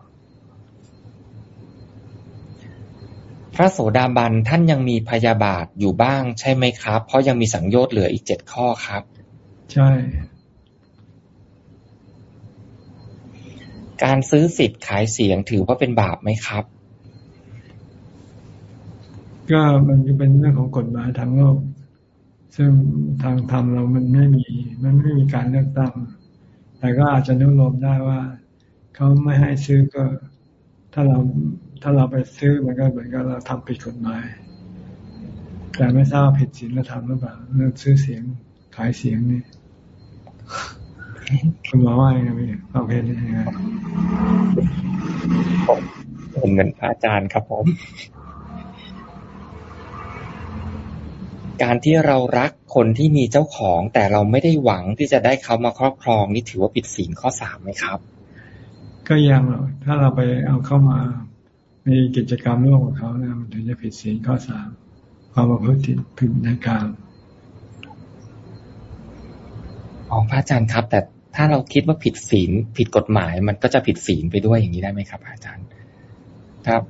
พระโสดาบันท่านยังมีพยาบาทอยู่บ้างใช่ไหมครับ เพราะยังมีสังโยชน์เหลืออีกเจ็ดข้อครับ ใช่ การซื้อสิทธิ์ขายเสียงถือว่าเป็นบาปไหมครับ ก็มันเป็นเรื่องของกฎหมายทางโลก ซึ่งทางธรรมเรามันไม่มี มันไม่มีการเลือกตั้ง แต่ก็อาจจะนุโลมได้ว่าเขาไม่ให้ซื้อก็ ถ้าเราถ้าเราไปซื้อมันก็เหมือนกับเราทำผิดกฎหมาย แต่ไม่ทราบผิดศีลธรรมหรือเปล่าเรื่องซื้อเสียงขายเสียงนี่ คุณหมอว่ายังไงพี่เอาเพศยังไงผมผมเงินพระอาจารย์ครับผม การที่เรารักคนที่มีเจ้าของ แต่เราไม่ได้หวังที่จะได้เขามาครอบครองนี่ถือว่าผิดศีลข้อสามไหมครับ ก็ยังหรอกถ้าเราไปเอาเข้ามามีกิจกรรมร่วมกับเขาเนี่ยมันถึงจะผิดศีลข้อสามความประพฤติผิดในการอ๋อพระอาจารย์ครับ แต่ ถ้าเราคิดว่าผิดศีลผิดกฎหมาย มันก็จะผิดศีลไปด้วยอย่างนี้ได้ไหมครับ อาจารย์ ครับ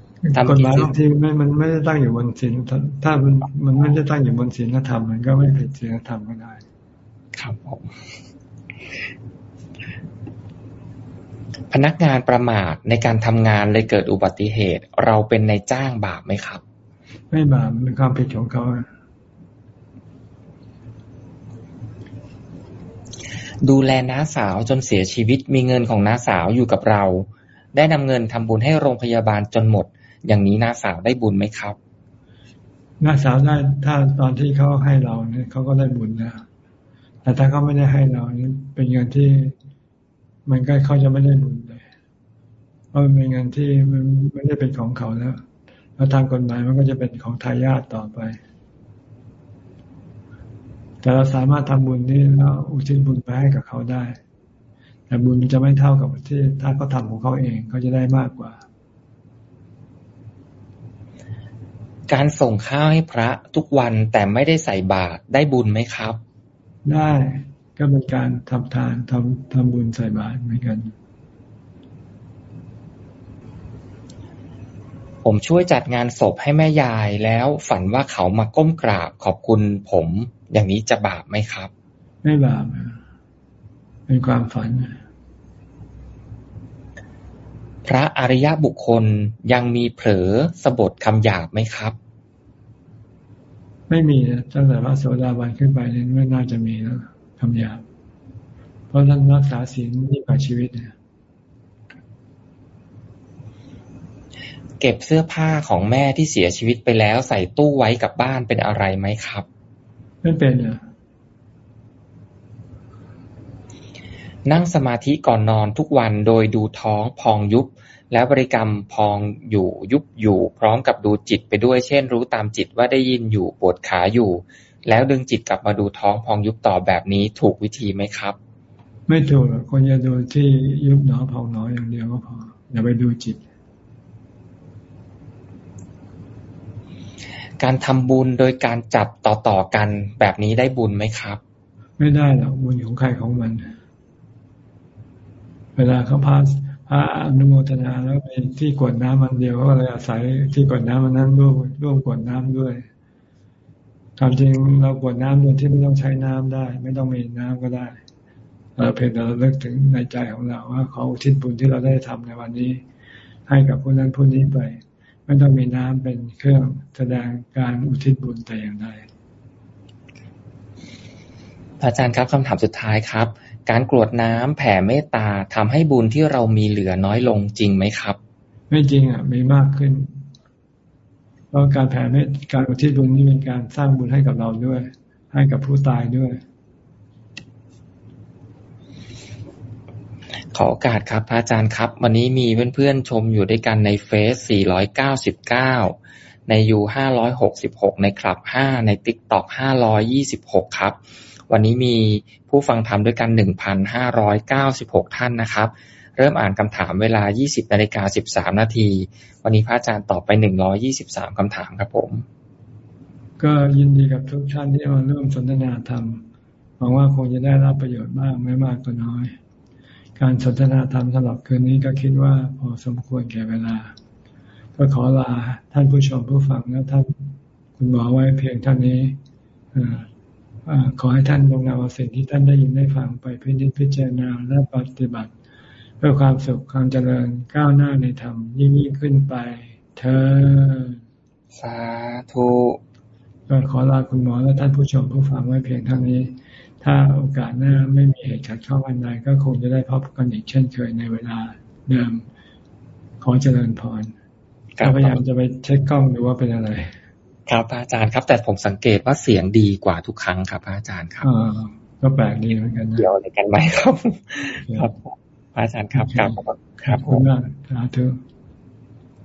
กฎหมายบางทีไม่มันไม่ได้ตั้งอยู่บนศีลถ้ามันมันไม่ได้ตั้งอยู่บนศีลธรรมมันก็ไม่ผิดศีลธรรมก็ได้ ครับผมพนักงานประมาทในการทำงานเลยเกิดอุบัติเหตุ เราเป็นในจ้างบาปไหมครับ ไม่บาปเป็นความผิดของเขา ดูแลน้าสาวจนเสียชีวิตมีเงินของน้าสาวอยู่กับเรา ได้นำเงินทำบุญให้โรงพยาบาลจนหมด อย่างนี้น้าสาวได้บุญไหมครับน้าสาวได้ถ้าตอนที่เขาให้เราเนี่ยเขาก็ได้บุญนะแต่ถ้าเขาไม่ได้ให้เรานี่เป็นเงินที่มันก็เขาจะไม่ได้บุญเลยเพราะมันเป็นเงินที่มันไม่ได้เป็นของเขาแล้วแล้วทางกฎหมายมันก็จะเป็นของทายาทต่อไป แต่เราสามารถทำบุญนี้แล้วอุทิศบุญไปให้กับเขาได้ แต่บุญจะไม่เท่ากับที่ถ้าเขาทาของเขาเองเขาจะได้มากกว่า การส่งข้าวให้พระทุกวันแต่ไม่ได้ใส่บาตรได้บุญไหมครับ ได้ก็เป็นการทำทานทำทำบุญใส่บาตรเหมือนกันผมช่วยจัดงานศพให้แม่ยายแล้วฝันว่าเขามาก้มกราบขอบคุณผม อย่างนี้จะบาปไหมครับ ไม่บาปเป็นความฝัน พระอริยบุคคลยังมีเผลอสะบดคำหยาบไหมครับ ไม่มีนะตั้งแต่พระโสดาบันขึ้นไปนี่ไม่น่าจะมีแล้วคำหยาบ เพราะท่านรักษาศีลนี่กว่าชีวิตเนี่ยเก็บเสื้อผ้าของแม่ที่เสียชีวิตไปแล้วใส่ตู้ไว้กับบ้านเป็นอะไรไหมครับ ไม่เป็นอะนั่งสมาธิก่อนนอนทุกวันโดยดูท้องพองยุบ แล้วบริกรรมพองอยู่ยุบอยู่ พร้อมกับดูจิตไปด้วย เช่น รู้ตามจิตว่าได้ยินอยู่ปวดขาอยู่ แล้วดึงจิตกลับมาดูท้องพองยุบต่อแบบนี้ถูกวิธีไหมครับ ไม่ถูกคนจะดูที่ยุบหนอพองหนออย่างเดียวก็พออย่าไปดูจิต การทำบุญโดยการจับต่อๆกันแบบนี้ได้บุญไหมครับ ไม่ได้หรอกบุญของใครของมัน เวลาเขาพาพระอนุโมทนาแล้วมีที่กวดน้ำมันเดียวก็เลยอาศัยที่กวดน้ำมันนั้นร่วมร่วมกวดน้ำด้วยความจริงเรากวดน้ำโดยที่ไม่ต้องใช้น้ำได้ ไม่ต้องมีน้ำก็ได้เราเพียงแต่เราเลิกถึงในใจของเราว่าขออุทิศบุญที่เราได้ทำในวันนี้ ให้กับผู้นั้นผู้นี้ไป ไม่ต้องมีน้ำเป็นเครื่องแสดงการอุทิศบุญแต่อย่างใดอาจารย์ครับคำถามสุดท้ายครับ การกรวดน้ำแผ่เมตตาทำให้บุญที่เรามีเหลือน้อยลงจริงไหมครับ ไม่จริงอะมีมากขึ้น เพราะการแผ่เมตการอุทิศบุญนี่เป็นการสร้างบุญให้กับเราด้วย ให้กับผู้ตายด้วย ขอโอกาสครับพระอาจารย์ครับ วันนี้มีเพื่อนๆชมอยู่ด้วยกันในเฟซ 499 ในยู566 ในคลับ 5 ในติ๊กต็อก 526 ครับ วันนี้มีผู้ฟังธรรมด้วยกัน 1,596 ท่านนะครับ เริ่มอ่านคำถามเวลา 20นาฬิกา13 นาที วันนี้พระอาจารย์ตอบไป 123คำถามครับผม ก็ยินดีกับทุกท่านที่มาร่วมสนทนาธรรมหวังว่าคงจะได้รับประโยชน์มากไม่มากก็น้อย การสนทนาธรรมสำหรับคืนนี้ก็คิดว่าพอสมควรแก่เวลา ก็ขอลาท่านผู้ชมผู้ฟังและท่านคุณหมอไว้เพียงเท่านี้ขอให้ท่านลงนำเอาสิ่งที่ท่านได้ยินได้ฟังไปพิจิตพิจารณาและปฏิบัติ เพื่อความสุขความเจริญก้าวหน้าในธรรมยิ่งยิ่งขึ้นไปเธอสาธุก็ขอลาคุณหมอและท่านผู้ชมผู้ฟังไว้เพียงเท่านี้ ถ้าโอกาสหน้าไม่มีเหตุขัดข้องอันใดก็คงจะได้พบกันอีกเช่นเคยในเวลาเดิมขอเจริญพรก็พยายามจะไปเช็คกล้องดูว่าเป็นอะไร ครับอาจารย์ครับ แต่ผมสังเกตว่าเสียงดีกว่าทุกครั้งครับอาจารย์ครับก็แปลกดีเหมือนกันนะเกี่ยวอะไรกันไหมครับ ครับอาจารย์ครับครับครับขอบคุณมากสาธุ